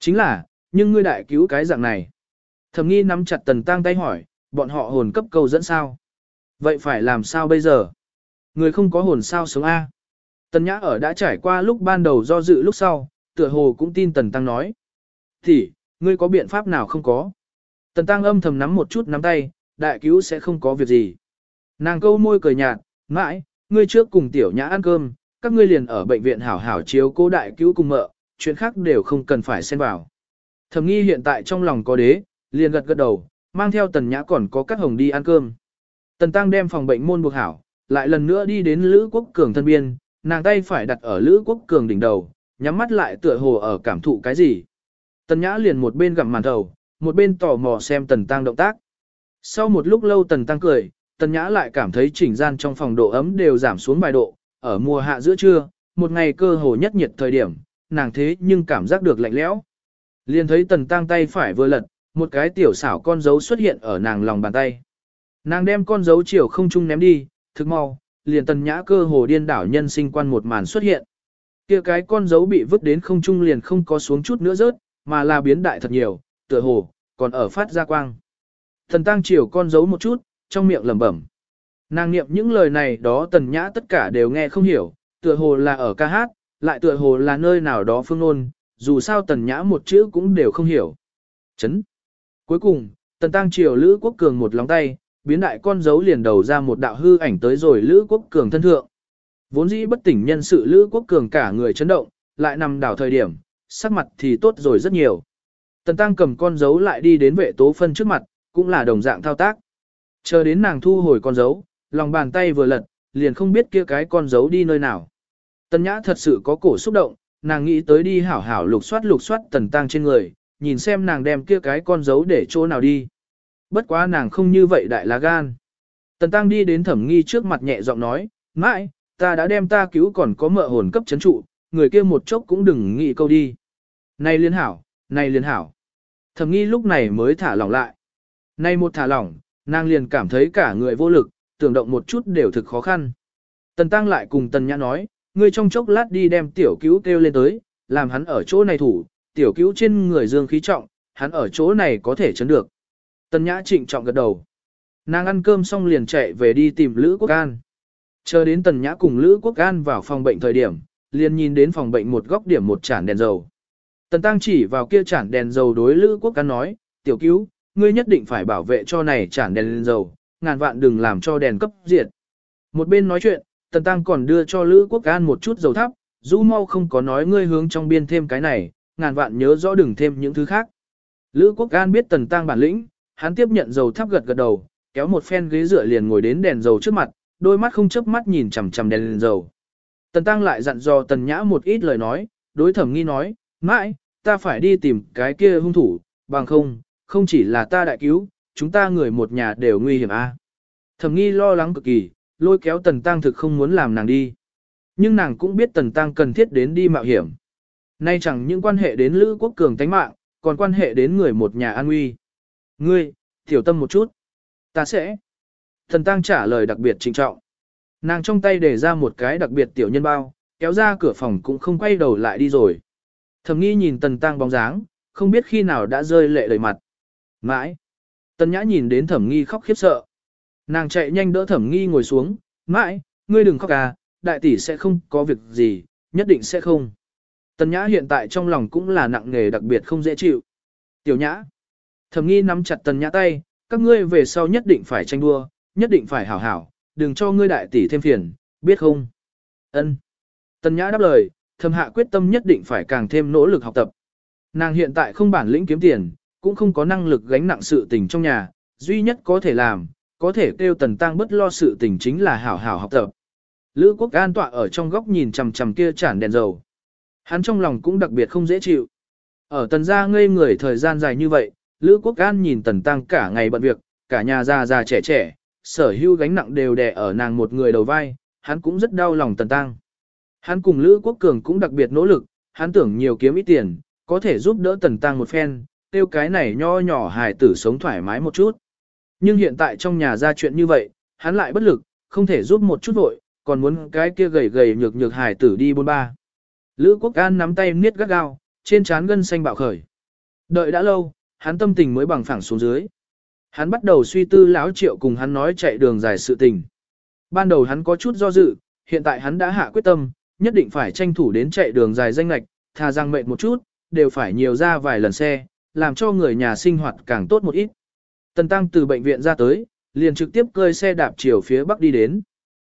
Chính là, nhưng ngươi đại cứu cái dạng này. Thẩm nghi nắm chặt tần tăng tay hỏi, bọn họ hồn cấp câu dẫn sao? Vậy phải làm sao bây giờ? Người không có hồn sao sống A. Tần Nhã ở đã trải qua lúc ban đầu do dự lúc sau, tựa hồ cũng tin Tần Tăng nói. Thì, ngươi có biện pháp nào không có? Tần Tăng âm thầm nắm một chút nắm tay, đại cứu sẽ không có việc gì. Nàng câu môi cười nhạt, mãi, ngươi trước cùng tiểu nhã ăn cơm, các ngươi liền ở bệnh viện hảo hảo chiếu cô đại cứu cùng mợ, chuyện khác đều không cần phải xen vào. Thẩm nghi hiện tại trong lòng có đế, liền gật gật đầu, mang theo tần nhã còn có các hồng đi ăn cơm. Tần Tăng đem phòng bệnh môn buộc hảo, lại lần nữa đi đến Lữ Quốc Cường thân biên, nàng tay phải đặt ở Lữ Quốc Cường đỉnh đầu, nhắm mắt lại tựa hồ ở cảm thụ cái gì. Tần Nhã liền một bên gặm màn thầu, một bên tò mò xem Tần Tăng động tác. Sau một lúc lâu Tần Tăng cười, Tần Nhã lại cảm thấy chỉnh gian trong phòng độ ấm đều giảm xuống vài độ, ở mùa hạ giữa trưa, một ngày cơ hồ nhất nhiệt thời điểm, nàng thế nhưng cảm giác được lạnh lẽo. Liền thấy Tần Tăng tay phải vừa lật, một cái tiểu xảo con dấu xuất hiện ở nàng lòng bàn tay. Nàng đem con dấu chiều không trung ném đi, thực mau, liền tần nhã cơ hồ điên đảo nhân sinh quan một màn xuất hiện. Kia cái con dấu bị vứt đến không trung liền không có xuống chút nữa rớt, mà là biến đại thật nhiều, tựa hồ, còn ở phát ra quang. Thần tăng chiều con dấu một chút, trong miệng lẩm bẩm. Nàng niệm những lời này đó tần nhã tất cả đều nghe không hiểu, tựa hồ là ở ca hát, lại tựa hồ là nơi nào đó phương ngôn, dù sao tần nhã một chữ cũng đều không hiểu. Chấn. Cuối cùng, tần tăng chiều Lữ Quốc Cường một lóng tay, biến đại con dấu liền đầu ra một đạo hư ảnh tới rồi Lữ Quốc Cường thân thượng. Vốn dĩ bất tỉnh nhân sự Lữ Quốc Cường cả người chấn động, lại nằm đảo thời điểm, sắc mặt thì tốt rồi rất nhiều. Tần Tăng cầm con dấu lại đi đến vệ tố phân trước mặt, cũng là đồng dạng thao tác. Chờ đến nàng thu hồi con dấu, lòng bàn tay vừa lật, liền không biết kia cái con dấu đi nơi nào. Tần Nhã thật sự có cổ xúc động, nàng nghĩ tới đi hảo hảo lục soát lục soát tần tăng trên người, nhìn xem nàng đem kia cái con dấu để chỗ nào đi. Bất quá nàng không như vậy đại lá gan. Tần tăng đi đến thẩm nghi trước mặt nhẹ giọng nói, mãi, ta đã đem ta cứu còn có mợ hồn cấp chấn trụ, người kia một chốc cũng đừng nghĩ câu đi. Này liên hảo, này liên hảo. Thẩm nghi lúc này mới thả lỏng lại. Này một thả lỏng, nàng liền cảm thấy cả người vô lực, tưởng động một chút đều thực khó khăn. Tần tăng lại cùng tần nhã nói, ngươi trong chốc lát đi đem tiểu cứu kêu lên tới, làm hắn ở chỗ này thủ, tiểu cứu trên người dương khí trọng, hắn ở chỗ này có thể chấn được. Tần nhã trịnh trọng gật đầu. Nàng ăn cơm xong liền chạy về đi tìm Lữ Quốc An. Chờ đến Tần Nhã cùng Lữ Quốc An vào phòng bệnh thời điểm, liền nhìn đến phòng bệnh một góc điểm một chản đèn dầu. Tần Tăng chỉ vào kia chản đèn dầu đối Lữ Quốc An nói, tiểu cứu, ngươi nhất định phải bảo vệ cho này chản đèn dầu, ngàn vạn đừng làm cho đèn cấp diệt. Một bên nói chuyện, Tần Tăng còn đưa cho Lữ Quốc An một chút dầu thắp, dù mau không có nói ngươi hướng trong biên thêm cái này, ngàn vạn nhớ rõ đừng thêm những thứ khác. Lữ Quốc An biết Tần Tăng bản lĩnh, hắn tiếp nhận dầu thắp gật gật đầu, kéo một phen ghế dựa liền ngồi đến đèn dầu trước mặt, đôi mắt không chớp mắt nhìn chằm chằm đèn dầu. Tần Tăng lại dặn dò Tần Nhã một ít lời nói, đối thẩm nghi nói, mãi, ta phải đi tìm cái kia hung thủ, bằng không, không chỉ là ta đại cứu, chúng ta người một nhà đều nguy hiểm a. Thẩm nghi lo lắng cực kỳ, lôi kéo Tần Tăng thực không muốn làm nàng đi. Nhưng nàng cũng biết Tần Tăng cần thiết đến đi mạo hiểm. Nay chẳng những quan hệ đến Lữ Quốc Cường tánh mạng, còn quan hệ đến người một nhà an nguy. Ngươi, tiểu tâm một chút. Ta sẽ. Thần Tăng trả lời đặc biệt trịnh trọng. Nàng trong tay để ra một cái đặc biệt tiểu nhân bao, kéo ra cửa phòng cũng không quay đầu lại đi rồi. thầm nghi nhìn Tần Tăng bóng dáng, không biết khi nào đã rơi lệ đầy mặt. Mãi. Tần Nhã nhìn đến thẩm nghi khóc khiếp sợ. Nàng chạy nhanh đỡ thẩm nghi ngồi xuống. Mãi, ngươi đừng khóc à, đại tỷ sẽ không có việc gì, nhất định sẽ không. Tần Nhã hiện tại trong lòng cũng là nặng nghề đặc biệt không dễ chịu. Tiểu Nhã. Thẩm nghi nắm chặt Tần Nhã tay, các ngươi về sau nhất định phải tranh đua, nhất định phải hảo hảo, đừng cho ngươi đại tỷ thêm phiền, biết không? Ân. Tần Nhã đáp lời, thầm hạ quyết tâm nhất định phải càng thêm nỗ lực học tập. Nàng hiện tại không bản lĩnh kiếm tiền, cũng không có năng lực gánh nặng sự tình trong nhà, duy nhất có thể làm, có thể kêu Tần Tăng bất lo sự tình chính là hảo hảo học tập. Lữ Quốc An tọa ở trong góc nhìn chằm chằm kia chản đèn dầu. Hắn trong lòng cũng đặc biệt không dễ chịu. Ở Tần gia ngây người thời gian dài như vậy, Lữ Quốc An nhìn Tần Tăng cả ngày bận việc, cả nhà già già trẻ trẻ, sở hữu gánh nặng đều đè ở nàng một người đầu vai, hắn cũng rất đau lòng Tần Tăng. Hắn cùng Lữ Quốc Cường cũng đặc biệt nỗ lực, hắn tưởng nhiều kiếm ít tiền, có thể giúp đỡ Tần Tăng một phen, tiêu cái này nho nhỏ hài tử sống thoải mái một chút. Nhưng hiện tại trong nhà ra chuyện như vậy, hắn lại bất lực, không thể giúp một chút vội, còn muốn cái kia gầy gầy nhược nhược hài tử đi bôn ba. Lữ Quốc An nắm tay niết gắt gao, trên trán gân xanh bạo khởi. Đợi đã lâu, hắn tâm tình mới bằng phẳng xuống dưới. Hắn bắt đầu suy tư lão triệu cùng hắn nói chạy đường dài sự tình. Ban đầu hắn có chút do dự, hiện tại hắn đã hạ quyết tâm, nhất định phải tranh thủ đến chạy đường dài danh lạch, thà rằng mệt một chút, đều phải nhiều ra vài lần xe, làm cho người nhà sinh hoạt càng tốt một ít. Tần Tăng từ bệnh viện ra tới, liền trực tiếp cơi xe đạp chiều phía bắc đi đến.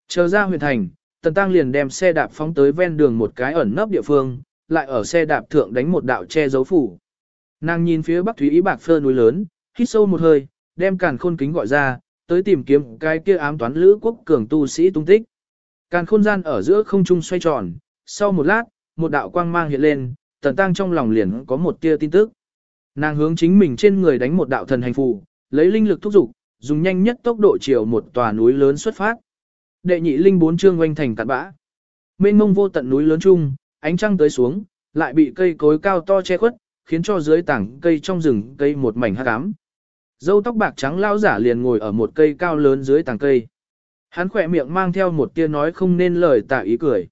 Chờ ra huyện thành, Tần Tăng liền đem xe đạp phóng tới ven đường một cái ẩn nấp địa phương, lại ở xe đạp thượng đánh một đạo che dấu phủ. Nàng nhìn phía bắc thúy ý bạc phơ núi lớn, hít sâu một hơi, đem càn khôn kính gọi ra, tới tìm kiếm cái kia ám toán lữ quốc cường tu sĩ tung tích. Càn khôn gian ở giữa không trung xoay tròn, sau một lát, một đạo quang mang hiện lên, tần tăng trong lòng liền có một tia tin tức. Nàng hướng chính mình trên người đánh một đạo thần hành phù, lấy linh lực thúc giục, dùng nhanh nhất tốc độ chiều một tòa núi lớn xuất phát. Đệ nhị linh bốn chương quanh thành cạn bã. Mênh mông vô tận núi lớn chung, ánh trăng tới xuống, lại bị cây cối cao to che khuất, khiến cho dưới tảng cây trong rừng cây một mảnh hắc ám. Dâu tóc bạc trắng lão giả liền ngồi ở một cây cao lớn dưới tảng cây. Hắn khỏe miệng mang theo một tia nói không nên lời tạ ý cười.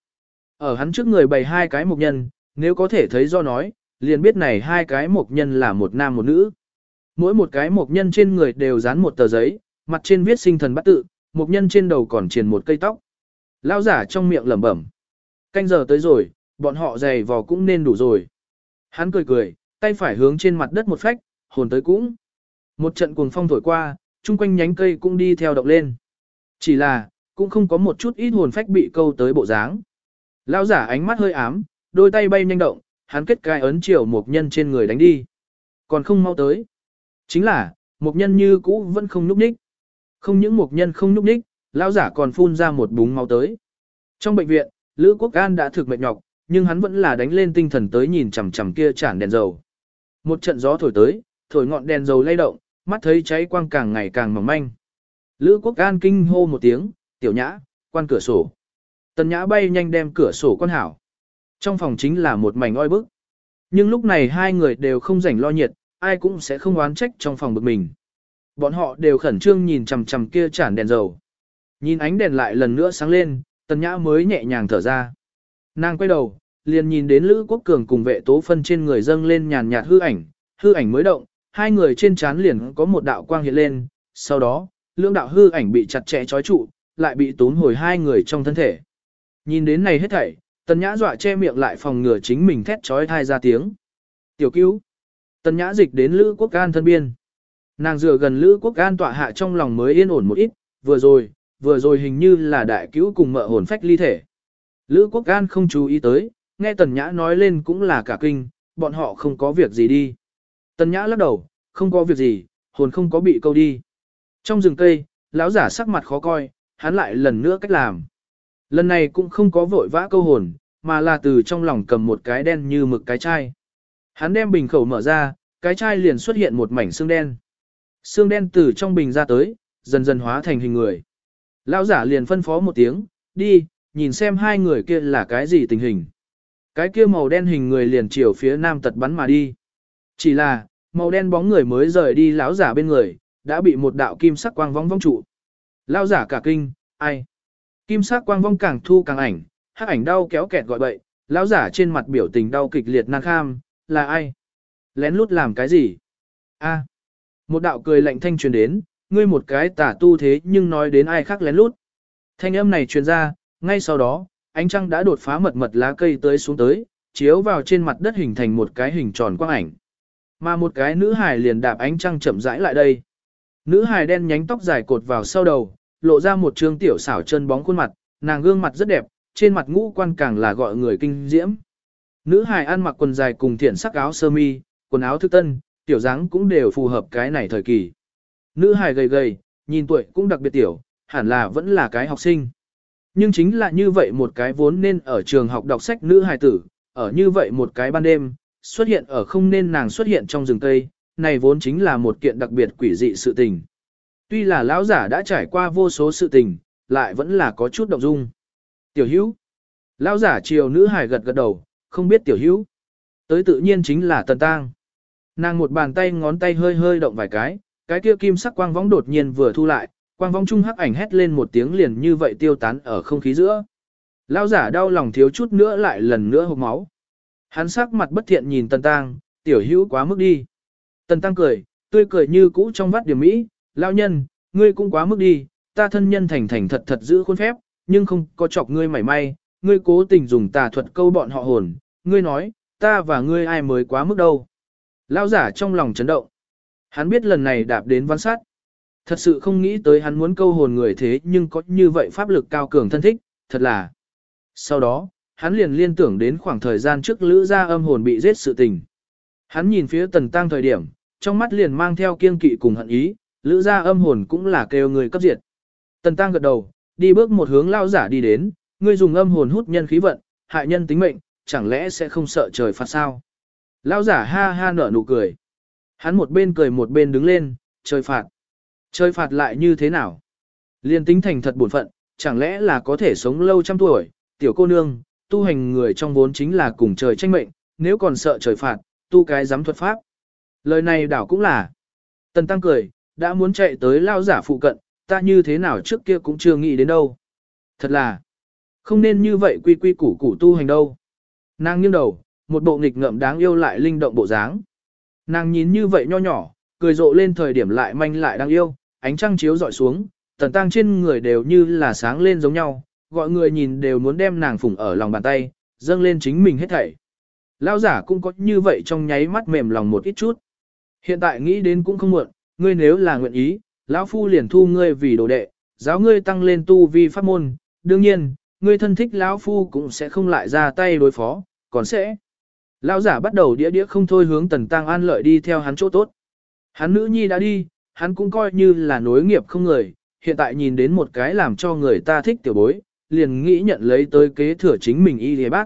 Ở hắn trước người bày hai cái mục nhân, nếu có thể thấy do nói, liền biết này hai cái mục nhân là một nam một nữ. Mỗi một cái mục nhân trên người đều dán một tờ giấy, mặt trên viết sinh thần bắt tự, một nhân trên đầu còn triền một cây tóc. Lão giả trong miệng lẩm bẩm. Canh giờ tới rồi, bọn họ giày vò cũng nên đủ rồi. Hắn cười cười, tay phải hướng trên mặt đất một phách, hồn tới cũng. Một trận cuồng phong thổi qua, chung quanh nhánh cây cũng đi theo động lên. Chỉ là, cũng không có một chút ít hồn phách bị câu tới bộ dáng. Lão giả ánh mắt hơi ám, đôi tay bay nhanh động, hắn kết cai ấn chiều một nhân trên người đánh đi. Còn không mau tới. Chính là, một nhân như cũ vẫn không núp ních. Không những mục nhân không nhúc đích, lão giả còn phun ra một búng máu tới. Trong bệnh viện, Lữ Quốc An đã thực mệt nhọc, nhưng hắn vẫn là đánh lên tinh thần tới nhìn chằm chằm kia chản đèn dầu. Một trận gió thổi tới, thổi ngọn đèn dầu lay động, mắt thấy cháy quang càng ngày càng mỏng manh. Lữ Quốc An kinh hô một tiếng, "Tiểu Nhã, quan cửa sổ." Tần Nhã bay nhanh đem cửa sổ quan hảo. Trong phòng chính là một mảnh oi bức. Nhưng lúc này hai người đều không rảnh lo nhiệt, ai cũng sẽ không oán trách trong phòng bực mình. Bọn họ đều khẩn trương nhìn chằm chằm kia chản đèn dầu. Nhìn ánh đèn lại lần nữa sáng lên, Tần Nhã mới nhẹ nhàng thở ra. Nàng quay đầu, liền nhìn đến Lữ Quốc Cường cùng vệ tố phân trên người dâng lên nhàn nhạt hư ảnh, hư ảnh mới động, hai người trên trán liền có một đạo quang hiện lên, sau đó, lưỡng đạo hư ảnh bị chặt chẽ trói trụ, lại bị tốn hồi hai người trong thân thể. Nhìn đến này hết thảy, Tần Nhã dọa che miệng lại phòng ngừa chính mình thét trói thai ra tiếng. Tiểu cứu. Tần Nhã dịch đến Lữ Quốc An thân biên. Nàng dựa gần Lữ Quốc An tọa hạ trong lòng mới yên ổn một ít, vừa rồi, vừa rồi hình như là đại cứu cùng mợ hồn phách ly thể. Lữ Quốc An không chú ý tới, nghe Tần Nhã nói lên cũng là cả kinh, bọn họ không có việc gì đi. Tần Nhã lắc đầu, không có việc gì, hồn không có bị câu đi. Trong rừng cây, lão giả sắc mặt khó coi, hắn lại lần nữa cách làm. Lần này cũng không có vội vã câu hồn, mà là từ trong lòng cầm một cái đen như mực cái chai. Hắn đem bình khẩu mở ra, cái chai liền xuất hiện một mảnh xương đen. Xương đen từ trong bình ra tới, dần dần hóa thành hình người. Lão giả liền phân phó một tiếng, đi, nhìn xem hai người kia là cái gì tình hình. Cái kia màu đen hình người liền chiều phía nam tật bắn mà đi. Chỉ là, màu đen bóng người mới rời đi lão giả bên người, đã bị một đạo kim sắc quang vong vong trụ. Lão giả cả kinh, ai? Kim sắc quang vong càng thu càng ảnh, hắc ảnh đau kéo kẹt gọi bậy, lão giả trên mặt biểu tình đau kịch liệt nan kham, là ai? Lén lút làm cái gì? A. Một đạo cười lạnh thanh truyền đến, ngươi một cái tả tu thế nhưng nói đến ai khác lén lút. Thanh âm này truyền ra, ngay sau đó, ánh trăng đã đột phá mật mật lá cây tới xuống tới, chiếu vào trên mặt đất hình thành một cái hình tròn quang ảnh. Mà một cái nữ hài liền đạp ánh trăng chậm rãi lại đây. Nữ hài đen nhánh tóc dài cột vào sau đầu, lộ ra một trương tiểu xảo chân bóng khuôn mặt, nàng gương mặt rất đẹp, trên mặt ngũ quan càng là gọi người kinh diễm. Nữ hài ăn mặc quần dài cùng thiện sắc áo sơ mi, quần áo thức tân, tiểu dáng cũng đều phù hợp cái này thời kỳ. Nữ hài gầy gầy, nhìn tuổi cũng đặc biệt tiểu, hẳn là vẫn là cái học sinh. Nhưng chính là như vậy một cái vốn nên ở trường học đọc sách nữ hài tử, ở như vậy một cái ban đêm, xuất hiện ở không nên nàng xuất hiện trong rừng cây, này vốn chính là một kiện đặc biệt quỷ dị sự tình. Tuy là lão giả đã trải qua vô số sự tình, lại vẫn là có chút động dung. Tiểu hữu. Lão giả chiều nữ hài gật gật đầu, không biết tiểu hữu. Tới tự nhiên chính là tần tang. Nàng một bàn tay ngón tay hơi hơi động vài cái, cái kia kim sắc quang vóng đột nhiên vừa thu lại, quang vóng trung hắc ảnh hét lên một tiếng liền như vậy tiêu tán ở không khí giữa. Lão giả đau lòng thiếu chút nữa lại lần nữa hộc máu. Hắn sắc mặt bất thiện nhìn tần Tăng, tiểu hữu quá mức đi. Tần tăng cười, tươi cười như cũ trong vắt điểm mỹ, lão nhân, ngươi cũng quá mức đi, ta thân nhân thành thành thật thật giữ khuôn phép, nhưng không có chọc ngươi mảy may, ngươi cố tình dùng tà thuật câu bọn họ hồn, ngươi nói, ta và ngươi ai mới quá mức đâu. Lão giả trong lòng chấn động. Hắn biết lần này đạp đến văn sát. Thật sự không nghĩ tới hắn muốn câu hồn người thế nhưng có như vậy pháp lực cao cường thân thích, thật là. Sau đó, hắn liền liên tưởng đến khoảng thời gian trước lữ gia âm hồn bị giết sự tình. Hắn nhìn phía tần tăng thời điểm, trong mắt liền mang theo kiên kỵ cùng hận ý, lữ gia âm hồn cũng là kêu người cấp diệt. Tần tăng gật đầu, đi bước một hướng lao giả đi đến, ngươi dùng âm hồn hút nhân khí vận, hại nhân tính mệnh, chẳng lẽ sẽ không sợ trời phạt sao? Lão giả ha ha nở nụ cười. Hắn một bên cười một bên đứng lên, trời phạt. Trời phạt lại như thế nào? Liên tính thành thật buồn phận, chẳng lẽ là có thể sống lâu trăm tuổi, tiểu cô nương, tu hành người trong vốn chính là cùng trời tranh mệnh, nếu còn sợ trời phạt, tu cái giám thuật pháp. Lời này đảo cũng là. Tần tăng cười, đã muốn chạy tới lao giả phụ cận, ta như thế nào trước kia cũng chưa nghĩ đến đâu. Thật là, không nên như vậy quy quy củ củ tu hành đâu. Nàng nghiêng đầu, một bộ nghịch ngợm đáng yêu lại linh động bộ dáng. Nàng nhìn như vậy nho nhỏ, cười rộ lên thời điểm lại manh lại đáng yêu, ánh trăng chiếu dọi xuống, tần tăng trên người đều như là sáng lên giống nhau, gọi người nhìn đều muốn đem nàng phủng ở lòng bàn tay, dâng lên chính mình hết thảy. Lao giả cũng có như vậy trong nháy mắt mềm lòng một ít chút. Hiện tại nghĩ đến cũng không muộn, ngươi nếu là nguyện ý, lão phu liền thu ngươi vì đồ đệ, giáo ngươi tăng lên tu vi pháp môn, đương nhiên, ngươi thân thích lão phu cũng sẽ không lại ra tay đối phó, còn sẽ. Lão giả bắt đầu đĩa đĩa không thôi hướng tần tăng an lợi đi theo hắn chỗ tốt. Hắn nữ nhi đã đi, hắn cũng coi như là nối nghiệp không người, hiện tại nhìn đến một cái làm cho người ta thích tiểu bối, liền nghĩ nhận lấy tới kế thừa chính mình y lìa bác.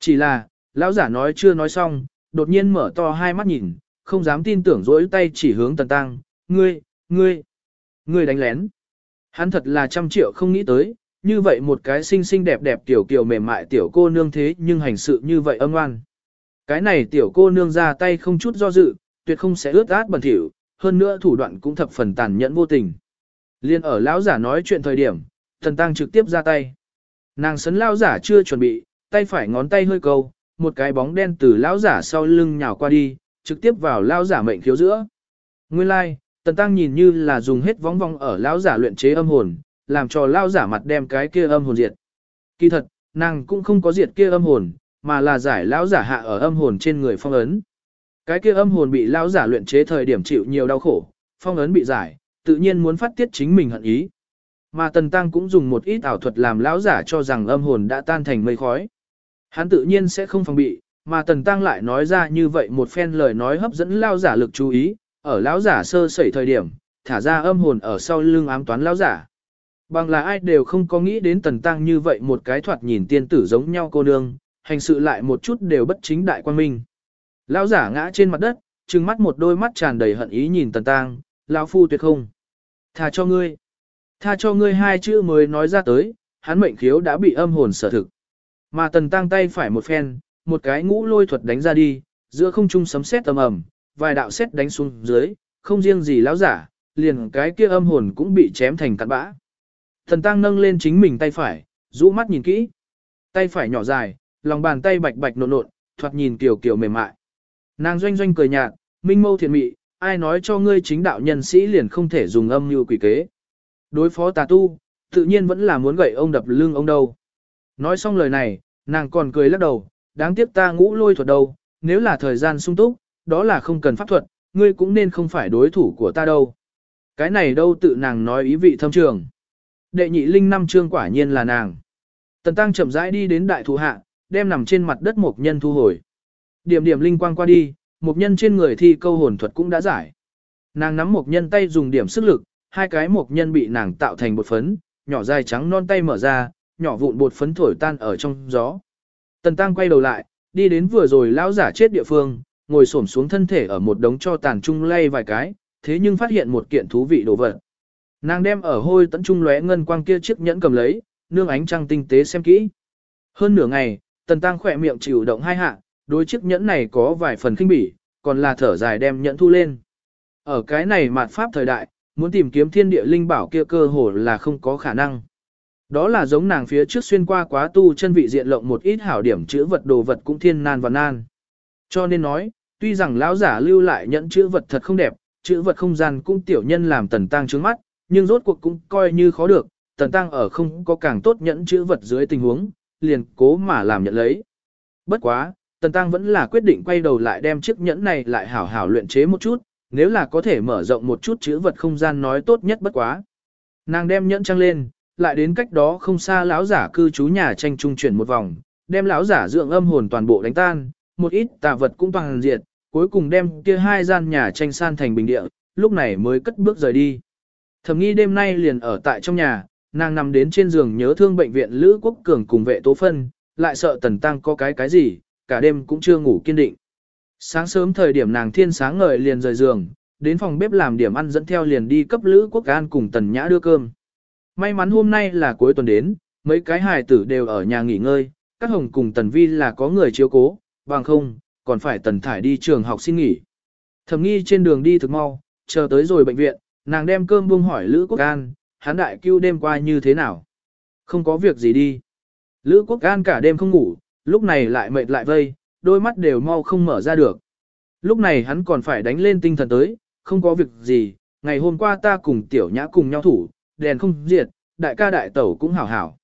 Chỉ là, lão giả nói chưa nói xong, đột nhiên mở to hai mắt nhìn, không dám tin tưởng rỗi tay chỉ hướng tần tăng, ngươi, ngươi, ngươi đánh lén. Hắn thật là trăm triệu không nghĩ tới, như vậy một cái xinh xinh đẹp đẹp tiểu kiều mềm mại tiểu cô nương thế nhưng hành sự như vậy âm ngoan. Cái này tiểu cô nương ra tay không chút do dự, tuyệt không sẽ ướt át bẩn thỉu, hơn nữa thủ đoạn cũng thập phần tàn nhẫn vô tình. Liên ở lão giả nói chuyện thời điểm, thần tăng trực tiếp ra tay. Nàng sấn lão giả chưa chuẩn bị, tay phải ngón tay hơi câu, một cái bóng đen từ lão giả sau lưng nhào qua đi, trực tiếp vào lão giả mệnh khiếu giữa. Nguyên lai, like, tần tăng nhìn như là dùng hết vóng vong ở lão giả luyện chế âm hồn, làm cho lão giả mặt đem cái kia âm hồn diệt. Kỳ thật, nàng cũng không có diệt kia âm hồn, mà là giải lão giả hạ ở âm hồn trên người phong ấn. Cái kia âm hồn bị lão giả luyện chế thời điểm chịu nhiều đau khổ, phong ấn bị giải, tự nhiên muốn phát tiết chính mình hận ý. Mà Tần Tăng cũng dùng một ít ảo thuật làm lão giả cho rằng âm hồn đã tan thành mây khói. Hắn tự nhiên sẽ không phòng bị, mà Tần Tăng lại nói ra như vậy một phen lời nói hấp dẫn lão giả lực chú ý, ở lão giả sơ sẩy thời điểm, thả ra âm hồn ở sau lưng ám toán lão giả. Bằng là ai đều không có nghĩ đến Tần Tăng như vậy một cái thoạt nhìn tiên tử giống nhau cô nương, hành sự lại một chút đều bất chính đại quan minh. Lão giả ngã trên mặt đất, trừng mắt một đôi mắt tràn đầy hận ý nhìn Tần tang lão phu tuyệt không. Tha cho ngươi. Tha cho ngươi hai chữ mới nói ra tới, hắn mệnh khiếu đã bị âm hồn sở thực. Mà Tần tang tay phải một phen, một cái ngũ lôi thuật đánh ra đi, giữa không trung sấm sét tầm ầm, vài đạo sét đánh xuống dưới, không riêng gì lão giả, liền cái kia âm hồn cũng bị chém thành cặn bã. Thần Tăng nâng lên chính mình tay phải, rũ mắt nhìn kỹ. Tay phải nhỏ dài, lòng bàn tay bạch bạch nộn nộn, thoạt nhìn kiểu kiểu mềm mại. Nàng doanh doanh cười nhạt, minh mâu thiện mị, ai nói cho ngươi chính đạo nhân sĩ liền không thể dùng âm như quỷ kế. Đối phó tà tu, tự nhiên vẫn là muốn gậy ông đập lưng ông đâu. Nói xong lời này, nàng còn cười lắc đầu, đáng tiếc ta ngũ lôi thuật đâu, nếu là thời gian sung túc, đó là không cần pháp thuật, ngươi cũng nên không phải đối thủ của ta đâu. Cái này đâu tự nàng nói ý vị thâm trường. Đệ nhị linh năm chương quả nhiên là nàng. Tần tăng chậm rãi đi đến đại thủ hạ, đem nằm trên mặt đất một nhân thu hồi. Điểm điểm linh quang qua đi, một nhân trên người thi câu hồn thuật cũng đã giải. Nàng nắm một nhân tay dùng điểm sức lực, hai cái một nhân bị nàng tạo thành bột phấn, nhỏ dài trắng non tay mở ra, nhỏ vụn bột phấn thổi tan ở trong gió. Tần Tăng quay đầu lại, đi đến vừa rồi lão giả chết địa phương, ngồi xổm xuống thân thể ở một đống cho tàn trung lay vài cái, thế nhưng phát hiện một kiện thú vị đồ vật. Nàng đem ở hôi tận trung lóe ngân quang kia chiếc nhẫn cầm lấy, nương ánh trăng tinh tế xem kỹ. Hơn nửa ngày, Tần Tăng khỏe miệng chịu động hai hạ, đối chiếc nhẫn này có vài phần kinh bỉ, còn là thở dài đem nhẫn thu lên. Ở cái này mạt pháp thời đại, muốn tìm kiếm thiên địa linh bảo kia cơ hồ là không có khả năng. Đó là giống nàng phía trước xuyên qua quá tu chân vị diện lộng một ít hảo điểm chữ vật đồ vật cũng thiên nan và nan. Cho nên nói, tuy rằng lão giả lưu lại nhẫn chữ vật thật không đẹp, chữ vật không gian cũng tiểu nhân làm tần tăng trướng mắt, nhưng rốt cuộc cũng coi như khó được, tần tăng ở không có càng tốt nhẫn chữ vật dưới tình huống, liền cố mà làm nhận lấy. Bất quá, tần tăng vẫn là quyết định quay đầu lại đem chiếc nhẫn này lại hảo hảo luyện chế một chút, nếu là có thể mở rộng một chút chữ vật không gian nói tốt nhất bất quá. Nàng đem nhẫn trăng lên, lại đến cách đó không xa lão giả cư trú nhà tranh trung chuyển một vòng, đem lão giả dưỡng âm hồn toàn bộ đánh tan, một ít tà vật cũng toàn diệt, cuối cùng đem kia hai gian nhà tranh san thành bình địa, lúc này mới cất bước rời đi. Thầm nghi đêm nay liền ở tại trong nhà, nàng nằm đến trên giường nhớ thương bệnh viện Lữ Quốc Cường cùng vệ tố phân, lại sợ tần tăng có cái cái gì, cả đêm cũng chưa ngủ kiên định. Sáng sớm thời điểm nàng thiên sáng ngời liền rời giường, đến phòng bếp làm điểm ăn dẫn theo liền đi cấp Lữ Quốc An cùng Tần Nhã đưa cơm. May mắn hôm nay là cuối tuần đến, mấy cái hài tử đều ở nhà nghỉ ngơi, các hồng cùng Tần Vi là có người chiếu cố, bằng không, còn phải Tần Thải đi trường học xin nghỉ. Thầm nghi trên đường đi thực mau, chờ tới rồi bệnh viện, nàng đem cơm buông hỏi Lữ Quốc An, hắn đại cưu đêm qua như thế nào. Không có việc gì đi. Lữ Quốc gan cả đêm không ngủ, lúc này lại mệt lại vây, đôi mắt đều mau không mở ra được. Lúc này hắn còn phải đánh lên tinh thần tới, không có việc gì, ngày hôm qua ta cùng tiểu nhã cùng nhau thủ, đèn không diệt, đại ca đại tẩu cũng hảo hảo.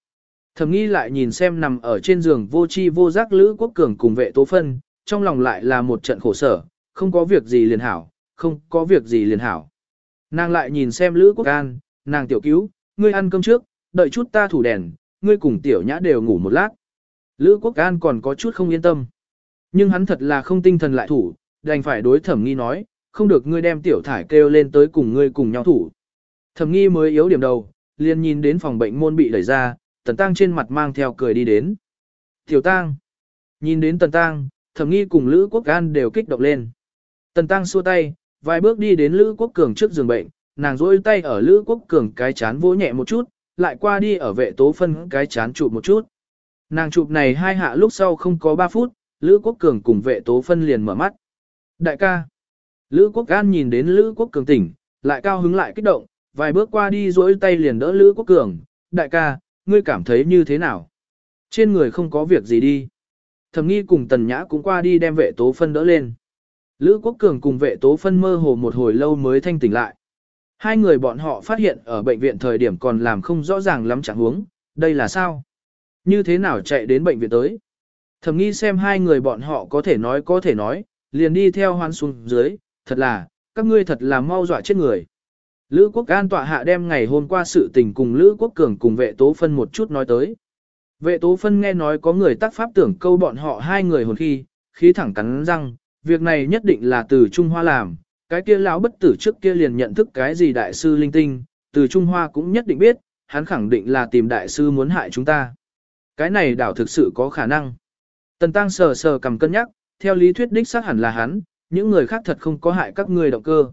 Thầm nghi lại nhìn xem nằm ở trên giường vô chi vô giác Lữ Quốc Cường cùng vệ tố phân, trong lòng lại là một trận khổ sở, không có việc gì liền hảo, không có việc gì liền hảo. Nàng lại nhìn xem Lữ Quốc An, nàng tiểu cứu, ngươi ăn cơm trước, đợi chút ta thủ đèn, ngươi cùng tiểu nhã đều ngủ một lát. Lữ Quốc An còn có chút không yên tâm. Nhưng hắn thật là không tinh thần lại thủ, đành phải đối thẩm nghi nói, không được ngươi đem tiểu thải kêu lên tới cùng ngươi cùng nhau thủ. Thẩm nghi mới yếu điểm đầu, liền nhìn đến phòng bệnh môn bị đẩy ra, tần tăng trên mặt mang theo cười đi đến. Tiểu tang, Nhìn đến Tần Tăng, thẩm nghi cùng Lữ Quốc An đều kích động lên. Tần Tăng xua tay, vài bước đi đến Lữ Quốc Cường trước giường bệnh, nàng rỗi tay ở Lữ Quốc Cường cái chán vỗ nhẹ một chút, lại qua đi ở vệ tố phân cái chán chụp một chút. Nàng chụp này hai hạ lúc sau không có 3 phút, Lữ Quốc Cường cùng vệ tố phân liền mở mắt. Đại ca. Lữ Quốc An nhìn đến Lữ Quốc Cường tỉnh, lại cao hứng lại kích động, vài bước qua đi rỗi tay liền đỡ Lữ Quốc Cường. Đại ca, ngươi cảm thấy như thế nào? Trên người không có việc gì đi. Thẩm nghi cùng Tần Nhã cũng qua đi đem vệ tố phân đỡ lên. Lữ Quốc Cường cùng vệ tố phân mơ hồ một hồi lâu mới thanh tỉnh lại. Hai người bọn họ phát hiện ở bệnh viện thời điểm còn làm không rõ ràng lắm chẳng huống, đây là sao? Như thế nào chạy đến bệnh viện tới? Thầm nghi xem hai người bọn họ có thể nói có thể nói, liền đi theo hoan xuống dưới, thật là, các ngươi thật là mau dọa chết người. Lữ Quốc An tọa hạ đem ngày hôm qua sự tình cùng Lữ Quốc Cường cùng vệ tố phân một chút nói tới. Vệ tố phân nghe nói có người tác pháp tưởng câu bọn họ hai người hồn khi, khí thẳng cắn răng, việc này nhất định là từ Trung Hoa làm, cái kia lão bất tử trước kia liền nhận thức cái gì đại sư linh tinh, từ Trung Hoa cũng nhất định biết, hắn khẳng định là tìm đại sư muốn hại chúng ta. Cái này đảo thực sự có khả năng. Tần Tăng sờ sờ cầm cân nhắc, theo lý thuyết đích xác hẳn là hắn, những người khác thật không có hại các ngươi động cơ.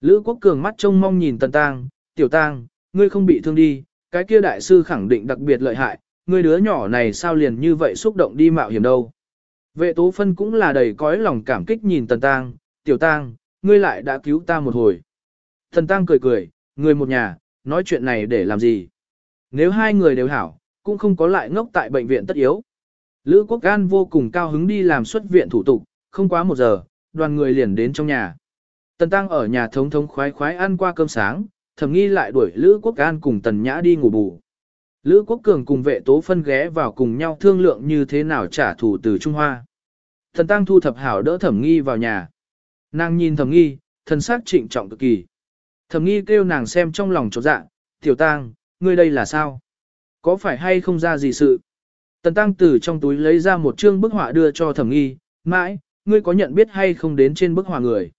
Lữ Quốc Cường mắt trông mong nhìn Tần Tăng, tiểu Tăng, ngươi không bị thương đi, cái kia đại sư khẳng định đặc biệt lợi hại, ngươi đứa nhỏ này sao liền như vậy xúc động đi mạo hiểm đâu. Vệ tố phân cũng là đầy cõi lòng cảm kích nhìn Tần Tăng, tiểu Tăng, ngươi lại đã cứu ta một hồi. Thần Tăng cười cười, người một nhà, nói chuyện này để làm gì. Nếu hai người đều hảo, cũng không có lại ngốc tại bệnh viện tất yếu. Lữ Quốc Gan vô cùng cao hứng đi làm xuất viện thủ tục, không quá một giờ, đoàn người liền đến trong nhà. Tần Tăng ở nhà thống thống khoái khoái ăn qua cơm sáng, thầm nghi lại đuổi Lữ Quốc Gan cùng Tần Nhã đi ngủ bù. Lữ Quốc Cường cùng vệ tố phân ghé vào cùng nhau thương lượng như thế nào trả thù từ Trung Hoa. Thần Tăng thu thập hảo đỡ thẩm nghi vào nhà. Nàng nhìn thẩm nghi, thân xác trịnh trọng cực kỳ. Thẩm nghi kêu nàng xem trong lòng chỗ dạ, tiểu tang, ngươi đây là sao? Có phải hay không ra gì sự? Tần tăng từ trong túi lấy ra một chương bức họa đưa cho thẩm nghi, mãi, ngươi có nhận biết hay không đến trên bức họa người?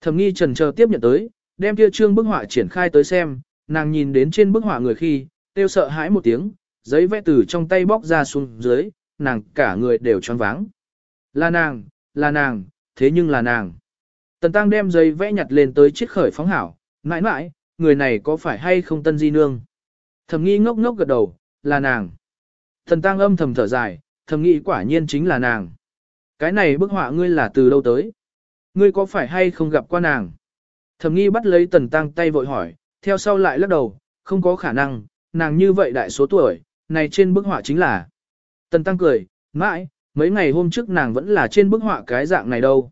Thẩm nghi trần chờ tiếp nhận tới, đem kia chương bức họa triển khai tới xem, nàng nhìn đến trên bức họa người khi, tiêu sợ hãi một tiếng, giấy vẽ từ trong tay bóc ra xuống dưới, nàng cả người đều choáng váng. Là nàng, là nàng, thế nhưng là nàng. Tần tăng đem giấy vẽ nhặt lên tới chiếc khởi phóng hảo, mãi mãi, người này có phải hay không tân di nương? Thẩm nghi ngốc ngốc gật đầu, là nàng. Tần tăng âm thầm thở dài, thầm nghĩ quả nhiên chính là nàng. Cái này bức họa ngươi là từ đâu tới? Ngươi có phải hay không gặp qua nàng? Thầm nghi bắt lấy tần tăng tay vội hỏi, theo sau lại lắc đầu, không có khả năng, nàng như vậy đại số tuổi, này trên bức họa chính là. Tần tăng cười, mãi, mấy ngày hôm trước nàng vẫn là trên bức họa cái dạng này đâu.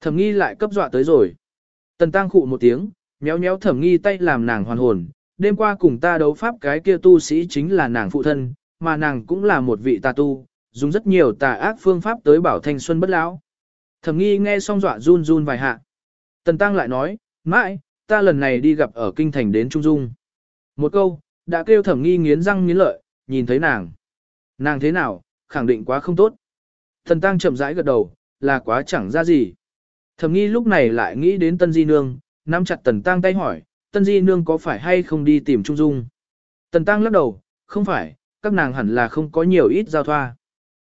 Thẩm nghi lại cấp dọa tới rồi. Tần tăng khụ một tiếng, méo méo thẩm nghi tay làm nàng hoàn hồn. Đêm qua cùng ta đấu pháp cái kia tu sĩ chính là nàng phụ thân, mà nàng cũng là một vị tà tu, dùng rất nhiều tà ác phương pháp tới bảo thanh xuân bất lão. Thẩm nghi nghe xong dọa run run vài hạ. Tần Tăng lại nói, mãi, ta lần này đi gặp ở kinh thành đến Trung Dung. Một câu, đã kêu thẩm nghi nghiến răng nghiến lợi, nhìn thấy nàng. Nàng thế nào, khẳng định quá không tốt. Thần Tăng chậm rãi gật đầu, là quá chẳng ra gì. Thẩm nghi lúc này lại nghĩ đến Tân Di Nương, nắm chặt Tần Tăng tay hỏi, Tân Di Nương có phải hay không đi tìm Trung Dung? Tần Tăng lắc đầu, không phải, các nàng hẳn là không có nhiều ít giao thoa.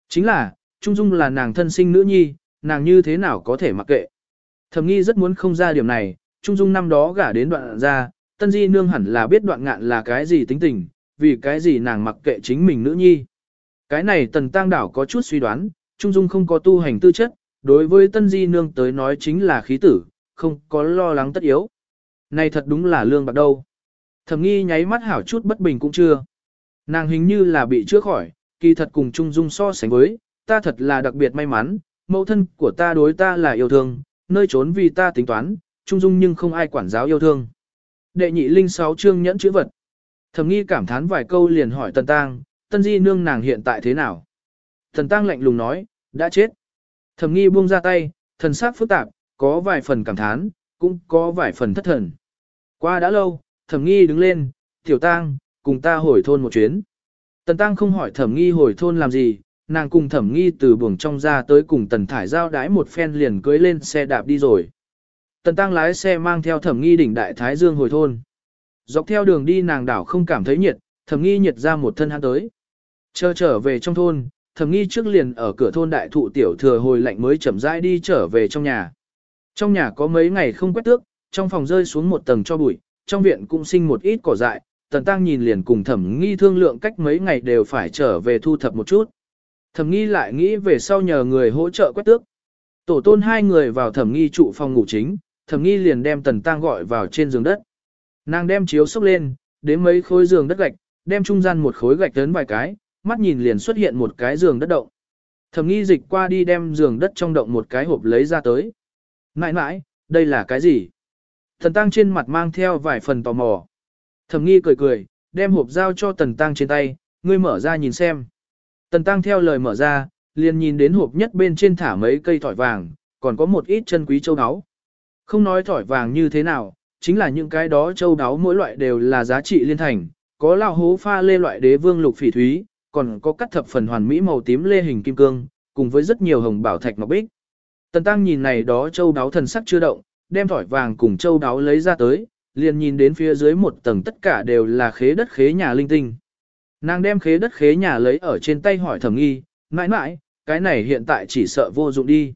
Chính là, Trung Dung là nàng thân sinh nữ nhi, nàng như thế nào có thể mặc kệ. Thẩm nghi rất muốn không ra điểm này, Trung Dung năm đó gả đến đoạn ra, Tân Di Nương hẳn là biết đoạn ngạn là cái gì tính tình, vì cái gì nàng mặc kệ chính mình nữ nhi. Cái này Tần Tăng Đảo có chút suy đoán, Trung Dung không có tu hành tư chất, đối với Tân Di Nương tới nói chính là khí tử, không có lo lắng tất yếu. Này thật đúng là lương bạc đâu. Thẩm nghi nháy mắt hảo chút bất bình cũng chưa. Nàng hình như là bị chữa khỏi, kỳ thật cùng Trung Dung so sánh với, ta thật là đặc biệt may mắn, mẫu thân của ta đối ta là yêu thương, nơi trốn vì ta tính toán, Trung Dung nhưng không ai quản giáo yêu thương. Đệ nhị linh sáu chương nhẫn chữ vật. Thẩm nghi cảm thán vài câu liền hỏi Tần Tăng, Tân Di nương nàng hiện tại thế nào? Tần Tăng lạnh lùng nói, đã chết. Thẩm nghi buông ra tay, thần sắc phức tạp, có vài phần cảm thán, cũng có vài phần thất thần. Qua đã lâu, thẩm nghi đứng lên, tiểu tang, cùng ta hồi thôn một chuyến. Tần Tăng không hỏi thẩm nghi hồi thôn làm gì, nàng cùng thẩm nghi từ buồng trong ra tới cùng tần thải giao đái một phen liền cưới lên xe đạp đi rồi. Tần Tăng lái xe mang theo thẩm nghi đỉnh đại thái dương hồi thôn. Dọc theo đường đi nàng đảo không cảm thấy nhiệt, thẩm nghi nhiệt ra một thân hắn tới. Chờ trở về trong thôn, thầm nghi trước liền ở cửa thôn đại thụ tiểu thừa hồi lạnh mới chậm rãi đi trở về trong nhà. Trong nhà có mấy ngày không quét tước, trong phòng rơi xuống một tầng cho bụi, trong viện cũng sinh một ít cỏ dại, tần tăng nhìn liền cùng thẩm nghi thương lượng cách mấy ngày đều phải trở về thu thập một chút. Thẩm nghi lại nghĩ về sau nhờ người hỗ trợ quét tước. Tổ tôn hai người vào thẩm nghi trụ phòng ngủ chính, thẩm nghi liền đem tần tăng gọi vào trên giường đất. Nàng đem chiếu sốc lên, đến mấy khối giường đất gạch, đem trung gian một khối gạch lớn vài cái, mắt nhìn liền xuất hiện một cái giường đất động. Thẩm nghi dịch qua đi đem giường đất trong động một cái hộp lấy ra tới. nãi nãi, đây là cái gì? Thần tăng trên mặt mang theo vài phần tò mò. Thẩm nghi cười cười, đem hộp giao cho tần tăng trên tay, ngươi mở ra nhìn xem. Tần tăng theo lời mở ra, liền nhìn đến hộp nhất bên trên thả mấy cây thỏi vàng, còn có một ít chân quý châu áo. Không nói thỏi vàng như thế nào, chính là những cái đó châu áo mỗi loại đều là giá trị liên thành, có lao hố pha lê loại đế vương lục phỉ thúy, còn có cắt thập phần hoàn mỹ màu tím lê hình kim cương, cùng với rất nhiều hồng bảo thạch ngọc bích. Tần Tăng nhìn này đó châu đáo thần sắc chưa động, đem thỏi vàng cùng châu đáo lấy ra tới, liền nhìn đến phía dưới một tầng tất cả đều là khế đất khế nhà linh tinh. Nàng đem khế đất khế nhà lấy ở trên tay hỏi thẩm nghi, mãi mãi, cái này hiện tại chỉ sợ vô dụng đi.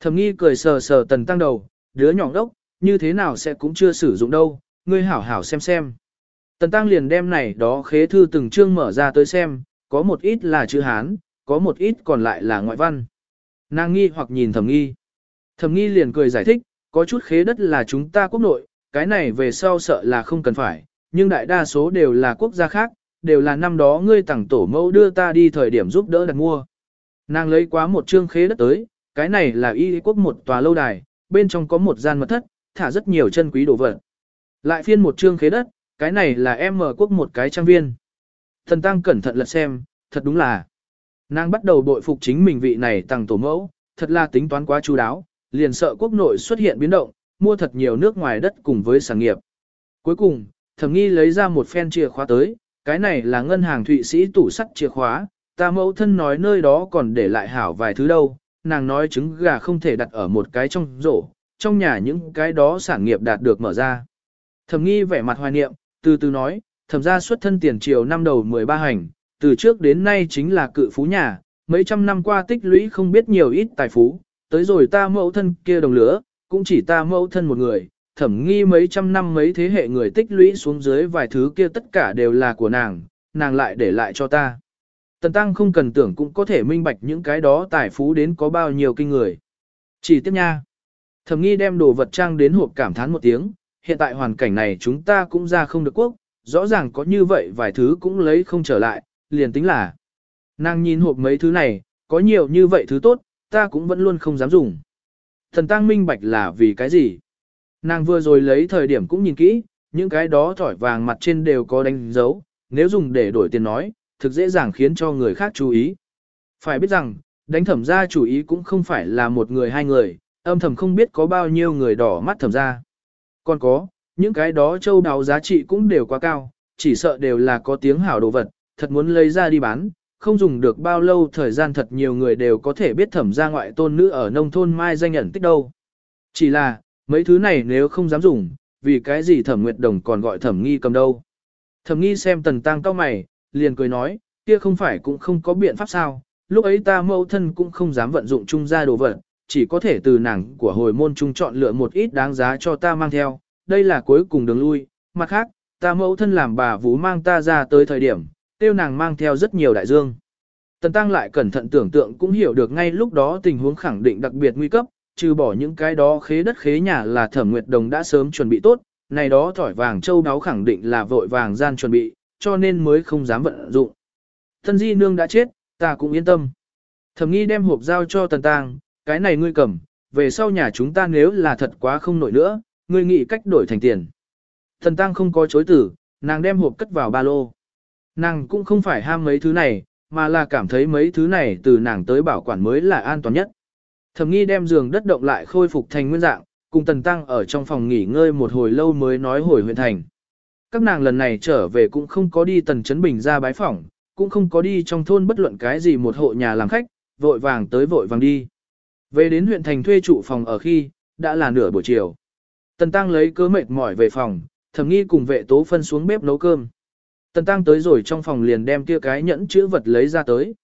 Thẩm nghi cười sờ sờ tần tăng đầu, đứa nhỏ đốc, như thế nào sẽ cũng chưa sử dụng đâu, ngươi hảo hảo xem xem. Tần tăng liền đem này đó khế thư từng chương mở ra tới xem, có một ít là chữ Hán, có một ít còn lại là ngoại văn. Nàng nghi hoặc nhìn thẩm nghi. Thẩm nghi liền cười giải thích, có chút khế đất là chúng ta quốc nội, cái này về sau sợ là không cần phải, nhưng đại đa số đều là quốc gia khác, đều là năm đó ngươi tặng tổ mẫu đưa ta đi thời điểm giúp đỡ đặt mua. Nàng lấy quá một chương khế đất tới, cái này là y quốc một tòa lâu đài, bên trong có một gian mật thất, thả rất nhiều chân quý đồ vật. Lại phiên một chương khế đất, cái này là em mở quốc một cái trang viên. Thần tăng cẩn thận lật xem, thật đúng là. Nàng bắt đầu bội phục chính mình vị này tăng tổ mẫu, thật là tính toán quá chú đáo, liền sợ quốc nội xuất hiện biến động, mua thật nhiều nước ngoài đất cùng với sản nghiệp. Cuối cùng, thẩm nghi lấy ra một phen chìa khóa tới, cái này là ngân hàng Thụy Sĩ tủ sắt chìa khóa, ta mẫu thân nói nơi đó còn để lại hảo vài thứ đâu, nàng nói trứng gà không thể đặt ở một cái trong rổ, trong nhà những cái đó sản nghiệp đạt được mở ra. Thẩm nghi vẻ mặt hoài niệm, từ từ nói, thẩm gia xuất thân tiền triều năm đầu 13 hành, từ trước đến nay chính là cự phú nhà, mấy trăm năm qua tích lũy không biết nhiều ít tài phú, tới rồi ta mẫu thân kia đồng lửa, cũng chỉ ta mẫu thân một người, thẩm nghi mấy trăm năm mấy thế hệ người tích lũy xuống dưới vài thứ kia tất cả đều là của nàng, nàng lại để lại cho ta. Tần Tăng không cần tưởng cũng có thể minh bạch những cái đó tài phú đến có bao nhiêu kinh người. Chỉ tiếp nha. Thẩm nghi đem đồ vật trang đến hộp cảm thán một tiếng, hiện tại hoàn cảnh này chúng ta cũng ra không được quốc, rõ ràng có như vậy vài thứ cũng lấy không trở lại, liền tính là. Nàng nhìn hộp mấy thứ này, có nhiều như vậy thứ tốt, ta cũng vẫn luôn không dám dùng. Thần tăng minh bạch là vì cái gì? Nàng vừa rồi lấy thời điểm cũng nhìn kỹ, những cái đó thỏi vàng mặt trên đều có đánh dấu, nếu dùng để đổi tiền nói, thực dễ dàng khiến cho người khác chú ý. Phải biết rằng, đánh thẩm ra chủ ý cũng không phải là một người hai người, âm thầm không biết có bao nhiêu người đỏ mắt thẩm ra. Còn có, những cái đó châu đáo giá trị cũng đều quá cao, chỉ sợ đều là có tiếng hảo đồ vật, thật muốn lấy ra đi bán, không dùng được bao lâu thời gian thật nhiều người đều có thể biết thẩm ra ngoại tôn nữ ở nông thôn mai danh nhận tích đâu. Chỉ là, mấy thứ này nếu không dám dùng, vì cái gì thẩm nguyệt đồng còn gọi thẩm nghi cầm đâu. Thẩm nghi xem tần tăng cao mày, liền cười nói, kia không phải cũng không có biện pháp sao, lúc ấy ta mẫu thân cũng không dám vận dụng chung ra đồ vật, chỉ có thể từ nàng của hồi môn chung chọn lựa một ít đáng giá cho ta mang theo, đây là cuối cùng đường lui, mặt khác, ta mẫu thân làm bà vú mang ta ra tới thời điểm, tiêu nàng mang theo rất nhiều đại dương. Tần Tăng lại cẩn thận tưởng tượng cũng hiểu được ngay lúc đó tình huống khẳng định đặc biệt nguy cấp, trừ bỏ những cái đó khế đất khế nhà là Thẩm Nguyệt Đồng đã sớm chuẩn bị tốt, này đó thỏi vàng châu đáo khẳng định là vội vàng gian chuẩn bị, cho nên mới không dám vận dụng. Thân di nương đã chết, ta cũng yên tâm. Thẩm nghi đem hộp giao cho Tần Tăng, cái này ngươi cầm, về sau nhà chúng ta nếu là thật quá không nổi nữa, ngươi nghĩ cách đổi thành tiền. Thần Tăng không có chối tử, nàng đem hộp cất vào ba lô. Nàng cũng không phải ham mấy thứ này, mà là cảm thấy mấy thứ này từ nàng tới bảo quản mới là an toàn nhất. Thẩm nghi đem giường đất động lại khôi phục thành nguyên dạng, cùng Tần Tăng ở trong phòng nghỉ ngơi một hồi lâu mới nói hồi huyện thành. Các nàng lần này trở về cũng không có đi Tần Trấn Bình ra bái phỏng, cũng không có đi trong thôn bất luận cái gì một hộ nhà làm khách, vội vàng tới vội vàng đi. Về đến huyện thành thuê trụ phòng ở khi, đã là nửa buổi chiều. Tần Tăng lấy cớ mệt mỏi về phòng, thẩm nghi cùng vệ tố phân xuống bếp nấu cơm. Tần Tăng tới rồi trong phòng liền đem kia cái nhẫn chữ vật lấy ra tới.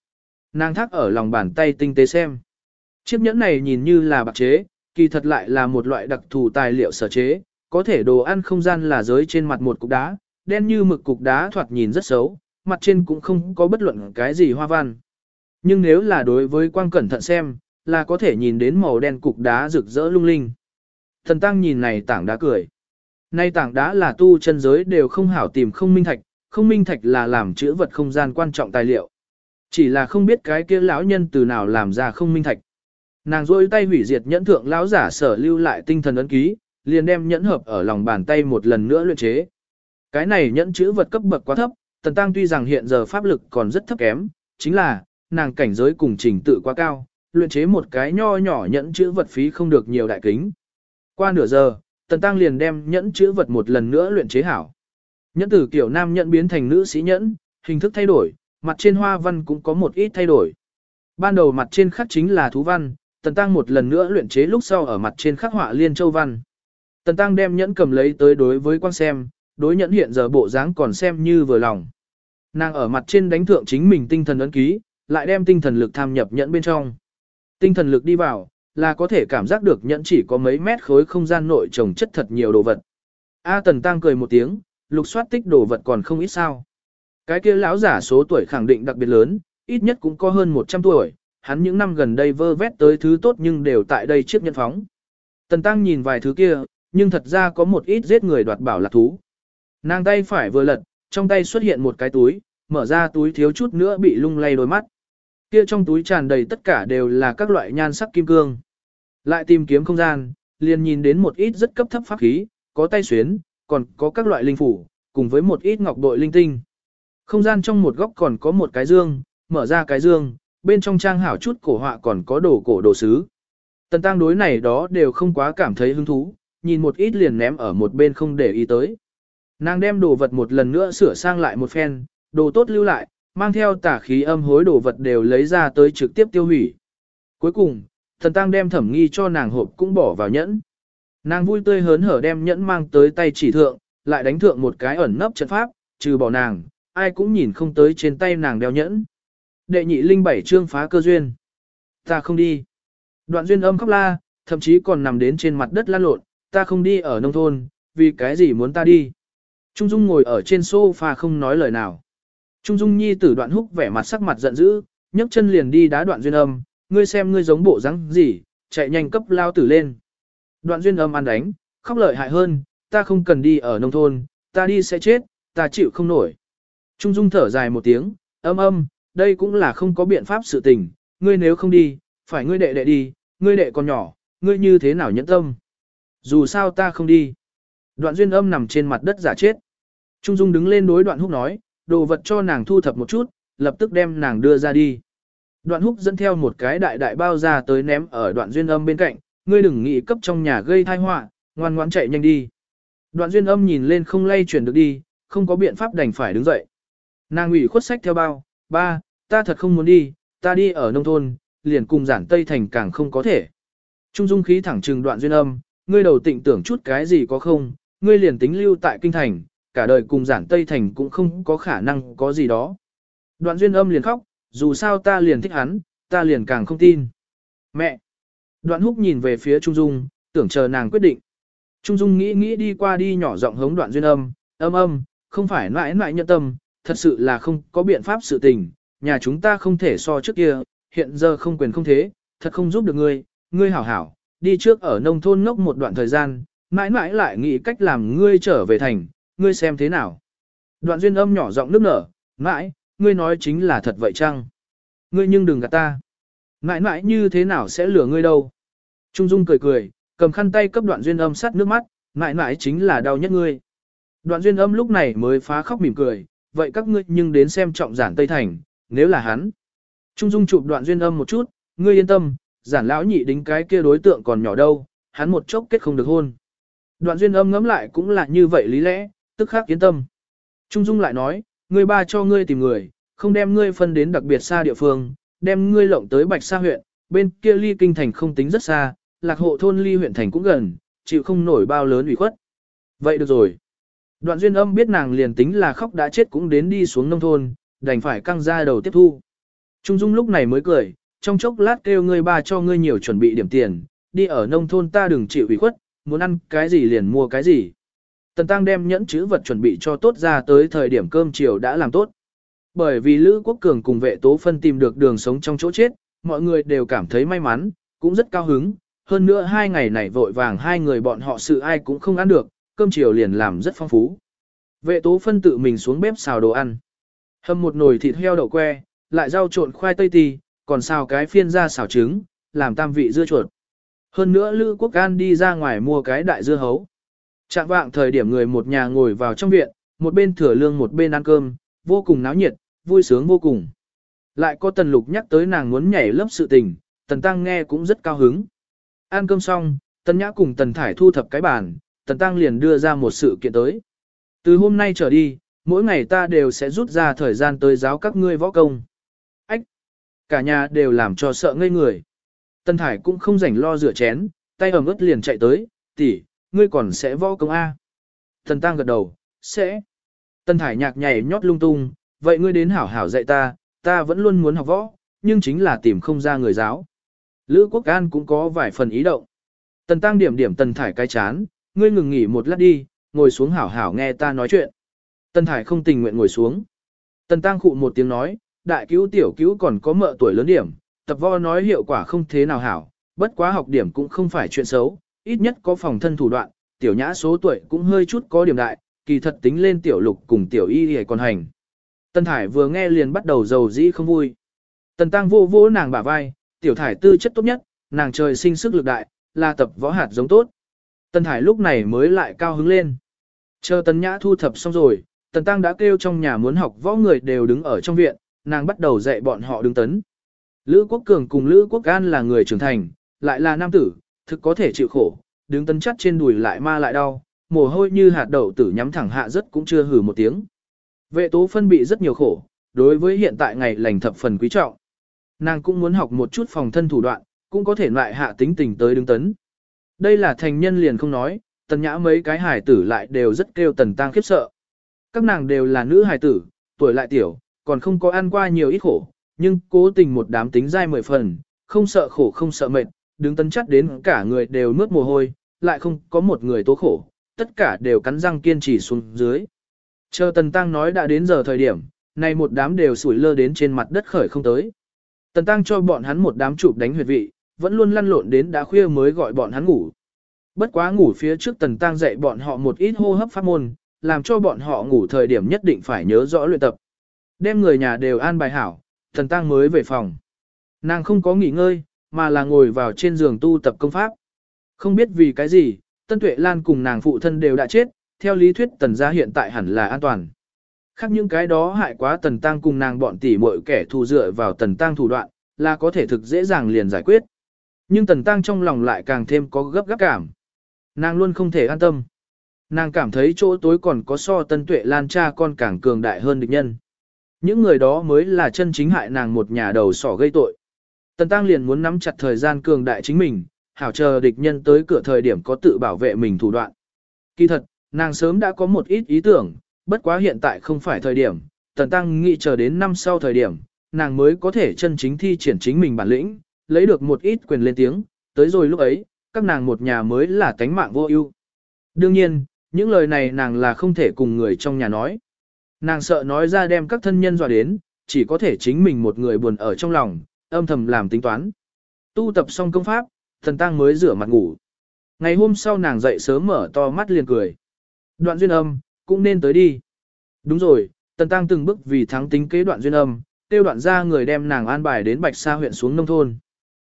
Nàng thác ở lòng bàn tay tinh tế xem. Chiếc nhẫn này nhìn như là bạc chế, kỳ thật lại là một loại đặc thù tài liệu sở chế, có thể đồ ăn không gian là giới trên mặt một cục đá, đen như mực cục đá thoạt nhìn rất xấu, mặt trên cũng không có bất luận cái gì hoa văn. Nhưng nếu là đối với quang cẩn thận xem, là có thể nhìn đến màu đen cục đá rực rỡ lung linh. Thần tăng nhìn này tảng đá cười. Nay tảng đá là tu chân giới đều không hảo tìm không minh thạch, không minh thạch là làm chữa vật không gian quan trọng tài liệu. Chỉ là không biết cái kia lão nhân từ nào làm ra không minh thạch. Nàng rôi tay hủy diệt nhẫn thượng lão giả sở lưu lại tinh thần ấn ký, liền đem nhẫn hợp ở lòng bàn tay một lần nữa luyện chế. Cái này nhẫn chữ vật cấp bậc quá thấp, Tần Tăng tuy rằng hiện giờ pháp lực còn rất thấp kém, chính là, nàng cảnh giới cùng trình tự quá cao, luyện chế một cái nho nhỏ nhẫn chữ vật phí không được nhiều đại kính. Qua nửa giờ, Tần Tăng liền đem nhẫn chữ vật một lần nữa luyện chế hảo. Nhẫn tử kiểu nam nhẫn biến thành nữ sĩ nhẫn, hình thức thay đổi, mặt trên hoa văn cũng có một ít thay đổi. Ban đầu mặt trên khắc chính là thú văn, Tần Tăng một lần nữa luyện chế lúc sau ở mặt trên khắc họa liên châu văn. Tần Tăng đem nhẫn cầm lấy tới đối với quan xem, đối nhẫn hiện giờ bộ dáng còn xem như vừa lòng. Nàng ở mặt trên đánh thượng chính mình tinh thần ấn ký, lại đem tinh thần lực tham nhập nhẫn bên trong. Tinh thần lực đi vào, là có thể cảm giác được nhẫn chỉ có mấy mét khối không gian nội trồng chất thật nhiều đồ vật. A Tần Tăng cười một tiếng, lục soát tích đồ vật còn không ít sao. Cái kia lão giả số tuổi khẳng định đặc biệt lớn, ít nhất cũng có hơn 100 tuổi, hắn những năm gần đây vơ vét tới thứ tốt nhưng đều tại đây trước nhân phóng. Tần Tăng nhìn vài thứ kia, nhưng thật ra có một ít giết người đoạt bảo là thú. Nàng tay phải vừa lật, trong tay xuất hiện một cái túi, mở ra túi thiếu chút nữa bị lung lay đôi mắt. Kia trong túi tràn đầy tất cả đều là các loại nhan sắc kim cương. Lại tìm kiếm không gian, liền nhìn đến một ít rất cấp thấp pháp khí, có tay xuyến, còn có các loại linh phủ, cùng với một ít ngọc bội linh tinh. Không gian trong một góc còn có một cái dương, mở ra cái dương, bên trong trang hảo chút cổ họa còn có đồ cổ đồ sứ. Tần tăng đối này đó đều không quá cảm thấy hứng thú, nhìn một ít liền ném ở một bên không để ý tới. Nàng đem đồ vật một lần nữa sửa sang lại một phen, đồ tốt lưu lại, mang theo tả khí âm hối đồ vật đều lấy ra tới trực tiếp tiêu hủy. Cuối cùng, thần tăng đem thẩm nghi cho nàng hộp cũng bỏ vào nhẫn. Nàng vui tươi hớn hở đem nhẫn mang tới tay chỉ thượng, lại đánh thượng một cái ẩn nấp trận pháp, trừ bỏ nàng, ai cũng nhìn không tới trên tay nàng đeo nhẫn. Đệ nhị linh bảy trương phá cơ duyên. Ta không đi. Đoạn duyên âm khóc la, thậm chí còn nằm đến trên mặt đất lăn lộn, ta không đi ở nông thôn, vì cái gì muốn ta đi. Trung Dung ngồi ở trên sofa không nói lời nào. Trung Dung nhi tử đoạn húc vẻ mặt sắc mặt giận dữ, nhấc chân liền đi đá đoạn duyên âm, ngươi xem ngươi giống bộ rắn gì, chạy nhanh cấp lao tử lên. Đoạn duyên âm ăn đánh, khóc lợi hại hơn, ta không cần đi ở nông thôn, ta đi sẽ chết, ta chịu không nổi. Trung Dung thở dài một tiếng, âm âm, đây cũng là không có biện pháp sự tình, ngươi nếu không đi, phải ngươi đệ đệ đi, ngươi đệ còn nhỏ, ngươi như thế nào nhẫn tâm. Dù sao ta không đi. Đoạn duyên âm nằm trên mặt đất giả chết. Trung Dung đứng lên đối đoạn húc nói, đồ vật cho nàng thu thập một chút, lập tức đem nàng đưa ra đi. Đoạn húc dẫn theo một cái đại đại bao ra tới ném ở đoạn duyên âm bên cạnh, ngươi đừng nghĩ cấp trong nhà gây thai họa, ngoan ngoãn chạy nhanh đi. Đoạn duyên âm nhìn lên không lay chuyển được đi, không có biện pháp đành phải đứng dậy. Nàng ủy khuất sách theo bao, ba, ta thật không muốn đi, ta đi ở nông thôn, liền cùng giản Tây Thành càng không có thể. Trung dung khí thẳng trừng đoạn duyên âm, ngươi đầu tịnh tưởng chút cái gì có không, ngươi liền tính lưu tại kinh thành, cả đời cùng giản Tây Thành cũng không có khả năng có gì đó. Đoạn duyên âm liền khóc, dù sao ta liền thích hắn, ta liền càng không tin. Mẹ! Đoạn húc nhìn về phía Trung Dung, tưởng chờ nàng quyết định. Trung Dung nghĩ nghĩ đi qua đi nhỏ giọng hống đoạn duyên âm, âm âm, không phải mãi mãi nhận tâm, thật sự là không có biện pháp sự tình, nhà chúng ta không thể so trước kia, hiện giờ không quyền không thế, thật không giúp được ngươi, ngươi hảo hảo, đi trước ở nông thôn ngốc một đoạn thời gian, mãi mãi lại nghĩ cách làm ngươi trở về thành, ngươi xem thế nào. Đoạn duyên âm nhỏ giọng nước nở, mãi, ngươi nói chính là thật vậy chăng? Ngươi nhưng đừng gạt ta. Mãi mãi như thế nào sẽ lừa ngươi đâu? Trung Dung cười cười, cầm khăn tay cấp đoạn duyên âm sắt nước mắt, mãi mãi chính là đau nhất ngươi. Đoạn duyên âm lúc này mới phá khóc mỉm cười, vậy các ngươi nhưng đến xem trọng giản Tây Thành, nếu là hắn. Trung Dung chụp đoạn duyên âm một chút, ngươi yên tâm, giản lão nhị đính cái kia đối tượng còn nhỏ đâu, hắn một chốc kết không được hôn. Đoạn duyên âm ngẫm lại cũng là như vậy lý lẽ, tức khắc yên tâm. Trung Dung lại nói, ngươi ba cho ngươi tìm người, không đem ngươi phân đến đặc biệt xa địa phương, đem ngươi lộng tới Bạch Sa huyện, bên kia ly kinh thành không tính rất xa, lạc hộ thôn ly huyện thành cũng gần, chịu không nổi bao lớn ủy khuất. Vậy được rồi. Đoạn duyên âm biết nàng liền tính là khóc đã chết cũng đến đi xuống nông thôn, đành phải căng ra đầu tiếp thu. Trung Dung lúc này mới cười, trong chốc lát kêu ngươi ba cho ngươi nhiều chuẩn bị điểm tiền, đi ở nông thôn ta đừng chịu ủy khuất, muốn ăn cái gì liền mua cái gì. Tần Tăng đem nhẫn chữ vật chuẩn bị cho tốt ra tới thời điểm cơm chiều đã làm tốt. Bởi vì Lữ Quốc Cường cùng vệ tố phân tìm được đường sống trong chỗ chết, mọi người đều cảm thấy may mắn, cũng rất cao hứng. Hơn nữa hai ngày này vội vàng hai người bọn họ sự ai cũng không ăn được, cơm chiều liền làm rất phong phú. Vệ tố phân tự mình xuống bếp xào đồ ăn. Hâm một nồi thịt heo đậu que, lại rau trộn khoai tây tì, còn xào cái phiên ra xào trứng, làm tam vị dưa chuột. Hơn nữa Lữ Quốc An đi ra ngoài mua cái đại dưa hấu. Trạng vạng thời điểm người một nhà ngồi vào trong viện, một bên thừa lương một bên ăn cơm, vô cùng náo nhiệt, vui sướng vô cùng. Lại có tần lục nhắc tới nàng muốn nhảy lớp sự tình, tần tăng nghe cũng rất cao hứng. Ăn cơm xong, tần nhã cùng tần thải thu thập cái bàn, tần tăng liền đưa ra một sự kiện tới. Từ hôm nay trở đi, mỗi ngày ta đều sẽ rút ra thời gian tới giáo các ngươi võ công. Ách! Cả nhà đều làm cho sợ ngây người. Tần thải cũng không rảnh lo rửa chén, tay ẩm ướt liền chạy tới, tỷ, ngươi còn sẽ võ công A. Tần tăng gật đầu, sẽ. Tần thải nhạc nhảy nhót lung tung, vậy ngươi đến hảo hảo dạy ta, ta vẫn luôn muốn học võ, nhưng chính là tìm không ra người giáo. Lữ Quốc An cũng có vài phần ý động. Tần Tăng điểm điểm Tần Thải cái chán, ngươi ngừng nghỉ một lát đi, ngồi xuống hảo hảo nghe ta nói chuyện. Tần Thải không tình nguyện ngồi xuống. Tần Tăng khụ một tiếng nói, đại cứu tiểu cứu còn có mợ tuổi lớn điểm, tập võ nói hiệu quả không thế nào hảo, bất quá học điểm cũng không phải chuyện xấu, ít nhất có phòng thân thủ đoạn, tiểu nhã số tuổi cũng hơi chút có điểm đại, kỳ thật tính lên tiểu lục cùng tiểu y hề còn hành. Tân Thải vừa nghe liền bắt đầu dầu dĩ không vui. Tần Tăng vô vô nàng bả vai, tiểu thải tư chất tốt nhất, nàng trời sinh sức lực đại, là tập võ hạt giống tốt. Tần Thải lúc này mới lại cao hứng lên. Chờ Tần Nhã thu thập xong rồi, Tần Tăng đã kêu trong nhà muốn học võ người đều đứng ở trong viện, nàng bắt đầu dạy bọn họ đứng tấn. Lữ Quốc Cường cùng Lữ Quốc An là người trưởng thành, lại là nam tử, thực có thể chịu khổ, đứng tấn chắt trên đùi lại ma lại đau, mồ hôi như hạt đậu tử nhắm thẳng hạ rất cũng chưa hử một tiếng. Vệ tố phân bị rất nhiều khổ, đối với hiện tại ngày lành thập phần quý trọng. Nàng cũng muốn học một chút phòng thân thủ đoạn, cũng có thể loại hạ tính tình tới đứng tấn. Đây là thành nhân liền không nói, tần nhã mấy cái hài tử lại đều rất kêu tần tang khiếp sợ. Các nàng đều là nữ hài tử, tuổi lại tiểu, còn không có ăn qua nhiều ít khổ, nhưng cố tình một đám tính dai mười phần, không sợ khổ không sợ mệt, đứng tấn chắt đến cả người đều mướt mồ hôi, lại không có một người tố khổ, tất cả đều cắn răng kiên trì xuống dưới. Chờ Tần Tăng nói đã đến giờ thời điểm, nay một đám đều sủi lơ đến trên mặt đất khởi không tới. Tần Tăng cho bọn hắn một đám chụp đánh huyệt vị, vẫn luôn lăn lộn đến đã khuya mới gọi bọn hắn ngủ. Bất quá ngủ phía trước Tần Tăng dạy bọn họ một ít hô hấp pháp môn, làm cho bọn họ ngủ thời điểm nhất định phải nhớ rõ luyện tập. Đem người nhà đều an bài hảo, Tần Tăng mới về phòng. Nàng không có nghỉ ngơi, mà là ngồi vào trên giường tu tập công pháp. Không biết vì cái gì, Tân Tuệ Lan cùng nàng phụ thân đều đã chết, theo lý thuyết tần gia hiện tại hẳn là an toàn. Khác những cái đó hại quá tần tăng cùng nàng bọn tỷ muội kẻ thù dựa vào tần tăng thủ đoạn, là có thể thực dễ dàng liền giải quyết. Nhưng tần tăng trong lòng lại càng thêm có gấp gáp cảm. Nàng luôn không thể an tâm. Nàng cảm thấy chỗ tối còn có so tân tuệ lan cha con càng cường đại hơn địch nhân. Những người đó mới là chân chính hại nàng một nhà đầu sỏ gây tội. Tần tăng liền muốn nắm chặt thời gian cường đại chính mình, hảo chờ địch nhân tới cửa thời điểm có tự bảo vệ mình thủ đoạn. Kỳ thật, nàng sớm đã có một ít ý tưởng, bất quá hiện tại không phải thời điểm, tần tăng nghĩ chờ đến năm sau thời điểm, nàng mới có thể chân chính thi triển chính mình bản lĩnh, lấy được một ít quyền lên tiếng, tới rồi lúc ấy, các nàng một nhà mới là tánh mạng vô ưu. Đương nhiên, những lời này nàng là không thể cùng người trong nhà nói. Nàng sợ nói ra đem các thân nhân dọa đến, chỉ có thể chính mình một người buồn ở trong lòng, âm thầm làm tính toán. Tu tập xong công pháp, thần tăng mới rửa mặt ngủ. Ngày hôm sau nàng dậy sớm mở to mắt liền cười. Đoạn duyên âm, cũng nên tới đi. Đúng rồi, Tần Tăng từng bước vì thắng tính kế đoạn duyên âm, tiêu đoạn ra người đem nàng an bài đến Bạch Sa huyện xuống nông thôn.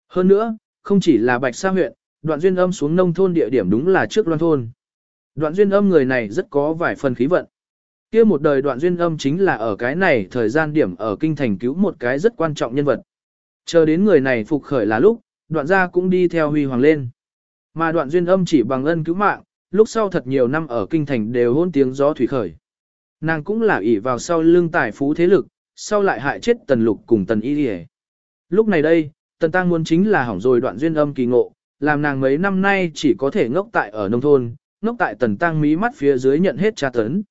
Hơn nữa, không chỉ là Bạch Sa huyện, đoạn duyên âm xuống nông thôn địa điểm đúng là trước loan thôn. Đoạn duyên âm người này rất có vài phần khí vận. kia một đời đoạn duyên âm chính là ở cái này thời gian điểm ở kinh thành cứu một cái rất quan trọng nhân vật. Chờ đến người này phục khởi là lúc, đoạn gia cũng đi theo huy hoàng lên. Mà đoạn duyên âm chỉ bằng ân cứu mạng, lúc sau thật nhiều năm ở kinh thành đều hôn tiếng gió thủy khởi. Nàng cũng là ỷ vào sau lưng tài phú thế lực, sau lại hại chết tần lục cùng tần y đi Lúc này đây, tần tăng muốn chính là hỏng rồi đoạn duyên âm kỳ ngộ, làm nàng mấy năm nay chỉ có thể ngốc tại ở nông thôn, ngốc tại tần tăng mí mắt phía dưới nhận hết tra tấn.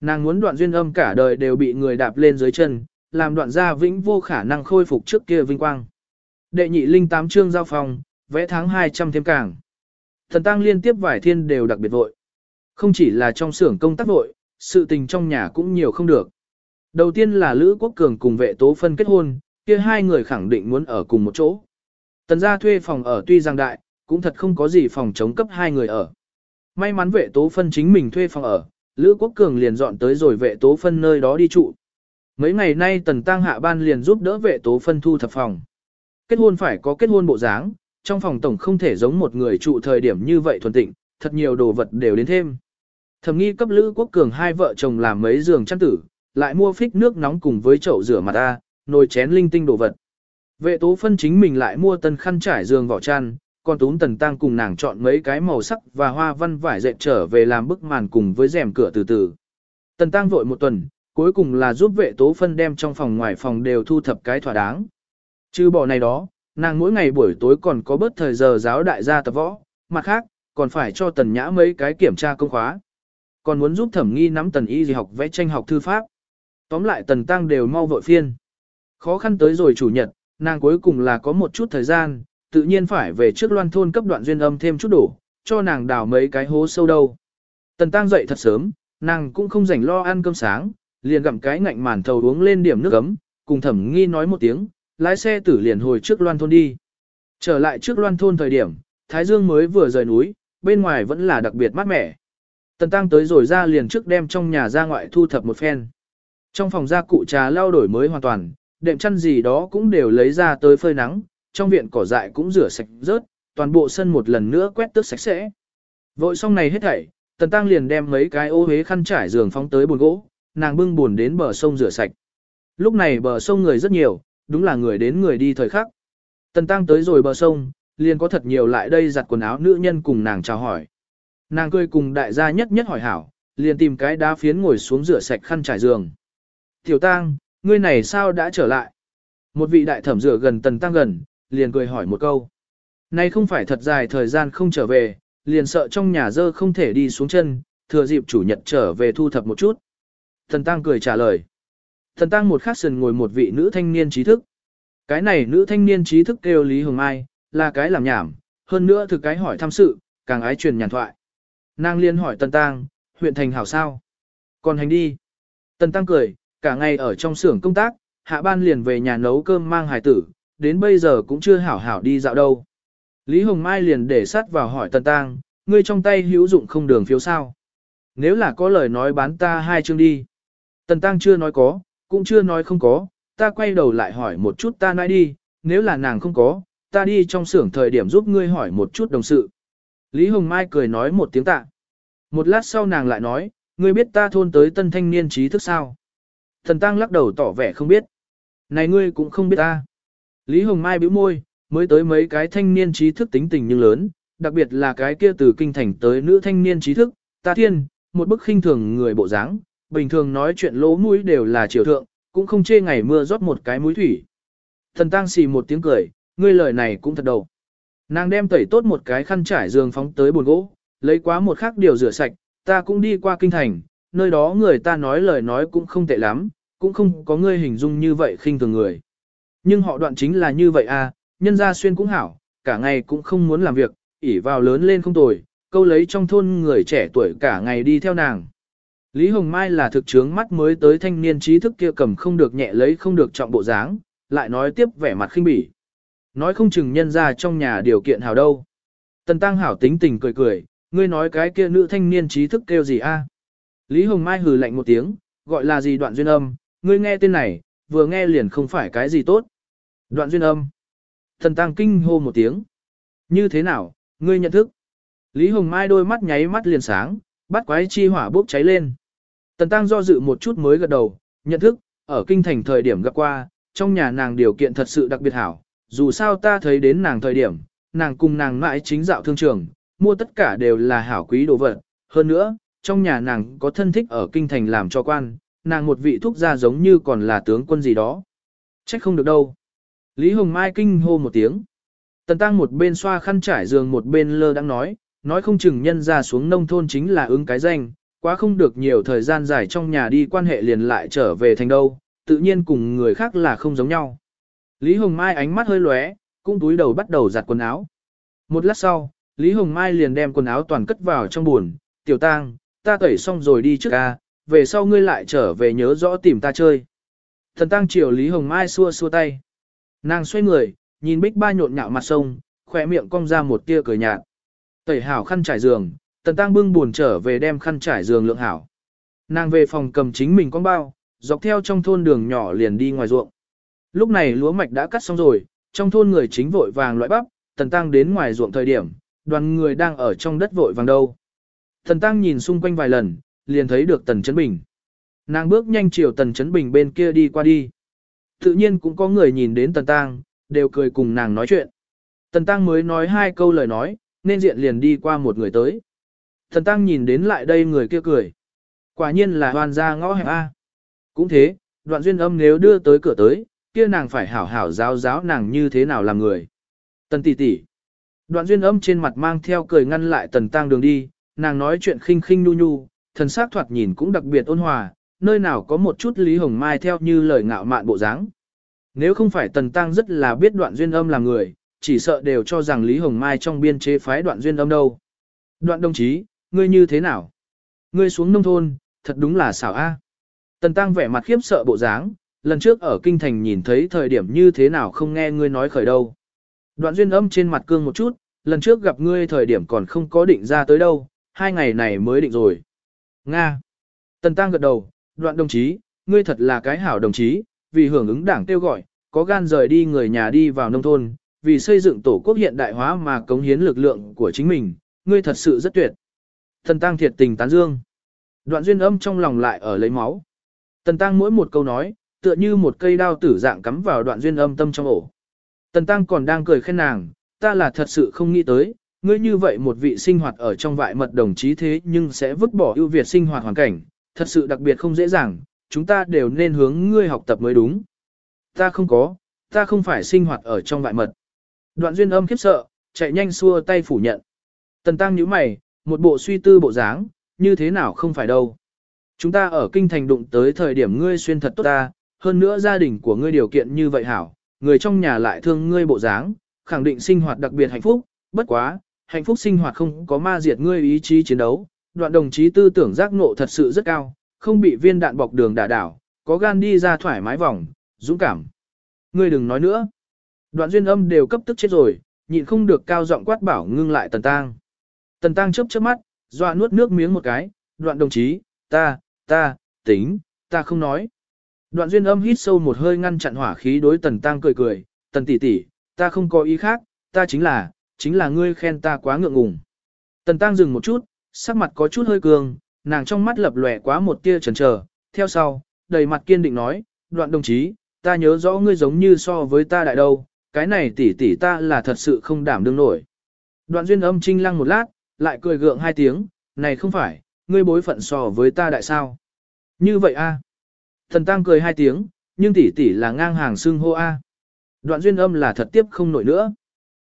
Nàng muốn đoạn duyên âm cả đời đều bị người đạp lên dưới chân, làm đoạn gia vĩnh vô khả năng khôi phục trước kia vinh quang. Đệ nhị linh tám chương giao phòng, vẽ tháng 200 thêm càng. Thần tăng liên tiếp vài thiên đều đặc biệt vội. Không chỉ là trong xưởng công tác vội, sự tình trong nhà cũng nhiều không được. Đầu tiên là Lữ Quốc Cường cùng vệ tố phân kết hôn, kia hai người khẳng định muốn ở cùng một chỗ. Tần gia thuê phòng ở tuy giang đại, cũng thật không có gì phòng chống cấp hai người ở. May mắn vệ tố phân chính mình thuê phòng ở, Lữ Quốc Cường liền dọn tới rồi vệ tố phân nơi đó đi trụ. Mấy ngày nay Tần Tăng Hạ Ban liền giúp đỡ vệ tố phân thu thập phòng. Kết hôn phải có kết hôn bộ dáng, trong phòng tổng không thể giống một người trụ thời điểm như vậy thuần tịnh, thật nhiều đồ vật đều đến thêm. Thẩm nghi cấp Lữ Quốc Cường hai vợ chồng làm mấy giường chăn tử, lại mua phích nước nóng cùng với chậu rửa mặt ta, nồi chén linh tinh đồ vật. Vệ tố phân chính mình lại mua tân khăn trải giường vỏ chăn, còn tún tần tăng cùng nàng chọn mấy cái màu sắc và hoa văn vải dệt trở về làm bức màn cùng với rèm cửa từ từ. Tần tăng vội một tuần, cuối cùng là giúp vệ tố phân đem trong phòng ngoài phòng đều thu thập cái thỏa đáng. Chứ bỏ này đó, nàng mỗi ngày buổi tối còn có bớt thời giờ giáo đại gia tập võ, mặt khác, còn phải cho tần nhã mấy cái kiểm tra công khóa. Còn muốn giúp thẩm nghi nắm tần y gì học vẽ tranh học thư pháp. Tóm lại tần tăng đều mau vội phiên. Khó khăn tới rồi chủ nhật, nàng cuối cùng là có một chút thời gian, tự nhiên phải về trước loan thôn cấp đoạn duyên âm thêm chút đủ, cho nàng đào mấy cái hố sâu đâu. Tần tăng dậy thật sớm, nàng cũng không rảnh lo ăn cơm sáng, liền gặm cái ngạnh màn thầu uống lên điểm nước ấm, cùng thẩm nghi nói một tiếng, lái xe tử liền hồi trước loan thôn đi. Trở lại trước loan thôn thời điểm, Thái Dương mới vừa rời núi, bên ngoài vẫn là đặc biệt mát mẻ. Tần tăng tới rồi ra liền trước đem trong nhà ra ngoại thu thập một phen. Trong phòng gia cụ trà lao đổi mới hoàn toàn, đệm chăn gì đó cũng đều lấy ra tới phơi nắng, trong viện cỏ dại cũng rửa sạch rớt, toàn bộ sân một lần nữa quét tước sạch sẽ. Vội xong này hết thảy, Tần Tăng liền đem mấy cái ô hế khăn trải giường phóng tới bồn gỗ, nàng bưng buồn đến bờ sông rửa sạch. Lúc này bờ sông người rất nhiều, đúng là người đến người đi thời khắc. Tần Tăng tới rồi bờ sông, liền có thật nhiều lại đây giặt quần áo nữ nhân cùng nàng chào hỏi. Nàng cười cùng đại gia nhất nhất hỏi hảo, liền tìm cái đá phiến ngồi xuống rửa sạch khăn trải giường. Tiểu Tăng, ngươi này sao đã trở lại? Một vị đại thẩm rửa gần Tần Tăng gần, liền cười hỏi một câu. Này không phải thật dài thời gian không trở về, liền sợ trong nhà dơ không thể đi xuống chân, thừa dịp chủ nhật trở về thu thập một chút. Thần Tăng cười trả lời. Thần Tăng một khắc sần ngồi một vị nữ thanh niên trí thức. Cái này nữ thanh niên trí thức kêu Lý Hồng Mai, là cái làm nhảm, hơn nữa thực cái hỏi thăm sự, càng ái truyền nhàn thoại. Nàng liên hỏi Tần Tăng, huyện thành hảo sao? Còn hành đi. Tần Tăng cười, cả ngày ở trong xưởng công tác, hạ ban liền về nhà nấu cơm mang hài tử, đến bây giờ cũng chưa hảo hảo đi dạo đâu. Lý Hồng Mai liền để sát vào hỏi Tần Tăng, ngươi trong tay hữu dụng không đường phiếu sao? Nếu là có lời nói bán ta hai chương đi. Tần Tăng chưa nói có, cũng chưa nói không có, ta quay đầu lại hỏi một chút ta nói đi, nếu là nàng không có, ta đi trong xưởng thời điểm giúp ngươi hỏi một chút đồng sự. Lý Hồng Mai cười nói một tiếng tạ. Một lát sau nàng lại nói, ngươi biết ta thôn tới tân thanh niên trí thức sao? Thần Tăng lắc đầu tỏ vẻ không biết. Này ngươi cũng không biết ta. Lý Hồng Mai bĩu môi, mới tới mấy cái thanh niên trí thức tính tình nhưng lớn, đặc biệt là cái kia từ kinh thành tới nữ thanh niên trí thức, ta thiên, một bức khinh thường người bộ dáng, bình thường nói chuyện lỗ mũi đều là chiều thượng, cũng không chê ngày mưa rót một cái mũi thủy. Thần Tăng xì một tiếng cười, ngươi lời này cũng thật đầu. Nàng đem tẩy tốt một cái khăn trải giường phóng tới bồn gỗ, lấy quá một khắc điều rửa sạch, ta cũng đi qua kinh thành, nơi đó người ta nói lời nói cũng không tệ lắm, cũng không có ngươi hình dung như vậy khinh thường người. Nhưng họ đoạn chính là như vậy à, nhân gia xuyên cũng hảo, cả ngày cũng không muốn làm việc, ỉ vào lớn lên không tồi, câu lấy trong thôn người trẻ tuổi cả ngày đi theo nàng. Lý Hồng Mai là thực chướng mắt mới tới thanh niên trí thức kia cầm không được nhẹ lấy không được trọng bộ dáng, lại nói tiếp vẻ mặt khinh bỉ. Nói không chừng nhân ra trong nhà điều kiện hảo đâu. Tần Tăng hảo tính tình cười cười, ngươi nói cái kia nữ thanh niên trí thức kêu gì a? Lý Hồng Mai hừ lạnh một tiếng, gọi là gì đoạn duyên âm, ngươi nghe tên này, vừa nghe liền không phải cái gì tốt. Đoạn duyên âm. Thần Tăng kinh hô một tiếng. Như thế nào, ngươi nhận thức? Lý Hồng Mai đôi mắt nháy mắt liền sáng, bắt quái chi hỏa bốc cháy lên. Tần Tăng do dự một chút mới gật đầu, nhận thức, ở kinh thành thời điểm gặp qua, trong nhà nàng điều kiện thật sự đặc biệt hảo, dù sao ta thấy đến nàng thời điểm, nàng cùng nàng mãi chính dạo thương trường, mua tất cả đều là hảo quý đồ vật, hơn nữa, trong nhà nàng có thân thích ở kinh thành làm cho quan, nàng một vị thúc gia giống như còn là tướng quân gì đó. Trách không được đâu. Lý Hồng Mai kinh hô một tiếng. Tần Tăng một bên xoa khăn trải giường một bên lơ đang nói, nói không chừng nhân ra xuống nông thôn chính là ứng cái danh, quá không được nhiều thời gian dài trong nhà đi quan hệ liền lại trở về thành đâu, tự nhiên cùng người khác là không giống nhau. Lý Hồng Mai ánh mắt hơi lóe, cũng túi đầu bắt đầu giặt quần áo. Một lát sau, Lý Hồng Mai liền đem quần áo toàn cất vào trong buồn, tiểu tang, ta tẩy xong rồi đi trước ca, về sau ngươi lại trở về nhớ rõ tìm ta chơi. Thần tăng chiều Lý Hồng Mai xua xua tay. Nàng xoay người, nhìn bích ba nhộn nhạo mặt sông, khỏe miệng cong ra một tia cười nhạt. Tẩy hảo khăn trải giường, tần tăng bưng buồn trở về đem khăn trải giường lượng hảo. Nàng về phòng cầm chính mình con bao, dọc theo trong thôn đường nhỏ liền đi ngoài ruộng. Lúc này lúa mạch đã cắt xong rồi, trong thôn người chính vội vàng loại bắp, tần tăng đến ngoài ruộng thời điểm, đoàn người đang ở trong đất vội vàng đâu. Tần tăng nhìn xung quanh vài lần, liền thấy được tần chấn bình. Nàng bước nhanh chiều tần chấn bình bên kia đi qua đi. Tự nhiên cũng có người nhìn đến tần tăng, đều cười cùng nàng nói chuyện. Tần tăng mới nói hai câu lời nói, nên diện liền đi qua một người tới. thần tăng nhìn đến lại đây người kia cười. Quả nhiên là hoàn gia ngõ hẹp A. Cũng thế, đoạn duyên âm nếu đưa tới cửa tới, kia nàng phải hảo hảo giáo giáo nàng như thế nào làm người. Tần tỷ tỷ. Đoạn duyên âm trên mặt mang theo cười ngăn lại tần tăng đường đi, nàng nói chuyện khinh khinh nu nhu, thần sắc thoạt nhìn cũng đặc biệt ôn hòa, nơi nào có một chút Lý Hồng Mai theo như lời ngạo mạn bộ dáng. Nếu không phải tần tăng rất là biết đoạn duyên âm là người, chỉ sợ đều cho rằng Lý Hồng Mai trong biên chế phái đoạn duyên âm đâu. Đoạn đồng chí, ngươi như thế nào? Ngươi xuống nông thôn, thật đúng là xảo a. Tần tăng vẻ mặt khiếp sợ bộ dáng, lần trước ở kinh thành nhìn thấy thời điểm như thế nào không nghe ngươi nói khởi đâu. Đoạn duyên âm trên mặt cương một chút, lần trước gặp ngươi thời điểm còn không có định ra tới đâu, hai ngày này mới định rồi. Nga. Tần tăng gật đầu, đoạn đồng chí, ngươi thật là cái hảo đồng chí, vì hưởng ứng đảng kêu gọi, có gan rời đi người nhà đi vào nông thôn, vì xây dựng tổ quốc hiện đại hóa mà cống hiến lực lượng của chính mình, ngươi thật sự rất tuyệt. Tần tăng thiệt tình tán dương. Đoạn duyên âm trong lòng lại ở lấy máu. Tần tăng mỗi một câu nói, tựa như một cây đao tử dạng cắm vào đoạn duyên âm tâm trong ổ. Tần tăng còn đang cười khen nàng, ta là thật sự không nghĩ tới, ngươi như vậy một vị sinh hoạt ở trong vại mật đồng chí thế nhưng sẽ vứt bỏ ưu việt sinh hoạt hoàn cảnh, thật sự đặc biệt không dễ dàng, chúng ta đều nên hướng ngươi học tập mới đúng. Ta không có, ta không phải sinh hoạt ở trong vại mật. Đoạn duyên âm khiếp sợ, chạy nhanh xua tay phủ nhận. Tần tăng nhíu mày, một bộ suy tư bộ dáng, như thế nào không phải đâu. Chúng ta ở kinh thành đụng tới thời điểm ngươi xuyên thật tốt ta, hơn nữa gia đình của ngươi điều kiện như vậy hảo, người trong nhà lại thương ngươi bộ dáng, khẳng định sinh hoạt đặc biệt hạnh phúc, bất quá, hạnh phúc sinh hoạt không có ma diệt ngươi ý chí chiến đấu, đoạn đồng chí tư tưởng giác ngộ thật sự rất cao, không bị viên đạn bọc đường đả đảo, có gan đi ra thoải mái vòng, dũng cảm. Ngươi đừng nói nữa. Đoạn duyên âm đều cấp tức chết rồi, nhịn không được cao giọng quát bảo ngưng lại tần tang. Tần tang chớp chớp mắt, dọa nuốt nước miếng một cái, đoạn đồng chí, ta, ta, tính, ta không nói. Đoạn duyên âm hít sâu một hơi ngăn chặn hỏa khí đối tần tang cười cười, tần tỷ tỷ, ta không có ý khác, ta chính là, chính là ngươi khen ta quá ngượng ngùng. Tần tang dừng một chút, sắc mặt có chút hơi cường, nàng trong mắt lập lòe quá một tia chần chờ, theo sau, đầy mặt kiên định nói, đoạn đồng chí, ta nhớ rõ ngươi giống như so với ta đại đâu, cái này tỷ tỷ ta là thật sự không đảm đương nổi. Đoạn duyên âm trinh lăng một lát, lại cười gượng hai tiếng, này không phải, ngươi bối phận so với ta đại sao. Như vậy a Thần tăng cười hai tiếng, nhưng tỷ tỷ là ngang hàng xưng hô A. Đoạn duyên âm là thật tiếp không nổi nữa.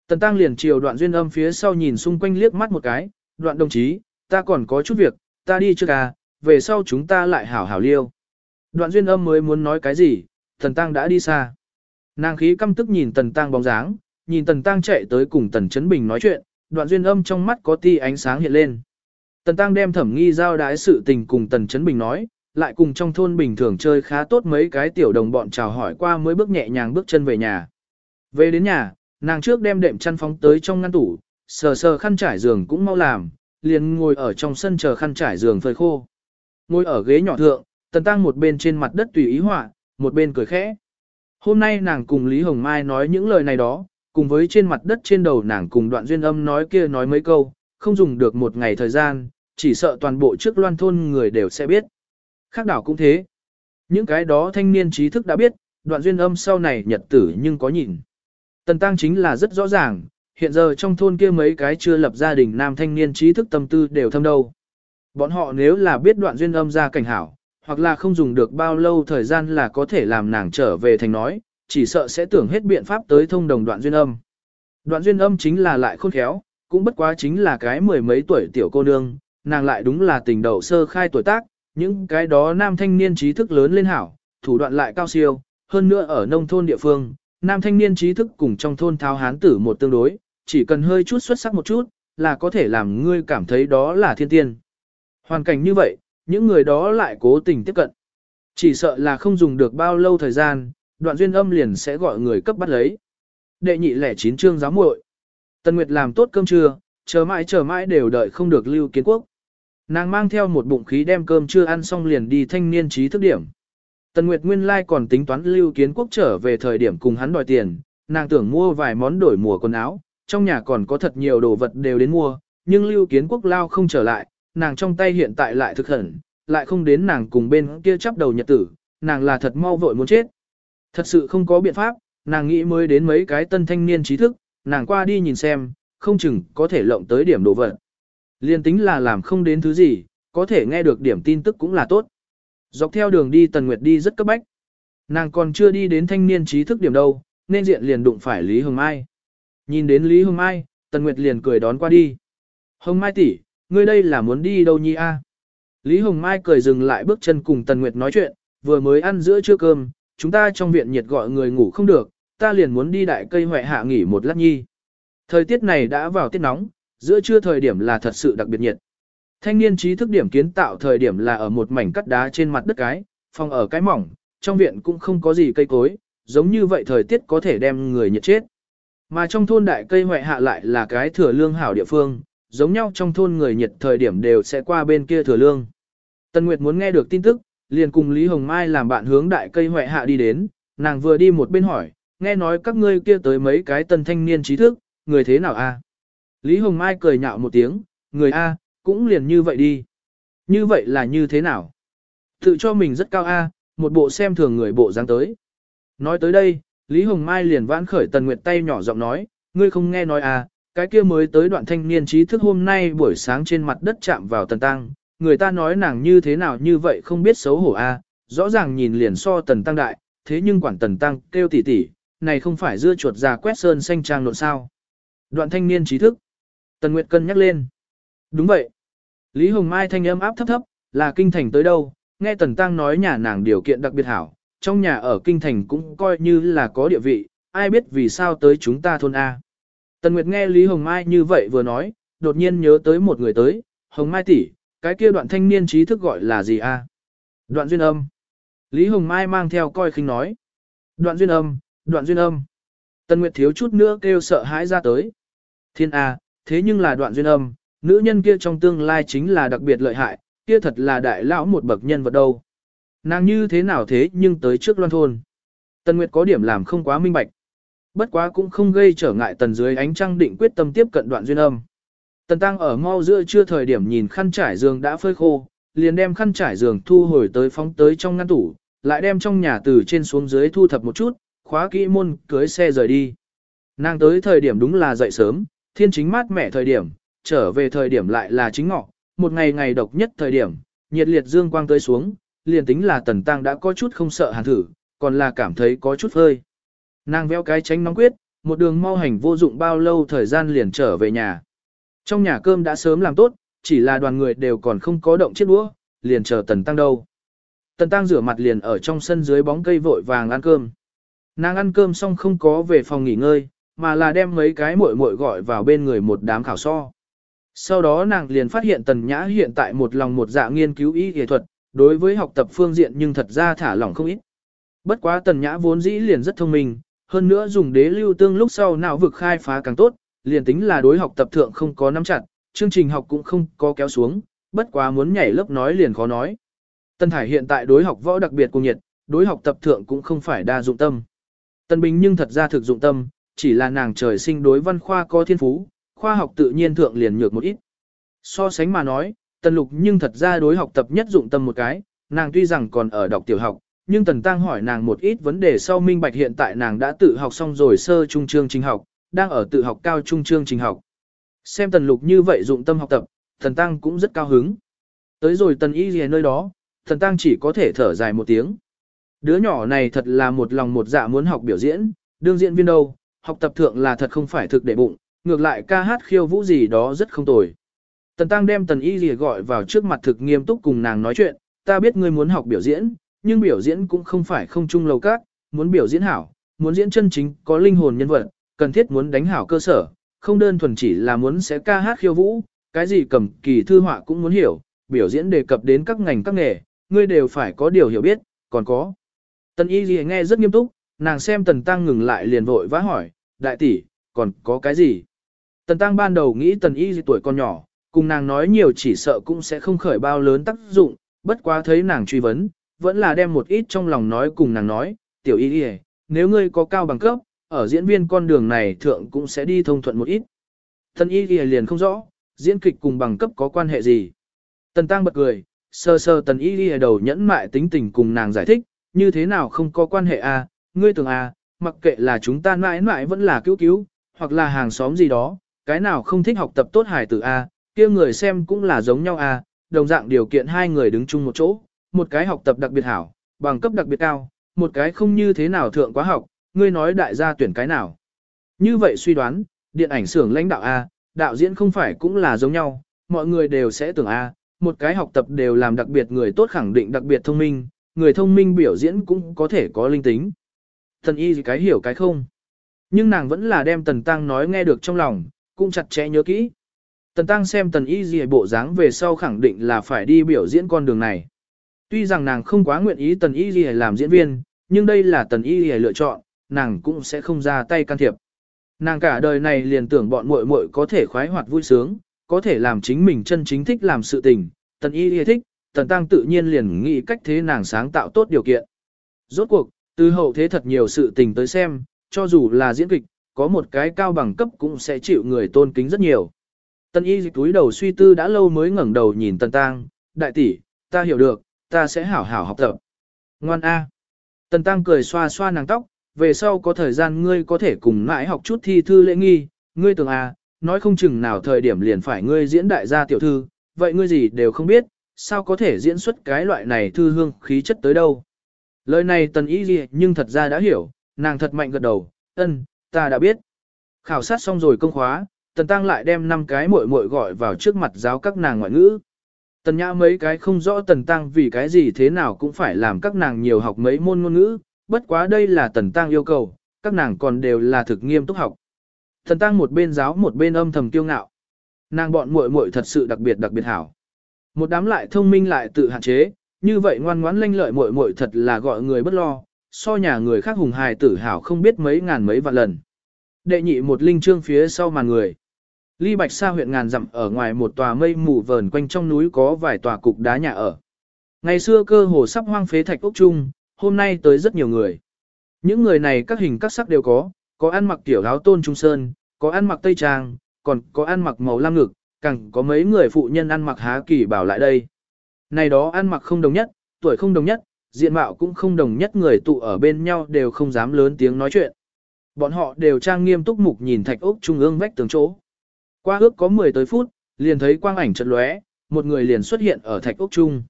Tần tăng liền chiều đoạn duyên âm phía sau nhìn xung quanh liếc mắt một cái, đoạn đồng chí, ta còn có chút việc, ta đi trước à, về sau chúng ta lại hảo hảo liêu. Đoạn duyên âm mới muốn nói cái gì, thần tăng đã đi xa. Nàng khí căm tức nhìn tần tăng bóng dáng, nhìn tần tăng chạy tới cùng tần chấn bình nói chuyện, đoạn duyên âm trong mắt có ti ánh sáng hiện lên. Tần tăng đem thẩm nghi giao đái sự tình cùng tần chấn bình nói, lại cùng trong thôn bình thường chơi khá tốt mấy cái tiểu đồng bọn chào hỏi qua mới bước nhẹ nhàng bước chân về nhà. Về đến nhà, nàng trước đem đệm chăn phóng tới trong ngăn tủ, sờ sờ khăn trải giường cũng mau làm, liền ngồi ở trong sân chờ khăn trải giường phơi khô. Ngồi ở ghế nhỏ thượng, tần tăng một bên trên mặt đất tùy ý họa, một bên cười khẽ. Hôm nay nàng cùng Lý Hồng Mai nói những lời này đó, cùng với trên mặt đất trên đầu nàng cùng đoạn duyên âm nói kia nói mấy câu, không dùng được một ngày thời gian, chỉ sợ toàn bộ trước loan thôn người đều sẽ biết. Khác đảo cũng thế. Những cái đó thanh niên trí thức đã biết, đoạn duyên âm sau này nhật tử nhưng có nhìn. Tần tăng chính là rất rõ ràng, hiện giờ trong thôn kia mấy cái chưa lập gia đình nam thanh niên trí thức tâm tư đều thâm đâu. Bọn họ nếu là biết đoạn duyên âm ra cảnh hảo, hoặc là không dùng được bao lâu thời gian là có thể làm nàng trở về thành nói, chỉ sợ sẽ tưởng hết biện pháp tới thông đồng đoạn duyên âm. Đoạn duyên âm chính là lại khôn khéo, cũng bất quá chính là cái mười mấy tuổi tiểu cô nương, nàng lại đúng là tình đầu sơ khai tuổi tác, những cái đó nam thanh niên trí thức lớn lên hảo, thủ đoạn lại cao siêu, hơn nữa ở nông thôn địa phương, nam thanh niên trí thức cùng trong thôn tháo hán tử một tương đối, chỉ cần hơi chút xuất sắc một chút, là có thể làm ngươi cảm thấy đó là thiên tiên. Hoàn cảnh như vậy, những người đó lại cố tình tiếp cận. Chỉ sợ là không dùng được bao lâu thời gian, đoạn duyên âm liền sẽ gọi người cấp bắt lấy. Đệ nhị lẻ chín chương giáo muội. Tần Nguyệt làm tốt cơm trưa, chờ mãi chờ mãi đều đợi không được lưu kiến quốc. Nàng mang theo một bụng khí đem cơm trưa ăn xong liền đi thanh niên trí thức điểm. Tần Nguyệt nguyên lai còn tính toán lưu kiến quốc trở về thời điểm cùng hắn đòi tiền, nàng tưởng mua vài món đổi mùa quần áo, trong nhà còn có thật nhiều đồ vật đều đến mua, nhưng lưu kiến quốc lao không trở lại, nàng trong tay hiện tại lại thực hẩn, lại không đến nàng cùng bên kia chắp đầu nhật tử, nàng là thật mau vội muốn chết. Thật sự không có biện pháp, nàng nghĩ mới đến mấy cái tân thanh niên trí thức, nàng qua đi nhìn xem, không chừng có thể lộng tới điểm đồ vật. Liên tính là làm không đến thứ gì, có thể nghe được điểm tin tức cũng là tốt. Dọc theo đường đi Tần Nguyệt đi rất cấp bách. Nàng còn chưa đi đến thanh niên trí thức điểm đâu, nên diện liền đụng phải Lý Hồng Mai. Nhìn đến Lý Hồng Mai, Tần Nguyệt liền cười đón qua đi. Hồng Mai tỷ, ngươi đây là muốn đi đâu nhi a? Lý Hồng Mai cười dừng lại bước chân cùng Tần Nguyệt nói chuyện, vừa mới ăn giữa trưa cơm, chúng ta trong viện nhiệt gọi người ngủ không được, ta liền muốn đi đại cây hoại hạ nghỉ một lát nhi. Thời tiết này đã vào tiết nóng, giữa trưa thời điểm là thật sự đặc biệt nhiệt. Thanh niên trí thức điểm kiến tạo thời điểm là ở một mảnh cắt đá trên mặt đất cái, phòng ở cái mỏng, trong viện cũng không có gì cây cối, giống như vậy thời tiết có thể đem người nhiệt chết. Mà trong thôn đại cây hoại hạ lại là cái thừa lương hảo địa phương, giống nhau trong thôn người nhiệt thời điểm đều sẽ qua bên kia thừa lương. Tân Nguyệt muốn nghe được tin tức, liền cùng Lý Hồng Mai làm bạn hướng đại cây hoại hạ đi đến, nàng vừa đi một bên hỏi, nghe nói các ngươi kia tới mấy cái tân thanh niên trí thức, người thế nào a? Lý Hồng Mai cười nhạo một tiếng, người a, cũng liền như vậy đi. Như vậy là như thế nào? Tự cho mình rất cao a, một bộ xem thường người bộ dáng tới. Nói tới đây, Lý Hồng Mai liền vãn khởi Tần Nguyệt tay nhỏ giọng nói, ngươi không nghe nói à, cái kia mới tới đoạn thanh niên trí thức hôm nay buổi sáng trên mặt đất chạm vào Tần Tăng, người ta nói nàng như thế nào như vậy không biết xấu hổ a, à, rõ ràng nhìn liền so Tần Tăng đại, thế nhưng quản Tần Tăng kêu tỉ tỉ, này không phải dưa chuột già quét sơn xanh trang nộn sao. Đoạn thanh niên trí thức. Tần Nguyệt cân nhắc lên. Đúng vậy. Lý Hồng Mai thanh âm áp thấp thấp, là kinh thành tới đâu, nghe Tần Tăng nói nhà nàng điều kiện đặc biệt hảo, trong nhà ở kinh thành cũng coi như là có địa vị, ai biết vì sao tới chúng ta thôn A. Tần Nguyệt nghe Lý Hồng Mai như vậy vừa nói, đột nhiên nhớ tới một người tới, Hồng Mai tỷ, cái kia đoạn thanh niên trí thức gọi là gì a? Đoạn duyên âm. Lý Hồng Mai mang theo coi khinh nói. Đoạn duyên âm, đoạn duyên âm. Tần Nguyệt thiếu chút nữa kêu sợ hãi ra tới. Thiên A, thế nhưng là đoạn duyên âm, nữ nhân kia trong tương lai chính là đặc biệt lợi hại, kia thật là đại lão một bậc nhân vật đâu. Nàng như thế nào thế nhưng tới trước loan thôn. Tần Nguyệt có điểm làm không quá minh bạch. Bất quá cũng không gây trở ngại tần dưới ánh trăng định quyết tâm tiếp cận đoạn duyên âm. Tần Tăng ở mau giữa chưa thời điểm nhìn khăn trải giường đã phơi khô, liền đem khăn trải giường thu hồi tới phóng tới trong ngăn tủ, lại đem trong nhà từ trên xuống dưới thu thập một chút, khóa kỹ môn cưới xe rời đi. Nàng tới thời điểm đúng là dậy sớm, thiên chính mát mẻ thời điểm, trở về thời điểm lại là chính ngọ, một ngày ngày độc nhất thời điểm, nhiệt liệt dương quang tới xuống, liền tính là tần tăng đã có chút không sợ hàn thử, còn là cảm thấy có chút phơi. Nàng veo cái tránh nóng quyết, một đường mau hành vô dụng bao lâu thời gian liền trở về nhà. Trong nhà cơm đã sớm làm tốt, chỉ là đoàn người đều còn không có động chiếc đũa, liền chờ tần tăng đâu. Tần tăng rửa mặt liền ở trong sân dưới bóng cây vội vàng ăn cơm. Nàng ăn cơm xong không có về phòng nghỉ ngơi, mà là đem mấy cái muội muội gọi vào bên người một đám khảo so. Sau đó nàng liền phát hiện tần nhã hiện tại một lòng một dạ nghiên cứu y y thuật, đối với học tập phương diện nhưng thật ra thả lỏng không ít. Bất quá tần nhã vốn dĩ liền rất thông minh, hơn nữa dùng đế lưu tương lúc sau não vực khai phá càng tốt, liền tính là đối học tập thượng không có nắm chặt, chương trình học cũng không có kéo xuống, bất quá muốn nhảy lớp nói liền khó nói. Tân Thải hiện tại đối học võ đặc biệt cùng nhiệt, đối học tập thượng cũng không phải đa dụng tâm. Tân Bình nhưng thật ra thực dụng tâm, chỉ là nàng trời sinh đối văn khoa có thiên phú, khoa học tự nhiên thượng liền nhược một ít. So sánh mà nói, tân Lục nhưng thật ra đối học tập nhất dụng tâm một cái, nàng tuy rằng còn ở đọc tiểu học, nhưng Tần Tăng hỏi nàng một ít vấn đề sau minh bạch hiện tại nàng đã tự học xong rồi sơ trung chương trình học, đang ở tự học cao trung chương trình học. Xem Tần Lục như vậy dụng tâm học tập, Tần Tăng cũng rất cao hứng. Tới rồi Tần Y gì nơi đó, Tần Tăng chỉ có thể thở dài một tiếng. Đứa nhỏ này thật là một lòng một dạ muốn học biểu diễn, đương diễn viên đâu, học tập thượng là thật không phải thực để bụng, ngược lại ca hát khiêu vũ gì đó rất không tồi. Tần Tăng đem Tần Y Lìa gọi vào trước mặt thực nghiêm túc cùng nàng nói chuyện, ta biết ngươi muốn học biểu diễn, nhưng biểu diễn cũng không phải không chung lầu các, muốn biểu diễn hảo, muốn diễn chân chính có linh hồn nhân vật, cần thiết muốn đánh hảo cơ sở, không đơn thuần chỉ là muốn sẽ ca hát khiêu vũ, cái gì cầm kỳ thư họa cũng muốn hiểu, biểu diễn đề cập đến các ngành các nghề, ngươi đều phải có điều hiểu biết, còn có. Tần y Ghi nghe rất nghiêm túc, nàng xem tần tăng ngừng lại liền vội vã hỏi, đại tỷ, còn có cái gì? Tần tăng ban đầu nghĩ tần y Ghi tuổi còn nhỏ, cùng nàng nói nhiều chỉ sợ cũng sẽ không khởi bao lớn tác dụng, bất quá thấy nàng truy vấn, vẫn là đem một ít trong lòng nói cùng nàng nói, tiểu y gì, nếu ngươi có cao bằng cấp, ở diễn viên con đường này thượng cũng sẽ đi thông thuận một ít. Tần y gì liền không rõ, diễn kịch cùng bằng cấp có quan hệ gì. Tần tăng bật cười, sơ sơ tần y gì đầu nhẫn mại tính tình cùng nàng giải thích, như thế nào không có quan hệ à, ngươi tưởng à, mặc kệ là chúng ta mãi mãi vẫn là cứu cứu, hoặc là hàng xóm gì đó, cái nào không thích học tập tốt hài tử a, à, kia người xem cũng là giống nhau a, à, đồng dạng điều kiện hai người đứng chung một chỗ, một cái học tập đặc biệt hảo, bằng cấp đặc biệt cao, một cái không như thế nào thượng quá học, ngươi nói đại gia tuyển cái nào. Như vậy suy đoán, điện ảnh xưởng lãnh đạo a, đạo diễn không phải cũng là giống nhau, mọi người đều sẽ tưởng a, một cái học tập đều làm đặc biệt người tốt khẳng định đặc biệt thông minh, người thông minh biểu diễn cũng có thể có linh tính. Thần y gì cái hiểu cái không. Nhưng nàng vẫn là đem Tần Tăng nói nghe được trong lòng, cũng chặt chẽ nhớ kỹ. Tần Tăng xem Tần y gì bộ dáng về sau khẳng định là phải đi biểu diễn con đường này. Tuy rằng nàng không quá nguyện ý Tần y gì làm diễn viên, nhưng đây là Tần y gì lựa chọn, nàng cũng sẽ không ra tay can thiệp. Nàng cả đời này liền tưởng bọn muội muội có thể khoái hoạt vui sướng, có thể làm chính mình chân chính thích làm sự tình, Tần y gì thích, Tần Tăng tự nhiên liền nghĩ cách thế nàng sáng tạo tốt điều kiện. Rốt cuộc, từ hậu thế thật nhiều sự tình tới xem, cho dù là diễn kịch, có một cái cao bằng cấp cũng sẽ chịu người tôn kính rất nhiều. Tần y dịch túi đầu suy tư đã lâu mới ngẩng đầu nhìn Tần Tăng, đại tỷ, ta hiểu được, ta sẽ hảo hảo học tập. Ngoan A. Tần Tăng cười xoa xoa nàng tóc, về sau có thời gian ngươi có thể cùng mãi học chút thi thư lễ nghi, ngươi tưởng A, nói không chừng nào thời điểm liền phải ngươi diễn đại gia tiểu thư, vậy ngươi gì đều không biết, sao có thể diễn xuất cái loại này thư hương khí chất tới đâu. Lời này tần ý gì nhưng thật ra đã hiểu, nàng thật mạnh gật đầu, ân, ta đã biết. Khảo sát xong rồi công khóa, tần tăng lại đem năm cái muội muội gọi vào trước mặt giáo các nàng ngoại ngữ. Tần nhã mấy cái không rõ tần tăng vì cái gì thế nào cũng phải làm các nàng nhiều học mấy môn ngôn ngữ, bất quá đây là tần tăng yêu cầu, các nàng còn đều là thực nghiêm túc học. Tần tăng một bên giáo một bên âm thầm kiêu ngạo. Nàng bọn muội muội thật sự đặc biệt đặc biệt hảo. Một đám lại thông minh lại tự hạn chế, như vậy ngoan ngoãn lanh lợi muội muội thật là gọi người bất lo, so nhà người khác hùng hài tử hảo không biết mấy ngàn mấy vạn lần. Đệ nhị một linh trương phía sau màn người. Ly Bạch Sa huyện ngàn dặm ở ngoài một tòa mây mù vờn quanh trong núi có vài tòa cục đá nhà ở. Ngày xưa cơ hồ sắp hoang phế thạch ốc trung, hôm nay tới rất nhiều người. Những người này các hình các sắc đều có, có ăn mặc tiểu áo tôn trung sơn, có ăn mặc tây trang, còn có ăn mặc màu lam ngực, càng có mấy người phụ nhân ăn mặc há kỳ bảo lại đây. Này đó ăn mặc không đồng nhất, tuổi không đồng nhất, diện mạo cũng không đồng nhất người tụ ở bên nhau đều không dám lớn tiếng nói chuyện. Bọn họ đều trang nghiêm túc mục nhìn thạch ốc trung ương vách tường chỗ. Qua ước có 10 tới phút, liền thấy quang ảnh chợt lóe, một người liền xuất hiện ở thạch ốc trung.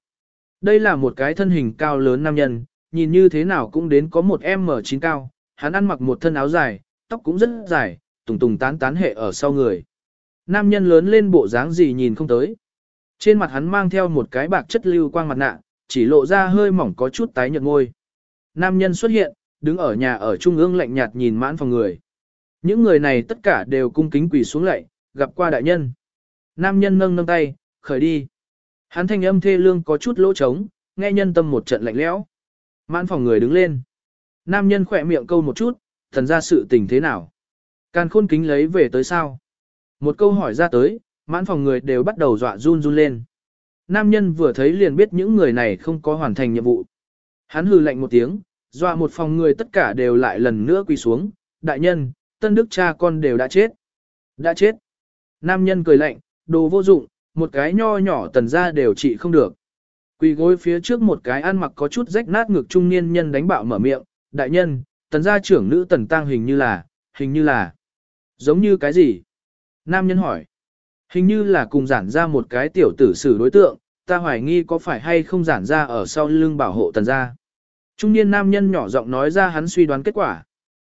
Đây là một cái thân hình cao lớn nam nhân, nhìn như thế nào cũng đến có một M9 cao, hắn ăn mặc một thân áo dài, tóc cũng rất dài, tùng tùng tán tán hệ ở sau người. Nam nhân lớn lên bộ dáng gì nhìn không tới. Trên mặt hắn mang theo một cái bạc chất lưu quang mặt nạ, chỉ lộ ra hơi mỏng có chút tái nhợt môi. Nam nhân xuất hiện, đứng ở nhà ở trung ương lạnh nhạt nhìn mãn phòng người. Những người này tất cả đều cung kính quỳ xuống lạy, gặp qua đại nhân. Nam nhân nâng nâng tay, khởi đi. Hắn thanh âm thê lương có chút lỗ trống, nghe nhân tâm một trận lạnh lẽo. Mãn phòng người đứng lên. Nam nhân khỏe miệng câu một chút, thần ra sự tình thế nào. Càn khôn kính lấy về tới sao. Một câu hỏi ra tới, mãn phòng người đều bắt đầu dọa run run lên. Nam nhân vừa thấy liền biết những người này không có hoàn thành nhiệm vụ. Hắn hừ lạnh một tiếng, dọa một phòng người tất cả đều lại lần nữa quỳ xuống. Đại nhân, tân đức cha con đều đã chết. Đã chết. Nam nhân cười lạnh, đồ vô dụng, một cái nho nhỏ tần ra đều trị không được. Quỳ gối phía trước một cái ăn mặc có chút rách nát ngực trung niên nhân đánh bạo mở miệng, đại nhân, tần gia trưởng nữ tần tang hình như là, hình như là, giống như cái gì? Nam nhân hỏi. Hình như là cùng giản ra một cái tiểu tử xử đối tượng, ta hoài nghi có phải hay không giản ra ở sau lưng bảo hộ tần gia. Trung niên nam nhân nhỏ giọng nói ra hắn suy đoán kết quả.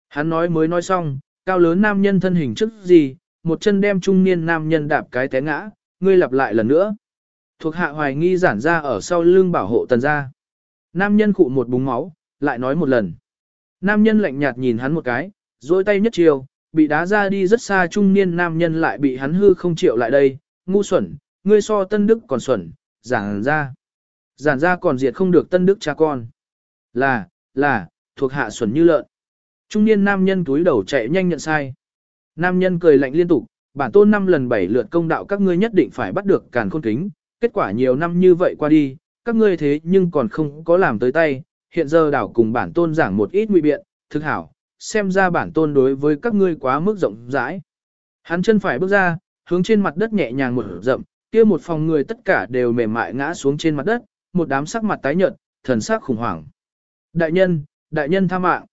Hắn nói mới nói xong, cao lớn nam nhân thân hình trước gì, một chân đem trung niên nam nhân đạp cái té ngã, ngươi lặp lại lần nữa. Thuộc hạ hoài nghi giản ra ở sau lưng bảo hộ tần gia. Nam nhân khụ một búng máu, lại nói một lần. Nam nhân lạnh nhạt nhìn hắn một cái, dối tay nhất chiều, bị đá ra đi rất xa trung niên nam nhân lại bị hắn hư không chịu lại đây, ngu xuẩn, ngươi so tân đức còn xuẩn, giản ra. Giản ra còn diệt không được tân đức cha con. Là, là, thuộc hạ xuẩn như lợn. Trung niên nam nhân túi đầu chạy nhanh nhận sai. Nam nhân cười lạnh liên tục, bản tôn năm lần bảy lượt công đạo các ngươi nhất định phải bắt được càn khôn kính. Kết quả nhiều năm như vậy qua đi, các ngươi thế nhưng còn không có làm tới tay. Hiện giờ đảo cùng bản tôn giảng một ít nguy biện, thực hảo, xem ra bản tôn đối với các ngươi quá mức rộng rãi. Hắn chân phải bước ra, hướng trên mặt đất nhẹ nhàng một rậm, kia một phòng người tất cả đều mềm mại ngã xuống trên mặt đất, một đám sắc mặt tái nhợt, thần sắc khủng hoảng. Đại nhân, đại nhân tha mạng.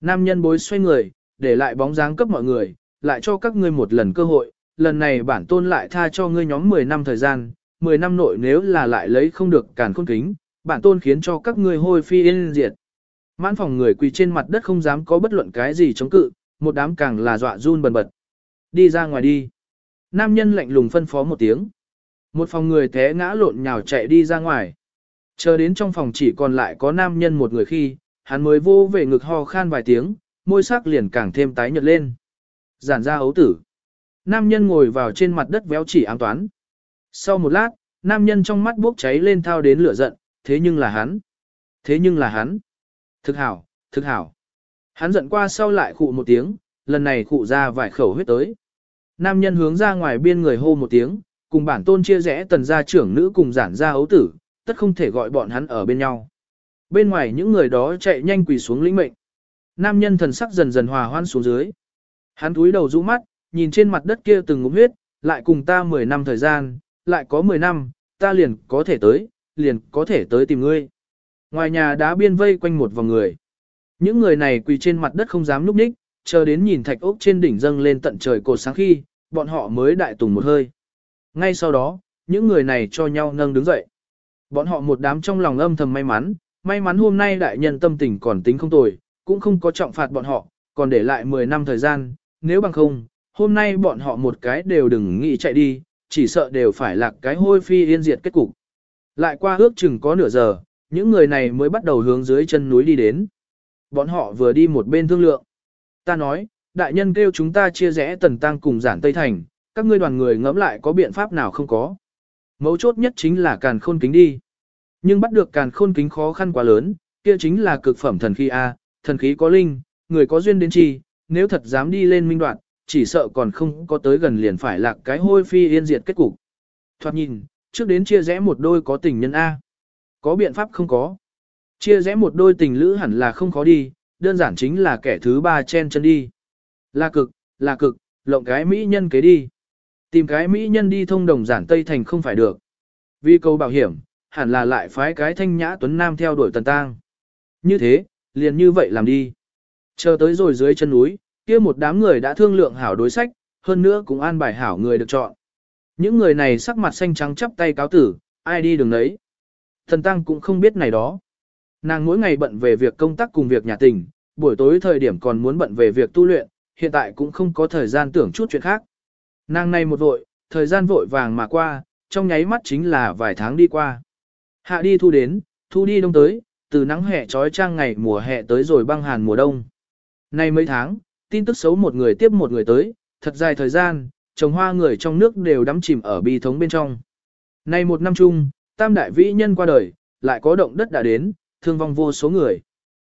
Nam nhân bối xoay người, để lại bóng dáng cấp mọi người, lại cho các ngươi một lần cơ hội, lần này bản tôn lại tha cho ngươi nhóm 10 năm thời gian, 10 năm nội nếu là lại lấy không được càn khôn kính, bản tôn khiến cho các ngươi hôi phi yên diệt. Mãn phòng người quỳ trên mặt đất không dám có bất luận cái gì chống cự, một đám càng là dọa run bần bật. Đi ra ngoài đi. Nam nhân lạnh lùng phân phó một tiếng. Một phòng người té ngã lộn nhào chạy đi ra ngoài. Chờ đến trong phòng chỉ còn lại có nam nhân một người khi, hắn mới vô về ngực ho khan vài tiếng, môi sắc liền càng thêm tái nhợt lên. Giản ra ấu tử. Nam nhân ngồi vào trên mặt đất véo chỉ ám toán. Sau một lát, nam nhân trong mắt bốc cháy lên thao đến lửa giận, thế nhưng là hắn. Thế nhưng là hắn. Thực hảo, thực hảo. Hắn giận qua sau lại khụ một tiếng, lần này khụ ra vài khẩu huyết tới. Nam nhân hướng ra ngoài biên người hô một tiếng, cùng bản tôn chia rẽ tần gia trưởng nữ cùng giản gia ấu tử, tất không thể gọi bọn hắn ở bên nhau. Bên ngoài những người đó chạy nhanh quỳ xuống lĩnh mệnh. Nam nhân thần sắc dần dần hòa hoan xuống dưới. Hắn túi đầu rũ mắt, nhìn trên mặt đất kia từng ngụm huyết, lại cùng ta 10 năm thời gian, lại có 10 năm, ta liền có thể tới, liền có thể tới tìm ngươi. Ngoài nhà đá biên vây quanh một vòng người. Những người này quỳ trên mặt đất không dám núp ních, chờ đến nhìn thạch ốc trên đỉnh dâng lên tận trời cột sáng khi, bọn họ mới đại tùng một hơi. Ngay sau đó, những người này cho nhau nâng đứng dậy. Bọn họ một đám trong lòng âm thầm may mắn, may mắn hôm nay đại nhân tâm tình còn tính không tồi, cũng không có trọng phạt bọn họ, còn để lại 10 năm thời gian, nếu bằng không, hôm nay bọn họ một cái đều đừng nghĩ chạy đi, chỉ sợ đều phải lạc cái hôi phi yên diệt kết cục. Lại qua ước chừng có nửa giờ, những người này mới bắt đầu hướng dưới chân núi đi đến. Bọn họ vừa đi một bên thương lượng. Ta nói, đại nhân kêu chúng ta chia rẽ tần tăng cùng giản Tây Thành, các ngươi đoàn người ngẫm lại có biện pháp nào không có. Mấu chốt nhất chính là càn khôn kính đi. Nhưng bắt được càn khôn kính khó khăn quá lớn, kia chính là cực phẩm thần khí A, thần khí có linh, người có duyên đến chi, nếu thật dám đi lên minh đoạn, chỉ sợ còn không có tới gần liền phải lạc cái hôi phi yên diệt kết cục. Thoạt nhìn, trước đến chia rẽ một đôi có tình nhân A. Có biện pháp không có. Chia rẽ một đôi tình lữ hẳn là không khó đi, đơn giản chính là kẻ thứ ba chen chân đi. Là cực, là cực, lộng cái mỹ nhân kế đi. Tìm cái mỹ nhân đi thông đồng giản Tây Thành không phải được. Vì câu bảo hiểm, hẳn là lại phái cái thanh nhã tuấn nam theo đuổi tần tang. Như thế, liền như vậy làm đi. Chờ tới rồi dưới chân núi, kia một đám người đã thương lượng hảo đối sách, hơn nữa cũng an bài hảo người được chọn. Những người này sắc mặt xanh trắng chắp tay cáo tử, ai đi đường đấy. Thần Tăng cũng không biết này đó. Nàng mỗi ngày bận về việc công tác cùng việc nhà tình, buổi tối thời điểm còn muốn bận về việc tu luyện, hiện tại cũng không có thời gian tưởng chút chuyện khác. Nàng này một vội, thời gian vội vàng mà qua, trong nháy mắt chính là vài tháng đi qua. Hạ đi thu đến, thu đi đông tới, từ nắng hè trói trang ngày mùa hè tới rồi băng hàn mùa đông. Nay mấy tháng, tin tức xấu một người tiếp một người tới, thật dài thời gian, trồng hoa người trong nước đều đắm chìm ở bi thống bên trong. Nay một năm chung, tam đại vĩ nhân qua đời, lại có động đất đã đến, thương vong vô số người.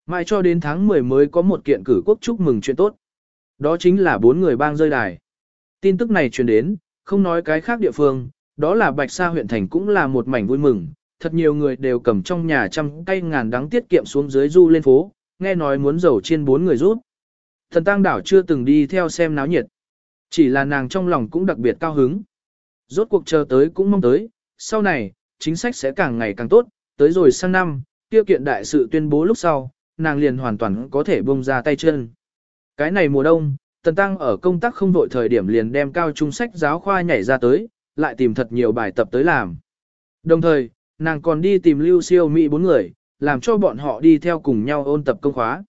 Mãi cho đến tháng 10 mới có một kiện cử quốc chúc mừng chuyện tốt. Đó chính là bốn người bang rơi đài. Tin tức này truyền đến, không nói cái khác địa phương, đó là Bạch Sa huyện thành cũng là một mảnh vui mừng, thật nhiều người đều cầm trong nhà trăm cây ngàn đắng tiết kiệm xuống dưới du lên phố, nghe nói muốn giàu trên bốn người rút. Thần Tăng Đảo chưa từng đi theo xem náo nhiệt, chỉ là nàng trong lòng cũng đặc biệt cao hứng. Rốt cuộc chờ tới cũng mong tới, sau này, chính sách sẽ càng ngày càng tốt, tới rồi sang năm, tiêu kiện đại sự tuyên bố lúc sau, nàng liền hoàn toàn có thể bông ra tay chân. Cái này mùa đông, Tần Tăng ở công tác không vội thời điểm liền đem cao trung sách giáo khoa nhảy ra tới, lại tìm thật nhiều bài tập tới làm. Đồng thời, nàng còn đi tìm lưu siêu Mỹ bốn người, làm cho bọn họ đi theo cùng nhau ôn tập công khóa.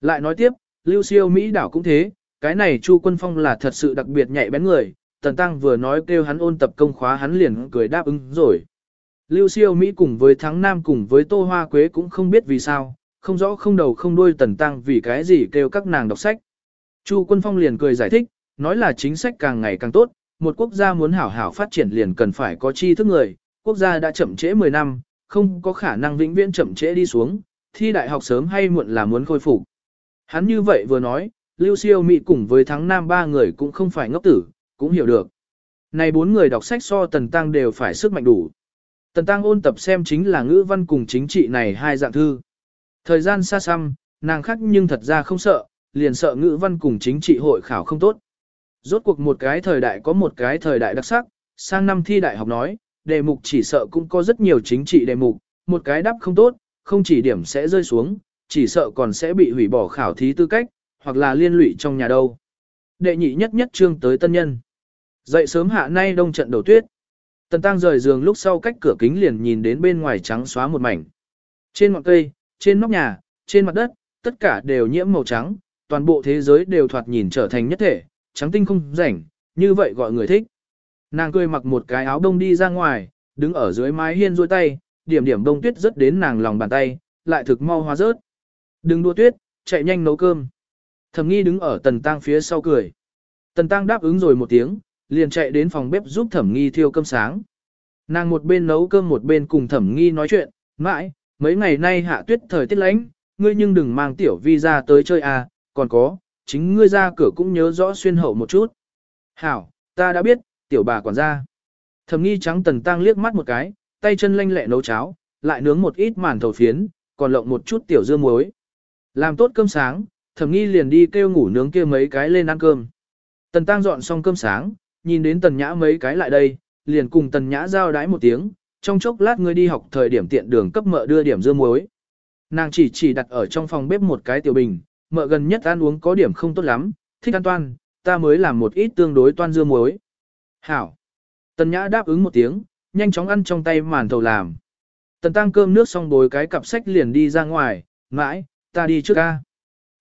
Lại nói tiếp, lưu siêu Mỹ đảo cũng thế, cái này Chu Quân Phong là thật sự đặc biệt nhạy bén người, Tần Tăng vừa nói kêu hắn ôn tập công khóa hắn liền cười đáp ứng rồi. Lưu siêu Mỹ cùng với Thắng Nam cùng với Tô Hoa Quế cũng không biết vì sao, không rõ không đầu không đuôi tần tăng vì cái gì kêu các nàng đọc sách. Chu Quân Phong liền cười giải thích, nói là chính sách càng ngày càng tốt, một quốc gia muốn hảo hảo phát triển liền cần phải có tri thức người, quốc gia đã chậm trễ 10 năm, không có khả năng vĩnh viễn chậm trễ đi xuống, thi đại học sớm hay muộn là muốn khôi phục. Hắn như vậy vừa nói, Lưu Siêu Mỹ cùng với Thắng Nam ba người cũng không phải ngốc tử, cũng hiểu được. Này bốn người đọc sách so Tần Tăng đều phải sức mạnh đủ. Tần Tăng ôn tập xem chính là ngữ văn cùng chính trị này hai dạng thư. Thời gian xa xăm, nàng khắc nhưng thật ra không sợ, liền sợ ngữ văn cùng chính trị hội khảo không tốt. Rốt cuộc một cái thời đại có một cái thời đại đặc sắc, sang năm thi đại học nói, đề mục chỉ sợ cũng có rất nhiều chính trị đề mục, một cái đáp không tốt, không chỉ điểm sẽ rơi xuống, chỉ sợ còn sẽ bị hủy bỏ khảo thí tư cách, hoặc là liên lụy trong nhà đâu. Đệ nhị nhất nhất trương tới tân nhân. Dậy sớm hạ nay đông trận đầu tuyết. Tần Tăng rời giường lúc sau cách cửa kính liền nhìn đến bên ngoài trắng xóa một mảnh. Trên ngọn cây, trên nóc nhà, trên mặt đất, tất cả đều nhiễm màu trắng, toàn bộ thế giới đều thoạt nhìn trở thành nhất thể, trắng tinh không rảnh, như vậy gọi người thích. Nàng cười mặc một cái áo đông đi ra ngoài, đứng ở dưới mái hiên duỗi tay, điểm điểm đông tuyết rớt đến nàng lòng bàn tay, lại thực mau hóa rớt. Đừng đua tuyết, chạy nhanh nấu cơm. Thẩm nghi đứng ở tần tăng phía sau cười. Tần tăng đáp ứng rồi một tiếng, liền chạy đến phòng bếp giúp thẩm nghi thiêu cơm sáng. Nàng một bên nấu cơm một bên cùng thẩm nghi nói chuyện, mãi, mấy ngày nay hạ tuyết thời tiết lánh, ngươi nhưng đừng mang tiểu vi ra tới chơi à, còn có, chính ngươi ra cửa cũng nhớ rõ xuyên hậu một chút. Hảo, ta đã biết, tiểu bà quản gia. Thẩm nghi trắng tần tăng liếc mắt một cái, tay chân lanh lẹ nấu cháo, lại nướng một ít màn thầu phiến, còn lộng một chút tiểu dưa muối. Làm tốt cơm sáng, thẩm nghi liền đi kêu ngủ nướng kia mấy cái lên ăn cơm. Tần tăng dọn xong cơm sáng, nhìn đến tần nhã mấy cái lại đây, liền cùng tần nhã giao đái một tiếng, trong chốc lát ngươi đi học thời điểm tiện đường cấp mợ đưa điểm dưa muối. Nàng chỉ chỉ đặt ở trong phòng bếp một cái tiểu bình, mợ gần nhất ăn uống có điểm không tốt lắm, thích ăn toan, ta mới làm một ít tương đối toan dưa muối. Hảo. Tần nhã đáp ứng một tiếng, nhanh chóng ăn trong tay màn thầu làm. Tần tăng cơm nước xong bồi cái cặp sách liền đi ra ngoài, mãi, ta đi trước A.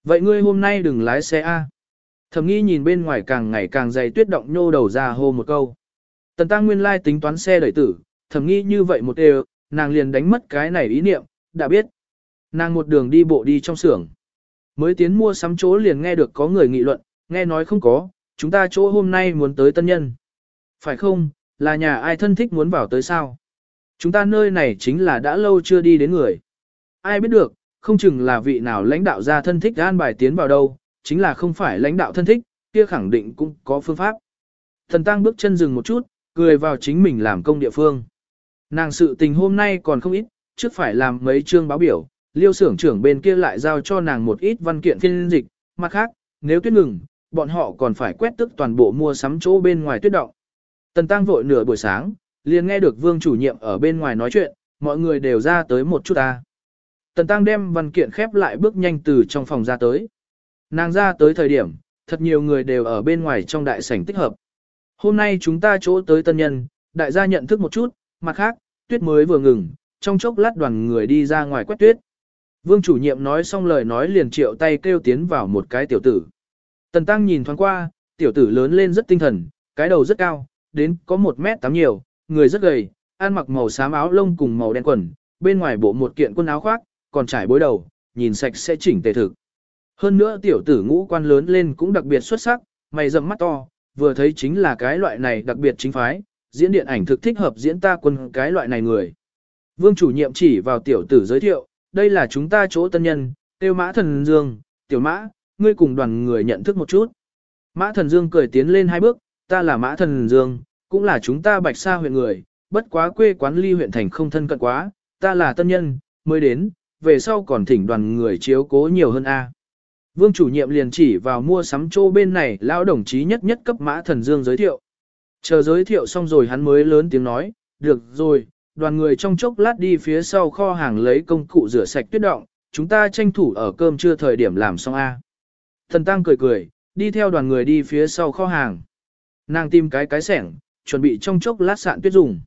Vậy ngươi hôm nay đừng lái xe A. Thầm nghi nhìn bên ngoài càng ngày càng dày tuyết động nhô đầu ra hô một câu. Tần tăng nguyên lai tính toán xe đẩy tử, thầm nghi như vậy một đều, nàng liền đánh mất cái này ý niệm, đã biết. Nàng một đường đi bộ đi trong xưởng. Mới tiến mua sắm chỗ liền nghe được có người nghị luận, nghe nói không có, chúng ta chỗ hôm nay muốn tới tân nhân. Phải không, là nhà ai thân thích muốn vào tới sao? Chúng ta nơi này chính là đã lâu chưa đi đến người. Ai biết được, không chừng là vị nào lãnh đạo ra thân thích an bài tiến vào đâu, chính là không phải lãnh đạo thân thích, kia khẳng định cũng có phương pháp. Thần tăng bước chân dừng một chút, cười vào chính mình làm công địa phương. Nàng sự tình hôm nay còn không ít, trước phải làm mấy chương báo biểu, liêu xưởng trưởng bên kia lại giao cho nàng một ít văn kiện phiên dịch, mặt khác, nếu tuyết ngừng, bọn họ còn phải quét tức toàn bộ mua sắm chỗ bên ngoài tuyết động. Tần tăng vội nửa buổi sáng, liền nghe được vương chủ nhiệm ở bên ngoài nói chuyện, mọi người đều ra tới một chút ta. Tần tăng đem văn kiện khép lại bước nhanh từ trong phòng ra tới. Nàng ra tới thời điểm, thật nhiều người đều ở bên ngoài trong đại sảnh tích hợp. Hôm nay chúng ta chỗ tới tân nhân, đại gia nhận thức một chút, mặt khác, tuyết mới vừa ngừng, trong chốc lát đoàn người đi ra ngoài quét tuyết. Vương chủ nhiệm nói xong lời nói liền triệu tay kêu tiến vào một cái tiểu tử. Tần Tăng nhìn thoáng qua, tiểu tử lớn lên rất tinh thần, cái đầu rất cao, đến có một mét tám nhiều, người rất gầy, ăn mặc màu xám áo lông cùng màu đen quần, bên ngoài bộ một kiện quần áo khoác, còn trải bối đầu, nhìn sạch sẽ chỉnh tề thực. Hơn nữa tiểu tử ngũ quan lớn lên cũng đặc biệt xuất sắc, mày rậm mắt to, vừa thấy chính là cái loại này đặc biệt chính phái, diễn điện ảnh thực thích hợp diễn ta quân cái loại này người. Vương chủ nhiệm chỉ vào tiểu tử giới thiệu, đây là chúng ta chỗ tân nhân, tiêu mã thần dương, tiểu mã, ngươi cùng đoàn người nhận thức một chút. Mã thần dương cười tiến lên hai bước, ta là mã thần dương, cũng là chúng ta bạch sa huyện người, bất quá quê quán ly huyện thành không thân cận quá, ta là tân nhân, mới đến, về sau còn thỉnh đoàn người chiếu cố nhiều hơn a. Vương chủ nhiệm liền chỉ vào mua sắm chỗ bên này lão đồng chí nhất nhất cấp mã thần dương giới thiệu. Chờ giới thiệu xong rồi hắn mới lớn tiếng nói, được rồi, đoàn người trong chốc lát đi phía sau kho hàng lấy công cụ rửa sạch tuyết động, chúng ta tranh thủ ở cơm trưa thời điểm làm xong A. Thần Tăng cười cười, đi theo đoàn người đi phía sau kho hàng. Nàng tìm cái cái sẻng, chuẩn bị trong chốc lát sạn tuyết dùng.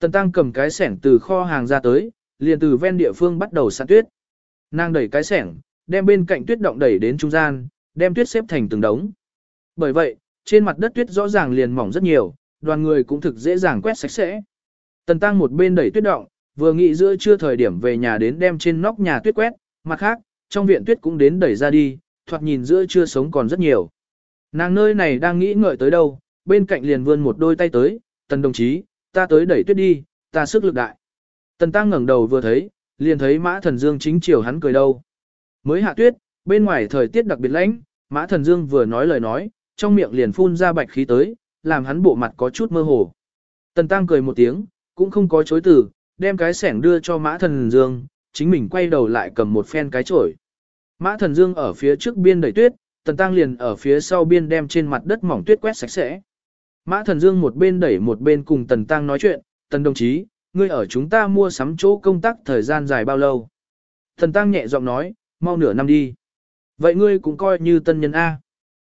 Tần Tăng cầm cái sẻng từ kho hàng ra tới, liền từ ven địa phương bắt đầu sạn tuyết. Nàng đẩy cái sẻng, đem bên cạnh tuyết động đẩy đến trung gian, đem tuyết xếp thành từng đống. Bởi vậy, trên mặt đất tuyết rõ ràng liền mỏng rất nhiều, đoàn người cũng thực dễ dàng quét sạch sẽ. Tần Tăng một bên đẩy tuyết động, vừa nghĩ giữa trưa thời điểm về nhà đến đem trên nóc nhà tuyết quét, mặt khác, trong viện tuyết cũng đến đẩy ra đi, thoạt nhìn giữa trưa sống còn rất nhiều. Nàng nơi này đang nghĩ ngợi tới đâu, bên cạnh liền vươn một đôi tay tới, tần đồng chí, ta tới đẩy tuyết đi, ta sức lực đại. Tần Tăng ngẩng đầu vừa thấy, liền thấy mã thần dương chính chiều hắn cười đâu. Mới hạ tuyết, bên ngoài thời tiết đặc biệt lạnh, mã thần dương vừa nói lời nói, trong miệng liền phun ra bạch khí tới, làm hắn bộ mặt có chút mơ hồ. Tần Tăng cười một tiếng, cũng không có chối từ, đem cái sẻng đưa cho mã thần dương, chính mình quay đầu lại cầm một phen cái chổi. Mã thần dương ở phía trước biên đẩy tuyết, tần tăng liền ở phía sau biên đem trên mặt đất mỏng tuyết quét sạch sẽ. Mã thần dương một bên đẩy một bên cùng tần tăng nói chuyện, tần đồng chí, ngươi ở chúng ta mua sắm chỗ công tác thời gian dài bao lâu? Thần tăng nhẹ giọng nói, mau nửa năm đi. Vậy ngươi cũng coi như tân nhân A.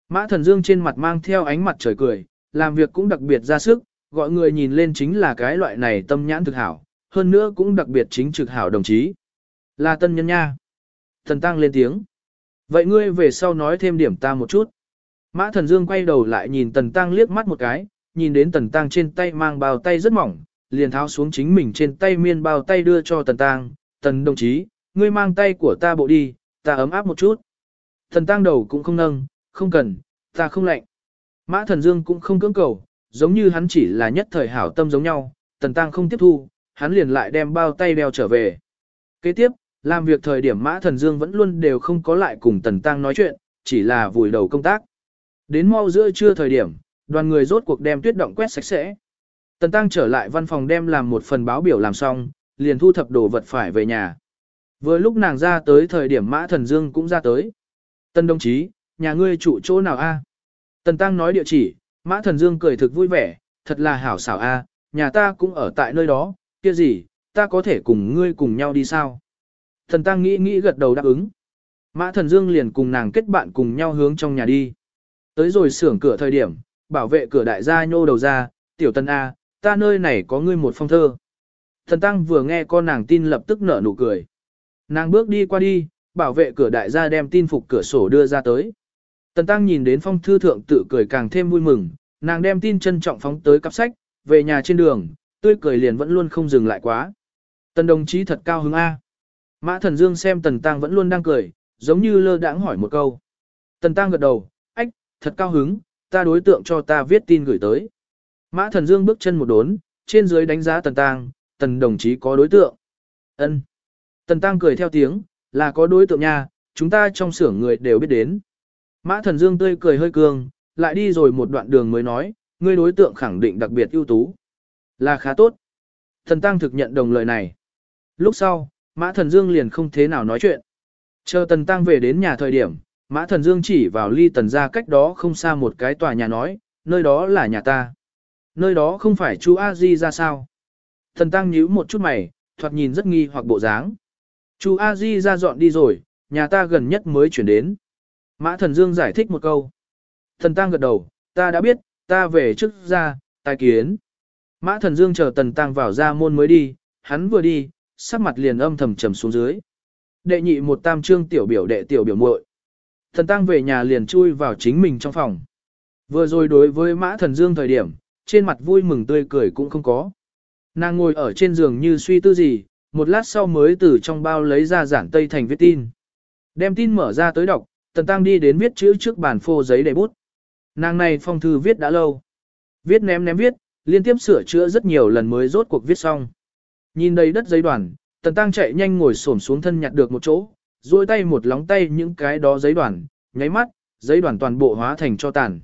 Mã thần dương trên mặt mang theo ánh mặt trời cười, làm việc cũng đặc biệt ra sức, gọi người nhìn lên chính là cái loại này tâm nhãn thực hảo, hơn nữa cũng đặc biệt chính trực hảo đồng chí. Là tân nhân nha. Thần tăng lên tiếng. Vậy ngươi về sau nói thêm điểm ta một chút. Mã thần dương quay đầu lại nhìn tần tăng liếc mắt một cái, nhìn đến tần tăng trên tay mang bao tay rất mỏng, liền tháo xuống chính mình trên tay miên bao tay đưa cho tần tăng. Tần đồng chí, ngươi mang tay của ta bộ đi, ta ấm áp một chút. Tần tăng đầu cũng không nâng, không cần, ta không lạnh. Mã thần dương cũng không cưỡng cầu, giống như hắn chỉ là nhất thời hảo tâm giống nhau, tần tăng không tiếp thu, hắn liền lại đem bao tay đeo trở về. Kế tiếp, làm việc thời điểm Mã Thần Dương vẫn luôn đều không có lại cùng Tần Tăng nói chuyện, chỉ là vùi đầu công tác. Đến mau giữa trưa thời điểm, đoàn người rốt cuộc đem tuyết động quét sạch sẽ. Tần Tăng trở lại văn phòng đem làm một phần báo biểu làm xong, liền thu thập đồ vật phải về nhà. Vừa lúc nàng ra tới thời điểm Mã Thần Dương cũng ra tới. Tần đồng chí, nhà ngươi trụ chỗ nào a? Tần Tăng nói địa chỉ, Mã Thần Dương cười thực vui vẻ, thật là hảo xảo a, nhà ta cũng ở tại nơi đó, kia gì, ta có thể cùng ngươi cùng nhau đi sao? Thần Tăng nghĩ nghĩ gật đầu đáp ứng. Mã Thần Dương liền cùng nàng kết bạn cùng nhau hướng trong nhà đi. Tới rồi xưởng cửa thời điểm, bảo vệ cửa đại gia nhô đầu ra, tiểu tân A, ta nơi này có ngươi một phong thơ. Thần Tăng vừa nghe con nàng tin lập tức nở nụ cười. Nàng bước đi qua đi, bảo vệ cửa đại gia đem tin phục cửa sổ đưa ra tới. Tần Tăng nhìn đến phong thư thượng tự cười càng thêm vui mừng, nàng đem tin trân trọng phóng tới cặp sách, về nhà trên đường, tươi cười liền vẫn luôn không dừng lại quá. Tần đồng chí thật cao hứng A. Mã Thần Dương xem Tần Tăng vẫn luôn đang cười, giống như lơ đãng hỏi một câu. Tần Tăng gật đầu, ách, thật cao hứng, ta đối tượng cho ta viết tin gửi tới. Mã Thần Dương bước chân một đốn, trên dưới đánh giá Tần Tăng, Tần đồng chí có đối tượng. Ân. Tần Tăng cười theo tiếng, là có đối tượng nha, chúng ta trong xưởng người đều biết đến. Mã Thần Dương tươi cười hơi cường, lại đi rồi một đoạn đường mới nói, ngươi đối tượng khẳng định đặc biệt ưu tú. Là khá tốt. Thần Tăng thực nhận đồng lời này. Lúc sau, Mã Thần Dương liền không thế nào nói chuyện. Chờ Tần Tăng về đến nhà thời điểm, Mã Thần Dương chỉ vào ly Tần ra cách đó không xa một cái tòa nhà nói, nơi đó là nhà ta. Nơi đó không phải chú A Di ra sao? Thần Tăng nhíu một chút mày, thoạt nhìn rất nghi hoặc bộ dáng. Chú A Di ra dọn đi rồi, nhà ta gần nhất mới chuyển đến. Mã Thần Dương giải thích một câu. Thần Tăng gật đầu, ta đã biết, ta về trước ra, tài kiến. Mã Thần Dương chờ Tần Tăng vào ra môn mới đi, hắn vừa đi, sắc mặt liền âm thầm trầm xuống dưới. Đệ nhị một tam trương tiểu biểu đệ tiểu biểu muội. Thần tăng về nhà liền chui vào chính mình trong phòng. Vừa rồi đối với mã thần dương thời điểm, trên mặt vui mừng tươi cười cũng không có. Nàng ngồi ở trên giường như suy tư gì, một lát sau mới từ trong bao lấy ra giản tây thành viết tin. Đem tin mở ra tới đọc, tần tăng đi đến viết chữ trước bàn phô giấy để bút. Nàng này phong thư viết đã lâu. Viết ném ném viết, liên tiếp sửa chữa rất nhiều lần mới rốt cuộc viết xong. Nhìn đầy đất giấy đoàn, tần tăng chạy nhanh ngồi xổm xuống thân nhặt được một chỗ, duỗi tay một lóng tay những cái đó giấy đoàn, nháy mắt, giấy đoàn toàn bộ hóa thành cho tàn.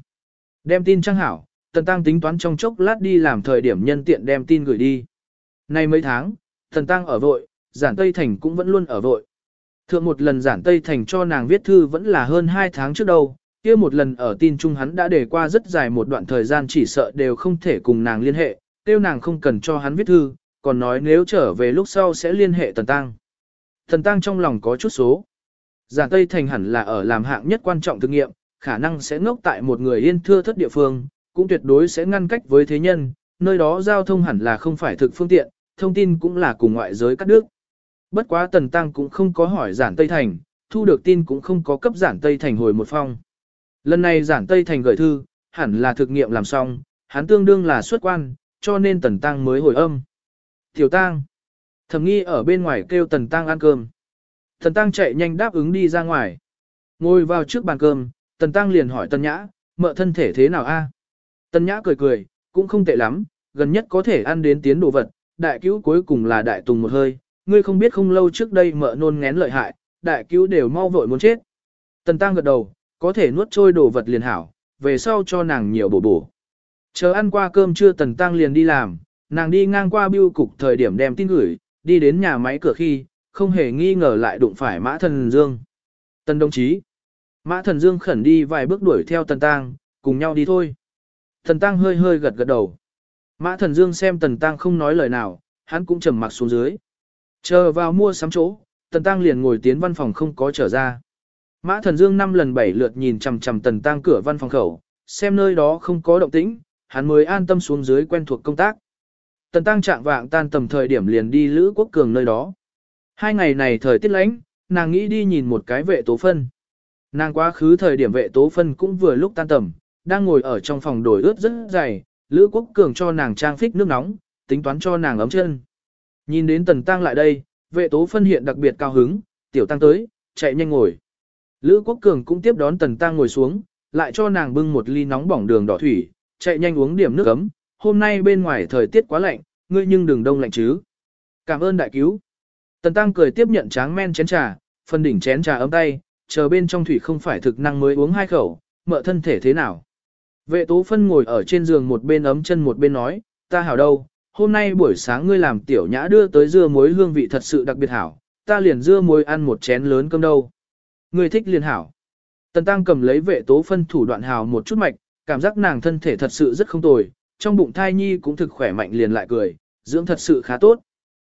Đem tin trang hảo, tần tăng tính toán trong chốc lát đi làm thời điểm nhân tiện đem tin gửi đi. Nay mấy tháng, tần tăng ở vội, giản Tây Thành cũng vẫn luôn ở vội. Thượng một lần giản Tây Thành cho nàng viết thư vẫn là hơn 2 tháng trước đâu, kia một lần ở tin chung hắn đã để qua rất dài một đoạn thời gian chỉ sợ đều không thể cùng nàng liên hệ, tiêu nàng không cần cho hắn viết thư, còn nói nếu trở về lúc sau sẽ liên hệ Tần Tăng. Tần Tăng trong lòng có chút số. Giản Tây Thành hẳn là ở làm hạng nhất quan trọng thực nghiệm, khả năng sẽ ngốc tại một người yên thưa thất địa phương, cũng tuyệt đối sẽ ngăn cách với thế nhân, nơi đó giao thông hẳn là không phải thực phương tiện, thông tin cũng là cùng ngoại giới cắt đứt. Bất quá Tần Tăng cũng không có hỏi Giản Tây Thành, thu được tin cũng không có cấp Giản Tây Thành hồi một phong. Lần này Giản Tây Thành gửi thư, hẳn là thực nghiệm làm xong, hắn tương đương là xuất quan, cho nên Tần Tăng mới hồi âm. Tiểu Tăng. Thẩm nghi ở bên ngoài kêu Tần Tăng ăn cơm. Tần Tăng chạy nhanh đáp ứng đi ra ngoài. Ngồi vào trước bàn cơm, Tần Tăng liền hỏi Tần Nhã, mợ thân thể thế nào a? Tân Nhã cười cười, cũng không tệ lắm, gần nhất có thể ăn đến tiến đồ vật, đại cứu cuối cùng là đại tùng một hơi, ngươi không biết không lâu trước đây mợ nôn ngén lợi hại, đại cứu đều mau vội muốn chết. Tần Tăng gật đầu, có thể nuốt trôi đồ vật liền hảo, về sau cho nàng nhiều bổ bổ. Chờ ăn qua cơm trưa Tần Tăng liền đi làm, nàng đi ngang qua biêu cục thời điểm đem tin gửi, đi đến nhà máy cửa khi, không hề nghi ngờ lại đụng phải Mã Thần Dương. Tần đồng chí. Mã Thần Dương khẩn đi vài bước đuổi theo Tần Tăng, cùng nhau đi thôi. Thần Tăng hơi hơi gật gật đầu. Mã Thần Dương xem Tần Tăng không nói lời nào, hắn cũng trầm mặc xuống dưới. Chờ vào mua sắm chỗ, Tần Tăng liền ngồi tiến văn phòng không có trở ra. Mã Thần Dương năm lần bảy lượt nhìn chằm chằm Tần Tăng cửa văn phòng khẩu, xem nơi đó không có động tĩnh, hắn mới an tâm xuống dưới quen thuộc công tác. Tần Tăng trạng vạng tan tầm thời điểm liền đi Lữ Quốc Cường nơi đó. Hai ngày này thời tiết lạnh, nàng nghĩ đi nhìn một cái vệ tố phân. Nàng quá khứ thời điểm vệ tố phân cũng vừa lúc tan tầm, đang ngồi ở trong phòng đổi ướt rất dày, Lữ Quốc Cường cho nàng trang phích nước nóng, tính toán cho nàng ấm chân. Nhìn đến Tần Tăng lại đây, vệ tố phân hiện đặc biệt cao hứng, tiểu tăng tới, chạy nhanh ngồi. Lữ Quốc Cường cũng tiếp đón Tần Tăng ngồi xuống, lại cho nàng bưng một ly nóng bỏng đường đỏ thủy, chạy nhanh uống điểm nước ấm, hôm nay bên ngoài thời tiết quá lạnh, ngươi nhưng đừng đông lạnh chứ. Cảm ơn đại cứu. Tần Tăng cười tiếp nhận tráng men chén trà, phần đỉnh chén trà ấm tay, chờ bên trong thủy không phải thực năng mới uống hai khẩu, mợ thân thể thế nào. Vệ tố phân ngồi ở trên giường một bên ấm chân một bên nói, ta hảo đâu, hôm nay buổi sáng ngươi làm tiểu nhã đưa tới dưa muối hương vị thật sự đặc biệt hảo, ta liền dưa muối ăn một chén lớn cơm đâu. Ngươi thích liền hảo. Tần Tăng cầm lấy vệ tố phân thủ đoạn hào một chút mạch, cảm giác nàng thân thể thật sự rất không tồi, trong bụng thai nhi cũng thực khỏe mạnh liền lại cười, dưỡng thật sự khá tốt.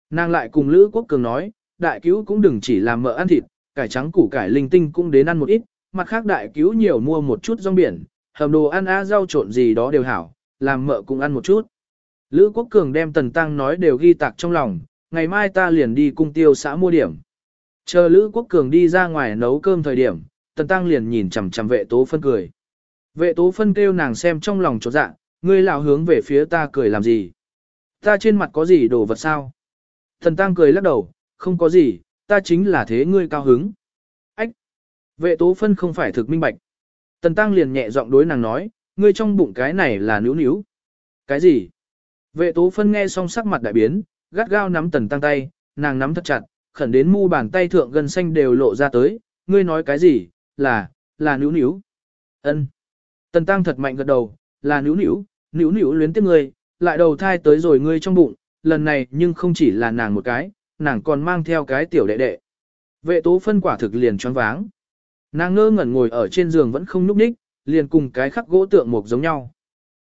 Nàng lại cùng Lữ Quốc Cường nói, đại cứu cũng đừng chỉ làm mỡ ăn thịt, cải trắng củ cải linh tinh cũng đến ăn một ít, mặt khác đại cứu nhiều mua một chút rong biển, hầm đồ ăn á rau trộn gì đó đều hảo, làm mợ cũng ăn một chút. Lữ Quốc Cường đem Tần Tăng nói đều ghi tạc trong lòng, ngày mai ta liền đi cung tiêu xã mua điểm. Chờ Lữ Quốc Cường đi ra ngoài nấu cơm thời điểm, Tần Tăng liền nhìn chằm chằm vệ tố phân cười. Vệ tố phân kêu nàng xem trong lòng chỗ dạ, ngươi lão hướng về phía ta cười làm gì? Ta trên mặt có gì đồ vật sao? Tần Tăng cười lắc đầu, không có gì, ta chính là thế ngươi cao hứng. Ách! Vệ tố phân không phải thực minh bạch. Tần Tăng liền nhẹ giọng đối nàng nói, ngươi trong bụng cái này là níu níu. Cái gì? Vệ tố phân nghe xong sắc mặt đại biến, gắt gao nắm Tần Tăng tay, nàng nắm thật chặt, khẩn đến mu bàn tay thượng gần xanh đều lộ ra tới, ngươi nói cái gì, là, là níu níu. ân Tần Tăng thật mạnh gật đầu, là níu níu, níu níu luyến tiếc ngươi, lại đầu thai tới rồi ngươi trong bụng, lần này nhưng không chỉ là nàng một cái, nàng còn mang theo cái tiểu đệ đệ. Vệ tố phân quả thực liền choáng váng. Nàng ngơ ngẩn ngồi ở trên giường vẫn không nhúc nhích, liền cùng cái khắc gỗ tượng mộc giống nhau.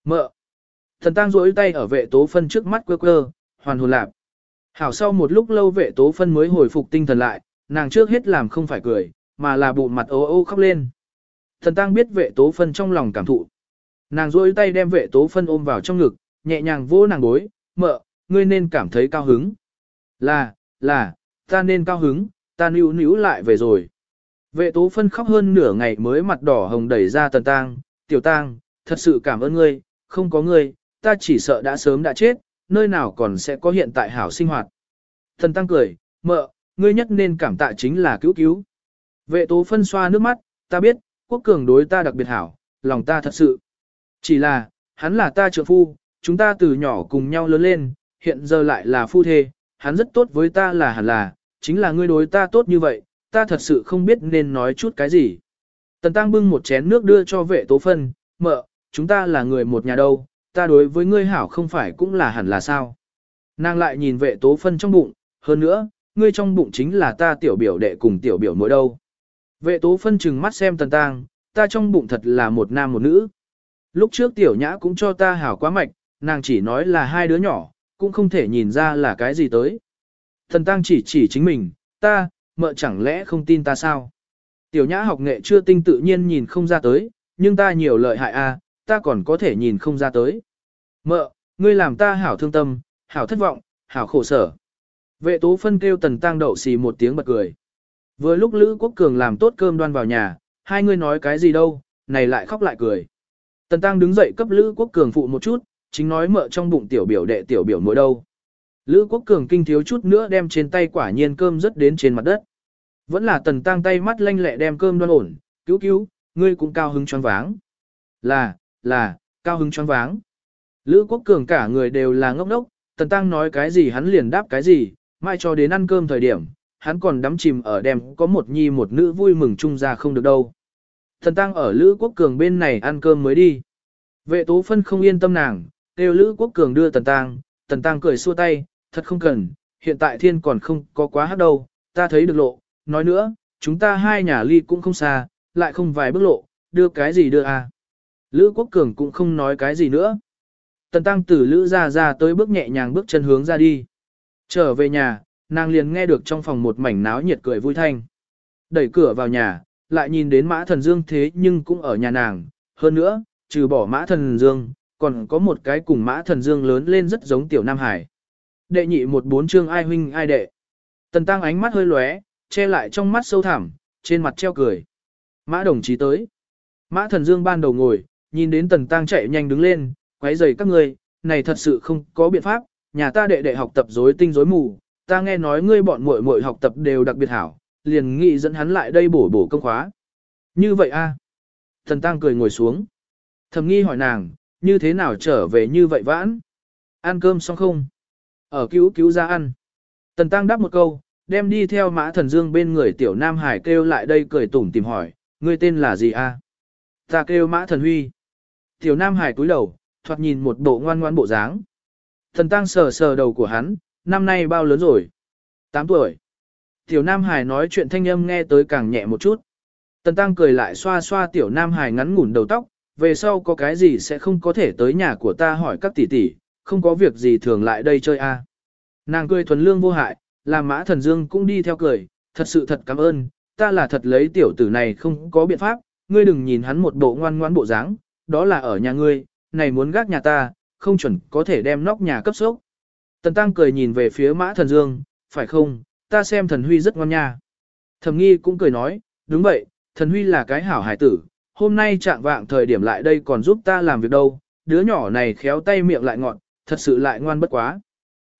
Mợ! Thần tang rỗi tay ở vệ tố phân trước mắt quơ quơ, hoàn hồn lạp. Hảo sau một lúc lâu vệ tố phân mới hồi phục tinh thần lại, nàng trước hết làm không phải cười, mà là bụng mặt ô ô khóc lên. Thần tang biết vệ tố phân trong lòng cảm thụ. Nàng rỗi tay đem vệ tố phân ôm vào trong ngực, nhẹ nhàng vỗ nàng gối, mợ, ngươi nên cảm thấy cao hứng. Là, là, ta nên cao hứng, ta níu níu lại về rồi. Vệ tố phân khóc hơn nửa ngày mới mặt đỏ hồng đẩy ra tần tang, tiểu tang, thật sự cảm ơn ngươi, không có ngươi, ta chỉ sợ đã sớm đã chết, nơi nào còn sẽ có hiện tại hảo sinh hoạt. Thần tăng cười, mợ, ngươi nhất nên cảm tạ chính là cứu cứu. Vệ tố phân xoa nước mắt, ta biết, quốc cường đối ta đặc biệt hảo, lòng ta thật sự. Chỉ là, hắn là ta trợ phu, chúng ta từ nhỏ cùng nhau lớn lên, hiện giờ lại là phu thê, hắn rất tốt với ta là hẳn là, chính là ngươi đối ta tốt như vậy, ta thật sự không biết nên nói chút cái gì. Tần Tăng bưng một chén nước đưa cho vệ tố phân, mợ, chúng ta là người một nhà đâu, ta đối với ngươi hảo không phải cũng là hẳn là sao. Nàng lại nhìn vệ tố phân trong bụng, hơn nữa, ngươi trong bụng chính là ta tiểu biểu đệ cùng tiểu biểu mỗi đâu. Vệ tố phân chừng mắt xem tần tăng, ta trong bụng thật là một nam một nữ. Lúc trước tiểu nhã cũng cho ta hảo quá mạch, nàng chỉ nói là hai đứa nhỏ, cũng không thể nhìn ra là cái gì tới. Thần tăng chỉ chỉ chính mình, ta, mợ chẳng lẽ không tin ta sao? Tiểu nhã học nghệ chưa tinh tự nhiên nhìn không ra tới, nhưng ta nhiều lợi hại a, ta còn có thể nhìn không ra tới. Mợ, ngươi làm ta hảo thương tâm, hảo thất vọng, hảo khổ sở. Vệ tố phân kêu tần tăng đậu xì một tiếng bật cười. Vừa lúc Lữ Quốc Cường làm tốt cơm đoan vào nhà, hai người nói cái gì đâu, này lại khóc lại cười. Tần tăng đứng dậy cấp Lữ Quốc Cường phụ một chút, chính nói mợ trong bụng tiểu biểu đệ tiểu biểu mỗi đâu. Lữ Quốc Cường kinh thiếu chút nữa đem trên tay quả nhiên cơm rớt đến trên mặt đất. Vẫn là tần tăng tay mắt lanh lẹ đem cơm đoan ổn, cứu cứu, ngươi cũng cao hứng choáng váng. Là, là, cao hứng choáng váng. Lữ Quốc Cường cả người đều là ngốc ngốc, tần tăng nói cái gì hắn liền đáp cái gì, mai cho đến ăn cơm thời điểm, hắn còn đắm chìm ở đem có một nhi một nữ vui mừng chung ra không được đâu. Tần tăng ở Lữ Quốc Cường bên này ăn cơm mới đi. Vệ tố phân không yên tâm nàng, kêu Lữ Quốc Cường đưa tần tăng, tần tăng cười xua tay, thật không cần, hiện tại thiên còn không có quá hát đâu, ta thấy được lộ, nói nữa, chúng ta hai nhà ly cũng không xa, lại không vài bước lộ, đưa cái gì đưa à. Lữ Quốc Cường cũng không nói cái gì nữa. Tần Tăng tử Lữ ra ra tới bước nhẹ nhàng bước chân hướng ra đi. Trở về nhà, nàng liền nghe được trong phòng một mảnh náo nhiệt cười vui thanh. Đẩy cửa vào nhà, lại nhìn đến Mã Thần Dương thế nhưng cũng ở nhà nàng. Hơn nữa, trừ bỏ Mã Thần Dương, còn có một cái cùng Mã Thần Dương lớn lên rất giống Tiểu Nam Hải. Đệ nhị một bốn chương ai huynh ai đệ. Tần Tăng ánh mắt hơi lóe, che lại trong mắt sâu thẳm, trên mặt treo cười. Mã đồng chí tới. Mã Thần Dương ban đầu ngồi, nhìn đến Tần Tăng chạy nhanh đứng lên, quấy rầy các ngươi, này thật sự không có biện pháp, nhà ta đệ đệ học tập rối tinh rối mù, ta nghe nói ngươi bọn muội muội học tập đều đặc biệt hảo, liền nghị dẫn hắn lại đây bổ bổ công khóa. Như vậy a? Thần Tăng cười ngồi xuống. Thầm nghi hỏi nàng, như thế nào trở về như vậy vãn? Ăn cơm xong không? Ở cứu cứu ra ăn. Tần Tăng đáp một câu, đem đi theo mã thần dương bên người tiểu Nam Hải kêu lại đây cười tủm tìm hỏi, ngươi tên là gì a? Ta kêu mã thần huy. Tiểu Nam Hải cúi đầu, thoạt nhìn một bộ ngoan ngoan bộ dáng. Thần Tăng sờ sờ đầu của hắn, năm nay bao lớn rồi? 8 tuổi. Tiểu Nam Hải nói chuyện thanh âm nghe tới càng nhẹ một chút. Tần Tăng cười lại xoa xoa Tiểu Nam Hải ngắn ngủn đầu tóc, về sau có cái gì sẽ không có thể tới nhà của ta hỏi các tỷ tỷ, không có việc gì thường lại đây chơi a. À. Nàng cười thuần lương vô hại, làm mã thần dương cũng đi theo cười, thật sự thật cảm ơn, ta là thật lấy tiểu tử này không có biện pháp, ngươi đừng nhìn hắn một bộ ngoan ngoãn bộ dáng, đó là ở nhà ngươi, này muốn gác nhà ta, không chuẩn có thể đem nóc nhà cấp sốc. Tần Tăng cười nhìn về phía mã thần dương, phải không, ta xem thần huy rất ngoan nha. Thẩm nghi cũng cười nói, đúng vậy, thần huy là cái hảo hải tử, hôm nay trạng vạng thời điểm lại đây còn giúp ta làm việc đâu, đứa nhỏ này khéo tay miệng lại ngọn, thật sự lại ngoan bất quá.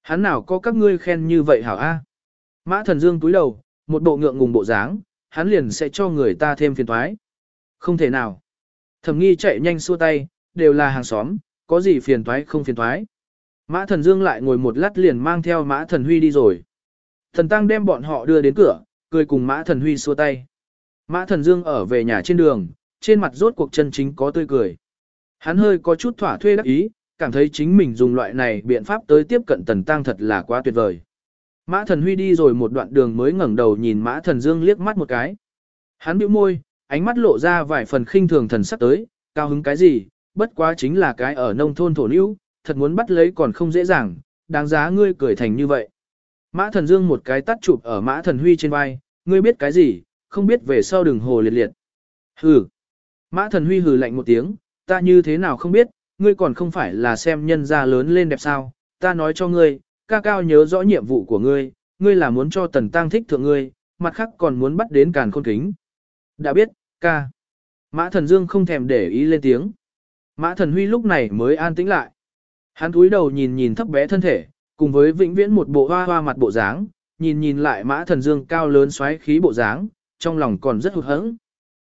Hắn nào có các ngươi khen như vậy hảo a? Mã thần dương túi đầu, một bộ ngượng ngùng bộ dáng, hắn liền sẽ cho người ta thêm phiền toái. Không thể nào. Thẩm nghi chạy nhanh xua tay, đều là hàng xóm, có gì phiền toái không phiền toái. Mã thần dương lại ngồi một lát liền mang theo mã thần huy đi rồi. Thần tăng đem bọn họ đưa đến cửa, cười cùng mã thần huy xua tay. Mã thần dương ở về nhà trên đường, trên mặt rốt cuộc chân chính có tươi cười. Hắn hơi có chút thỏa thuê đắc ý, cảm thấy chính mình dùng loại này biện pháp tới tiếp cận tần tăng thật là quá tuyệt vời. Mã thần huy đi rồi một đoạn đường mới ngẩng đầu nhìn mã thần dương liếc mắt một cái. Hắn bĩu môi, ánh mắt lộ ra vài phần khinh thường thần sắc tới, cao hứng cái gì, bất quá chính là cái ở nông thôn thổ lưu, thật muốn bắt lấy còn không dễ dàng, đáng giá ngươi cười thành như vậy. Mã thần dương một cái tắt chụp ở mã thần huy trên vai, ngươi biết cái gì, không biết về sau đường hồ liệt liệt. Hừ. Mã thần huy hừ lạnh một tiếng, ta như thế nào không biết, ngươi còn không phải là xem nhân gia lớn lên đẹp sao, ta nói cho ngươi, ca cao nhớ rõ nhiệm vụ của ngươi, ngươi là muốn cho tần tăng thích thượng ngươi, mặt khác còn muốn bắt đến càn khôn kính. Đã biết, ca. Mã thần dương không thèm để ý lên tiếng. Mã thần huy lúc này mới an tĩnh lại. Hắn cúi đầu nhìn nhìn thấp bé thân thể, cùng với vĩnh viễn một bộ hoa hoa mặt bộ dáng, nhìn nhìn lại mã thần dương cao lớn xoáy khí bộ dáng, trong lòng còn rất hụt hẫng.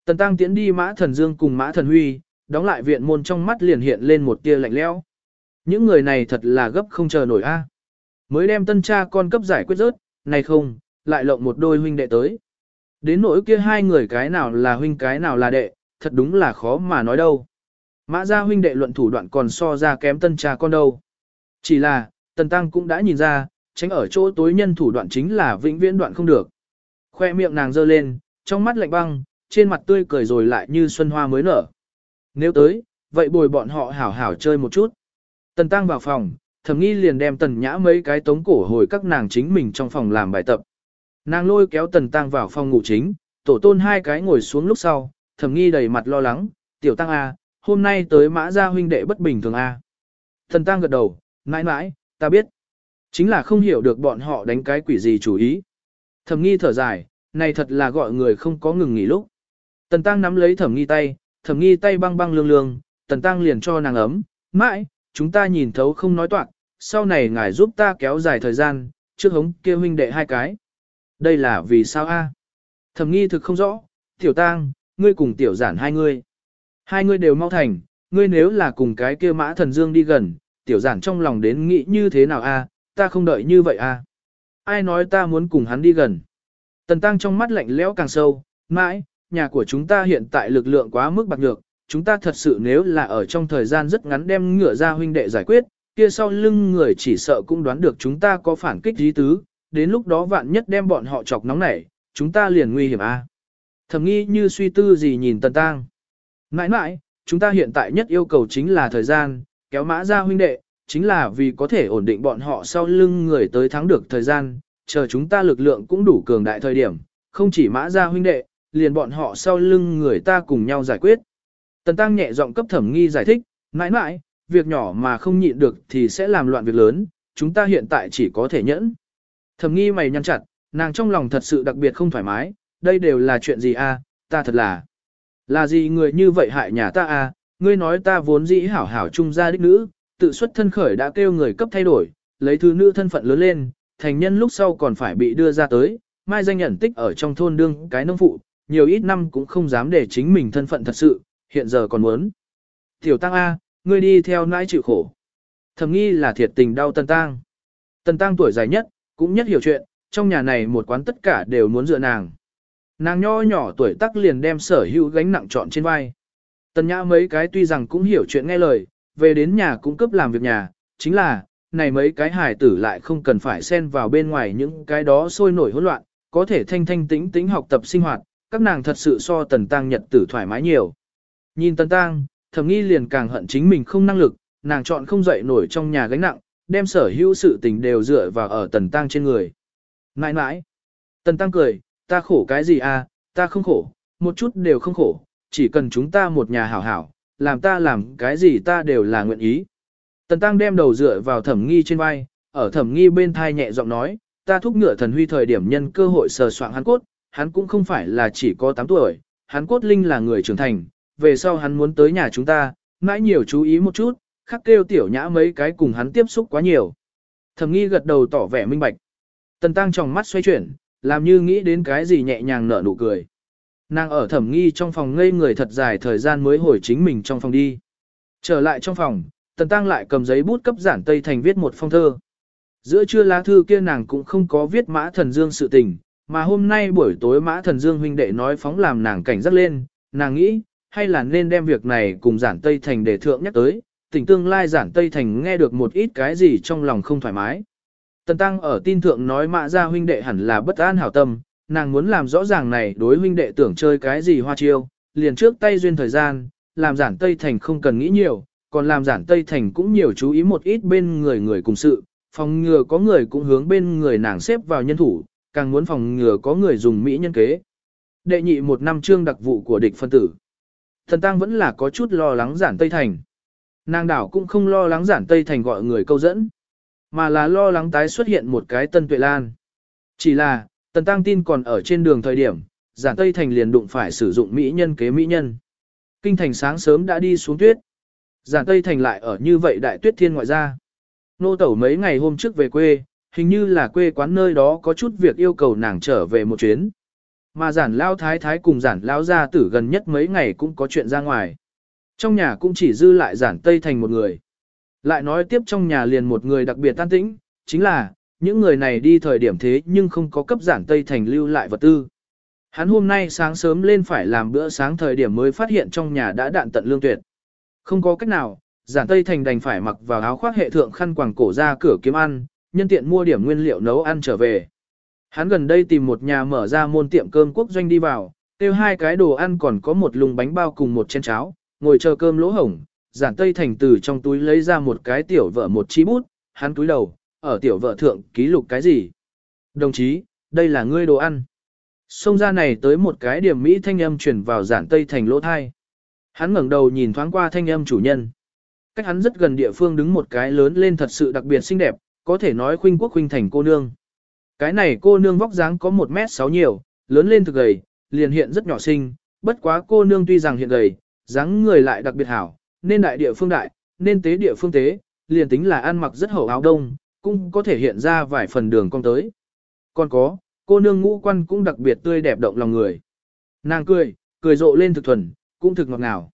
Tần tăng tiến đi mã thần dương cùng mã thần huy, đóng lại viện môn trong mắt liền hiện lên một tia lạnh lẽo. Những người này thật là gấp không chờ nổi a. Mới đem tân cha con cấp giải quyết rớt, này không, lại lộng một đôi huynh đệ tới. Đến nỗi kia hai người cái nào là huynh cái nào là đệ, thật đúng là khó mà nói đâu. Mã gia huynh đệ luận thủ đoạn còn so ra kém tân cha con đâu. Chỉ là, tần tăng cũng đã nhìn ra, tránh ở chỗ tối nhân thủ đoạn chính là vĩnh viễn đoạn không được. Khoe miệng nàng giơ lên, trong mắt lạnh băng, trên mặt tươi cười rồi lại như xuân hoa mới nở. Nếu tới, vậy bồi bọn họ hảo hảo chơi một chút. Tần tăng vào phòng, thẩm nghi liền đem tần nhã mấy cái tống cổ hồi các nàng chính mình trong phòng làm bài tập. Nàng lôi kéo tần tăng vào phòng ngủ chính, tổ tôn hai cái ngồi xuống lúc sau, thẩm nghi đầy mặt lo lắng, tiểu tăng A, à, hôm nay tới mã gia huynh đệ bất bình thường A. Tần tăng gật đầu, mãi mãi, ta biết. Chính là không hiểu được bọn họ đánh cái quỷ gì chủ ý. Thẩm nghi thở dài, này thật là gọi người không có ngừng nghỉ lúc. Tần tăng nắm lấy thẩm nghi tay, thẩm nghi tay băng băng lương lương, tần tăng liền cho nàng ấm, mãi, chúng ta nhìn thấu không nói toạc, sau này ngài giúp ta kéo dài thời gian, trước hống kia huynh đệ hai cái. Đây là vì sao a? Thẩm nghi thực không rõ, tiểu tang, ngươi cùng tiểu giản hai ngươi. Hai ngươi đều mau thành, ngươi nếu là cùng cái kia mã thần dương đi gần, tiểu giản trong lòng đến nghĩ như thế nào a? ta không đợi như vậy a. Ai nói ta muốn cùng hắn đi gần. Tần tăng trong mắt lạnh lẽo càng sâu, mãi, nhà của chúng ta hiện tại lực lượng quá mức bạc nhược, chúng ta thật sự nếu là ở trong thời gian rất ngắn đem ngựa ra huynh đệ giải quyết, kia sau lưng người chỉ sợ cũng đoán được chúng ta có phản kích dí tứ, đến lúc đó vạn nhất đem bọn họ chọc nóng nảy, chúng ta liền nguy hiểm a. À? Thầm nghi như suy tư gì nhìn tần tăng. Mãi mãi, chúng ta hiện tại nhất yêu cầu chính là thời gian, kéo mã ra huynh đệ, chính là vì có thể ổn định bọn họ sau lưng người tới thắng được thời gian, chờ chúng ta lực lượng cũng đủ cường đại thời điểm, không chỉ mã ra huynh đệ, liền bọn họ sau lưng người ta cùng nhau giải quyết. Tần Tăng nhẹ giọng cấp thẩm nghi giải thích, mãi mãi, việc nhỏ mà không nhịn được thì sẽ làm loạn việc lớn, chúng ta hiện tại chỉ có thể nhẫn. Thẩm nghi mày nhăn chặt, nàng trong lòng thật sự đặc biệt không thoải mái, đây đều là chuyện gì a? ta thật là. Là gì người như vậy hại nhà ta a? ngươi nói ta vốn dĩ hảo hảo trung gia đích nữ, tự xuất thân khởi đã kêu người cấp thay đổi, lấy thứ nữ thân phận lớn lên, thành nhân lúc sau còn phải bị đưa ra tới, mai danh nhận tích ở trong thôn đương cái nông phụ, nhiều ít năm cũng không dám để chính mình thân phận thật sự, hiện giờ còn muốn. Tiểu Tăng A, ngươi đi theo nãi chịu khổ. Thầm nghi là thiệt tình đau Tần Tăng. Tần Tăng tuổi dài nhất, cũng nhất hiểu chuyện, trong nhà này một quán tất cả đều muốn dựa nàng. Nàng nho nhỏ tuổi tác liền đem sở hữu gánh nặng trọn trên vai. Tần nhã mấy cái tuy rằng cũng hiểu chuyện nghe lời, về đến nhà cũng cấp làm việc nhà, chính là, này mấy cái hài tử lại không cần phải xen vào bên ngoài những cái đó sôi nổi hỗn loạn, có thể thanh thanh tĩnh tĩnh học tập sinh hoạt, các nàng thật sự so tần tăng nhật tử thoải mái nhiều. Nhìn tần tăng, thầm nghi liền càng hận chính mình không năng lực, nàng chọn không dậy nổi trong nhà gánh nặng, đem sở hữu sự tình đều dựa vào ở tần tăng trên người. Nãi nãi, tần tăng cười, ta khổ cái gì à, ta không khổ, một chút đều không khổ, chỉ cần chúng ta một nhà hảo hảo, làm ta làm cái gì ta đều là nguyện ý. Tần tăng đem đầu dựa vào thẩm nghi trên vai, ở thẩm nghi bên thai nhẹ giọng nói, ta thúc ngựa thần huy thời điểm nhân cơ hội sờ soạn hắn cốt, hắn cũng không phải là chỉ có 8 tuổi, hắn cốt linh là người trưởng thành, về sau hắn muốn tới nhà chúng ta, mãi nhiều chú ý một chút, khắc kêu tiểu nhã mấy cái cùng hắn tiếp xúc quá nhiều. Thẩm nghi gật đầu tỏ vẻ minh bạch. Tần tăng trong mắt xoay chuyển, làm như nghĩ đến cái gì nhẹ nhàng nở nụ cười. Nàng ở thẩm nghi trong phòng ngây người thật dài thời gian mới hồi chính mình trong phòng đi. Trở lại trong phòng, tần tăng lại cầm giấy bút cấp giản Tây Thành viết một phong thơ. Giữa trưa lá thư kia nàng cũng không có viết mã thần dương sự tình, mà hôm nay buổi tối mã thần dương huynh đệ nói phóng làm nàng cảnh giác lên, nàng nghĩ, hay là nên đem việc này cùng giản Tây Thành để thượng nhắc tới, tỉnh tương lai giản Tây Thành nghe được một ít cái gì trong lòng không thoải mái. Tần Tăng ở tin thượng nói mã ra huynh đệ hẳn là bất an hảo tâm, nàng muốn làm rõ ràng này đối huynh đệ tưởng chơi cái gì hoa chiêu, liền trước tay duyên thời gian, làm giản Tây Thành không cần nghĩ nhiều, còn làm giản Tây Thành cũng nhiều chú ý một ít bên người người cùng sự, phòng ngừa có người cũng hướng bên người nàng xếp vào nhân thủ, càng muốn phòng ngừa có người dùng Mỹ nhân kế. Đệ nhị một năm trương đặc vụ của địch phân tử. Thần Tăng vẫn là có chút lo lắng giản Tây Thành. Nàng đảo cũng không lo lắng giản Tây Thành gọi người câu dẫn, mà là lo lắng tái xuất hiện một cái tân tuệ lan. Chỉ là, Tần Tăng tin còn ở trên đường thời điểm, giản Tây Thành liền đụng phải sử dụng Mỹ nhân kế Mỹ nhân. Kinh thành sáng sớm đã đi xuống tuyết. Giản Tây Thành lại ở như vậy đại tuyết thiên ngoại gia. Nô tẩu mấy ngày hôm trước về quê, hình như là quê quán nơi đó có chút việc yêu cầu nàng trở về một chuyến. Mà giản lao thái thái cùng giản lao gia tử gần nhất mấy ngày cũng có chuyện ra ngoài. Trong nhà cũng chỉ dư lại giản Tây Thành một người. Lại nói tiếp trong nhà liền một người đặc biệt tan tĩnh, chính là, những người này đi thời điểm thế nhưng không có cấp giản Tây Thành lưu lại vật tư. Hắn hôm nay sáng sớm lên phải làm bữa sáng thời điểm mới phát hiện trong nhà đã đạn tận lương tuyệt. Không có cách nào, giản Tây Thành đành phải mặc vào áo khoác hệ thượng khăn quàng cổ ra cửa kiếm ăn, nhân tiện mua điểm nguyên liệu nấu ăn trở về. Hắn gần đây tìm một nhà mở ra môn tiệm cơm quốc doanh đi vào, tiêu hai cái đồ ăn còn có một lùng bánh bao cùng một chén cháo, ngồi chờ cơm lỗ hổng, giản Tây Thành từ trong túi lấy ra một cái tiểu vợ một chi bút, hắn túi đầu, ở tiểu vợ thượng ký lục cái gì. Đồng chí, đây là ngươi đồ ăn. Xông ra này tới một cái điểm Mỹ thanh âm chuyển vào giản Tây Thành lỗ thai. Hắn ngẩng đầu nhìn thoáng qua thanh âm chủ nhân. Cách hắn rất gần địa phương đứng một cái lớn lên thật sự đặc biệt xinh đẹp, có thể nói khuynh quốc khuynh thành cô nương. Cái này cô nương vóc dáng có 1 mét 6 nhiều, lớn lên thực gầy, liền hiện rất nhỏ xinh, bất quá cô nương tuy rằng hiện gầy, dáng người lại đặc biệt hảo, nên đại địa phương đại, nên tế địa phương tế, liền tính là ăn mặc rất hậu áo đông, cũng có thể hiện ra vài phần đường cong tới. Còn có, cô nương ngũ quan cũng đặc biệt tươi đẹp động lòng người. Nàng cười, cười rộ lên thực thuần, cũng thực ngọt ngào.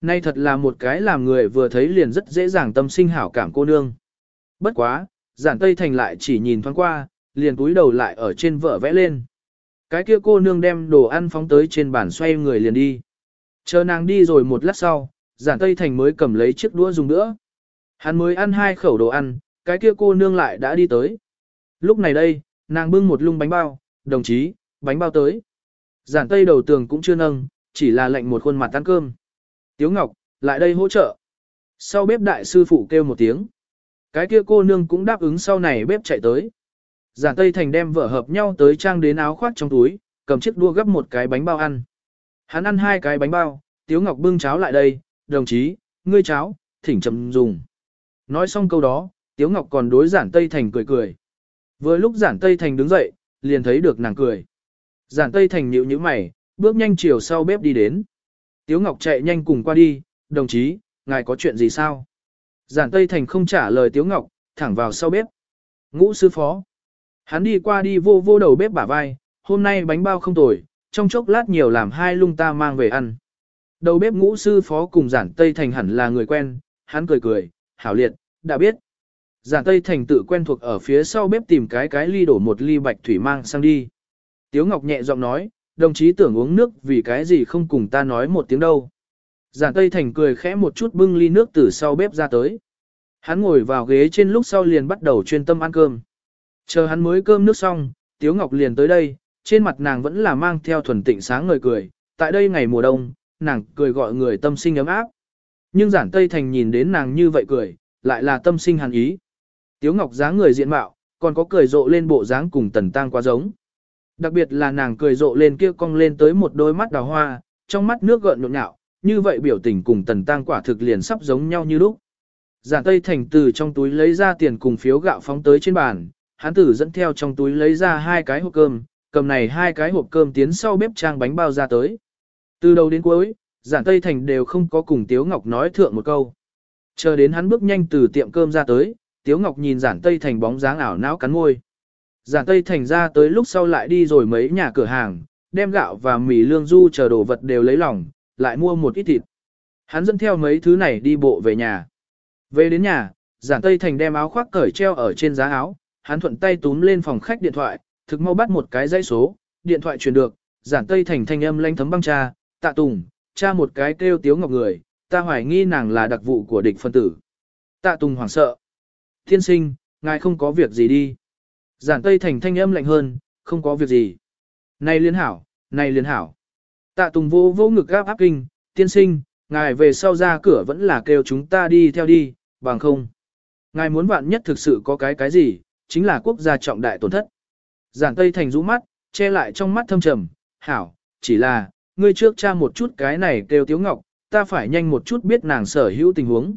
Nay thật là một cái làm người vừa thấy liền rất dễ dàng tâm sinh hảo cảm cô nương. Bất quá, giản tây thành lại chỉ nhìn thoáng qua, liền túi đầu lại ở trên vợ vẽ lên. Cái kia cô nương đem đồ ăn phóng tới trên bàn xoay người liền đi. Chờ nàng đi rồi một lát sau, giản tây thành mới cầm lấy chiếc đũa dùng nữa. Hắn mới ăn hai khẩu đồ ăn, cái kia cô nương lại đã đi tới. Lúc này đây, nàng bưng một lung bánh bao, đồng chí, bánh bao tới. Giản tây đầu tường cũng chưa nâng, chỉ là lệnh một khuôn mặt ăn cơm. Tiếu Ngọc, lại đây hỗ trợ. Sau bếp đại sư phụ kêu một tiếng. Cái kia cô nương cũng đáp ứng sau này bếp chạy tới. Giản Tây Thành đem vợ hợp nhau tới trang đến áo khoác trong túi, cầm chiếc đua gấp một cái bánh bao ăn. Hắn ăn hai cái bánh bao, Tiếu Ngọc bưng cháo lại đây, đồng chí, ngươi cháo, thỉnh chậm dùng. Nói xong câu đó, Tiếu Ngọc còn đối Giản Tây Thành cười cười. Vừa lúc Giản Tây Thành đứng dậy, liền thấy được nàng cười. Giản Tây Thành nhịu nhíu mày, bước nhanh chiều sau bếp đi đến. Tiếu Ngọc chạy nhanh cùng qua đi, đồng chí, ngài có chuyện gì sao? Giản Tây Thành không trả lời Tiếu Ngọc, thẳng vào sau bếp. Ngũ sư phó. Hắn đi qua đi vô vô đầu bếp bả vai, hôm nay bánh bao không tồi, trong chốc lát nhiều làm hai lung ta mang về ăn. Đầu bếp ngũ sư phó cùng giản Tây Thành hẳn là người quen, hắn cười cười, hảo liệt, đã biết. Giản Tây Thành tự quen thuộc ở phía sau bếp tìm cái cái ly đổ một ly bạch thủy mang sang đi. Tiếu Ngọc nhẹ giọng nói, đồng chí tưởng uống nước vì cái gì không cùng ta nói một tiếng đâu. Giản Tây Thành cười khẽ một chút bưng ly nước từ sau bếp ra tới. Hắn ngồi vào ghế trên lúc sau liền bắt đầu chuyên tâm ăn cơm. Chờ hắn mới cơm nước xong, Tiếu Ngọc liền tới đây, trên mặt nàng vẫn là mang theo thuần tịnh sáng ngời cười. Tại đây ngày mùa đông, nàng cười gọi người tâm sinh ấm áp. Nhưng giản Tây Thành nhìn đến nàng như vậy cười, lại là tâm sinh hàn ý. Tiếu Ngọc dáng người diện mạo, còn có cười rộ lên bộ dáng cùng tần tang quá giống. Đặc biệt là nàng cười rộ lên kia cong lên tới một đôi mắt đào hoa, trong mắt nước gợn nhộn nhạo, như vậy biểu tình cùng tần tang quả thực liền sắp giống nhau như lúc. Giản Tây Thành từ trong túi lấy ra tiền cùng phiếu gạo phóng tới trên bàn, hắn tử dẫn theo trong túi lấy ra hai cái hộp cơm, cầm này hai cái hộp cơm tiến sau bếp trang bánh bao ra tới. Từ đầu đến cuối, Giản Tây Thành đều không có cùng Tiếu Ngọc nói thượng một câu. Chờ đến hắn bước nhanh từ tiệm cơm ra tới, Tiếu Ngọc nhìn Giản Tây Thành bóng dáng ảo não cắn môi. Giản Tây Thành ra tới lúc sau lại đi rồi mấy nhà cửa hàng, đem gạo và mì lương du chờ đồ vật đều lấy lòng, lại mua một ít thịt. Hắn dẫn theo mấy thứ này đi bộ về nhà. Về đến nhà, Giản Tây Thành đem áo khoác cởi treo ở trên giá áo, hắn thuận tay túm lên phòng khách điện thoại, thực mau bắt một cái dãy số, điện thoại truyền được, Giản Tây Thành thanh âm lanh thấm băng cha, tạ tùng, cha một cái kêu tiếu ngọc người, ta hoài nghi nàng là đặc vụ của địch phân tử. Tạ tùng hoảng sợ. Thiên sinh, ngài không có việc gì đi. Giản Tây Thành thanh âm lạnh hơn, không có việc gì. Này liên hảo, này liên hảo. Tạ Tùng vô vô ngực gáp áp kinh, tiên sinh, ngài về sau ra cửa vẫn là kêu chúng ta đi theo đi, bằng không. Ngài muốn vạn nhất thực sự có cái cái gì, chính là quốc gia trọng đại tổn thất. Giản Tây Thành rũ mắt, che lại trong mắt thâm trầm, hảo, chỉ là, ngươi trước tra một chút cái này kêu Tiếu Ngọc, ta phải nhanh một chút biết nàng sở hữu tình huống.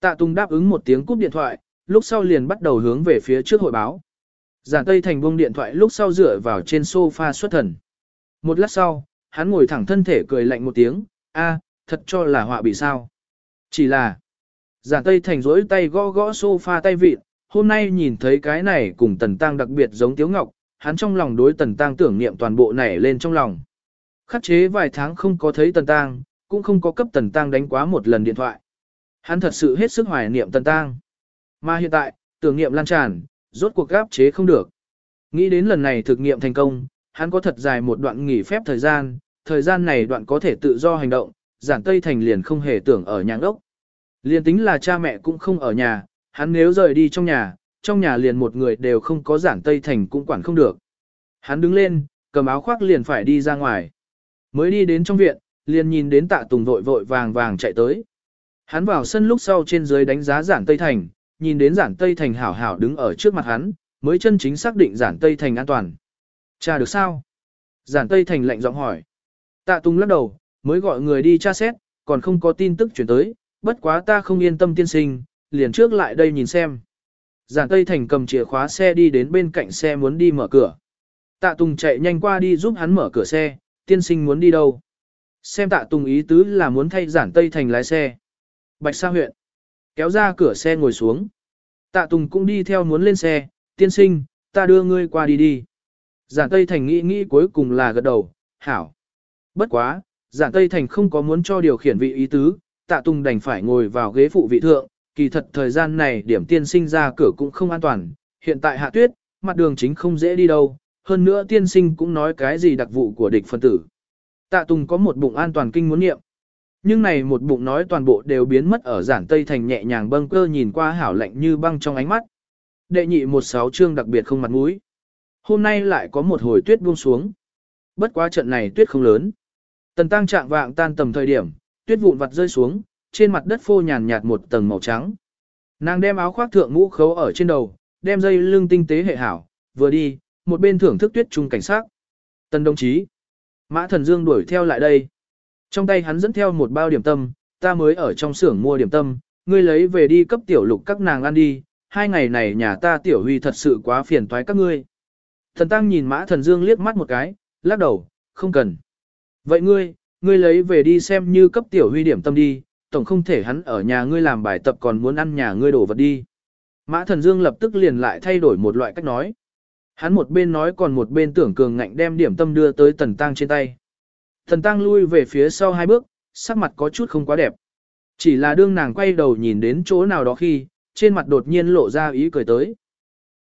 Tạ Tùng đáp ứng một tiếng cúp điện thoại, lúc sau liền bắt đầu hướng về phía trước hội báo. Giản Tây Thành buông điện thoại lúc sau dựa vào trên sofa xuất thần. Một lát sau, hắn ngồi thẳng thân thể cười lạnh một tiếng, a, thật cho là họa bị sao. Chỉ là, giả Tây Thành rỗi tay gõ gõ sofa tay vịt, hôm nay nhìn thấy cái này cùng Tần Tăng đặc biệt giống Tiếu Ngọc, hắn trong lòng đối Tần Tăng tưởng niệm toàn bộ nảy lên trong lòng. Khắc chế vài tháng không có thấy Tần Tăng, cũng không có cấp Tần Tăng đánh quá một lần điện thoại. Hắn thật sự hết sức hoài niệm Tần Tăng. Mà hiện tại, tưởng niệm lan tràn, rốt cuộc gáp chế không được. Nghĩ đến lần này thực nghiệm thành công, hắn có thật dài một đoạn nghỉ phép thời gian, thời gian này đoạn có thể tự do hành động, giản Tây Thành liền không hề tưởng ở nhà ốc. Liền tính là cha mẹ cũng không ở nhà, hắn nếu rời đi trong nhà, trong nhà liền một người đều không có giản Tây Thành cũng quản không được. Hắn đứng lên, cầm áo khoác liền phải đi ra ngoài. Mới đi đến trong viện, liền nhìn đến tạ tùng vội vội vàng vàng chạy tới. Hắn vào sân lúc sau trên dưới đánh giá giản Tây Thành, nhìn đến giản Tây Thành hảo hảo đứng ở trước mặt hắn, mới chân chính xác định giản Tây Thành an toàn. Cha được sao? Giản Tây Thành lạnh giọng hỏi. Tạ Tùng lắc đầu, mới gọi người đi tra xét, còn không có tin tức chuyển tới, bất quá ta không yên tâm tiên sinh, liền trước lại đây nhìn xem. Giản Tây Thành cầm chìa khóa xe đi đến bên cạnh xe muốn đi mở cửa. Tạ Tùng chạy nhanh qua đi giúp hắn mở cửa xe, tiên sinh muốn đi đâu. Xem Tạ Tùng ý tứ là muốn thay Giản Tây Thành lái xe. Bạch Sa huyện. kéo ra cửa xe ngồi xuống. Tạ Tùng cũng đi theo muốn lên xe, tiên sinh, ta đưa ngươi qua đi đi. Giản Tây Thành nghĩ nghĩ cuối cùng là gật đầu, hảo. Bất quá, giản Tây Thành không có muốn cho điều khiển vị ý tứ, tạ Tùng đành phải ngồi vào ghế phụ vị thượng, kỳ thật thời gian này điểm tiên sinh ra cửa cũng không an toàn, hiện tại hạ tuyết, mặt đường chính không dễ đi đâu, hơn nữa tiên sinh cũng nói cái gì đặc vụ của địch phân tử. Tạ Tùng có một bụng an toàn kinh muốn nghiệm. Nhưng này một bụng nói toàn bộ đều biến mất ở giản Tây Thành nhẹ nhàng bâng cơ nhìn qua hảo lạnh như băng trong ánh mắt. Đệ nhị một sáu chương đặc biệt không mặt mũi. Hôm nay lại có một hồi tuyết buông xuống. Bất quá trận này tuyết không lớn. Tần tăng trạng vạng tan tầm thời điểm, tuyết vụn vặt rơi xuống, trên mặt đất phô nhàn nhạt một tầng màu trắng. Nàng đem áo khoác thượng mũ khấu ở trên đầu, đem dây lưng tinh tế hệ hảo, vừa đi, một bên thưởng thức tuyết trung cảnh sát. Tần đồng chí. Mã thần dương đuổi theo lại đây. Trong tay hắn dẫn theo một bao điểm tâm, ta mới ở trong xưởng mua điểm tâm, ngươi lấy về đi cấp tiểu lục các nàng ăn đi, hai ngày này nhà ta tiểu huy thật sự quá phiền toái các ngươi. Thần tăng nhìn mã thần dương liếc mắt một cái, lắc đầu, không cần. Vậy ngươi, ngươi lấy về đi xem như cấp tiểu huy điểm tâm đi, tổng không thể hắn ở nhà ngươi làm bài tập còn muốn ăn nhà ngươi đổ vật đi. Mã thần dương lập tức liền lại thay đổi một loại cách nói. Hắn một bên nói còn một bên tưởng cường ngạnh đem điểm tâm đưa tới tần tăng trên tay. Tần tăng lui về phía sau hai bước, sắc mặt có chút không quá đẹp. Chỉ là đương nàng quay đầu nhìn đến chỗ nào đó khi, trên mặt đột nhiên lộ ra ý cười tới.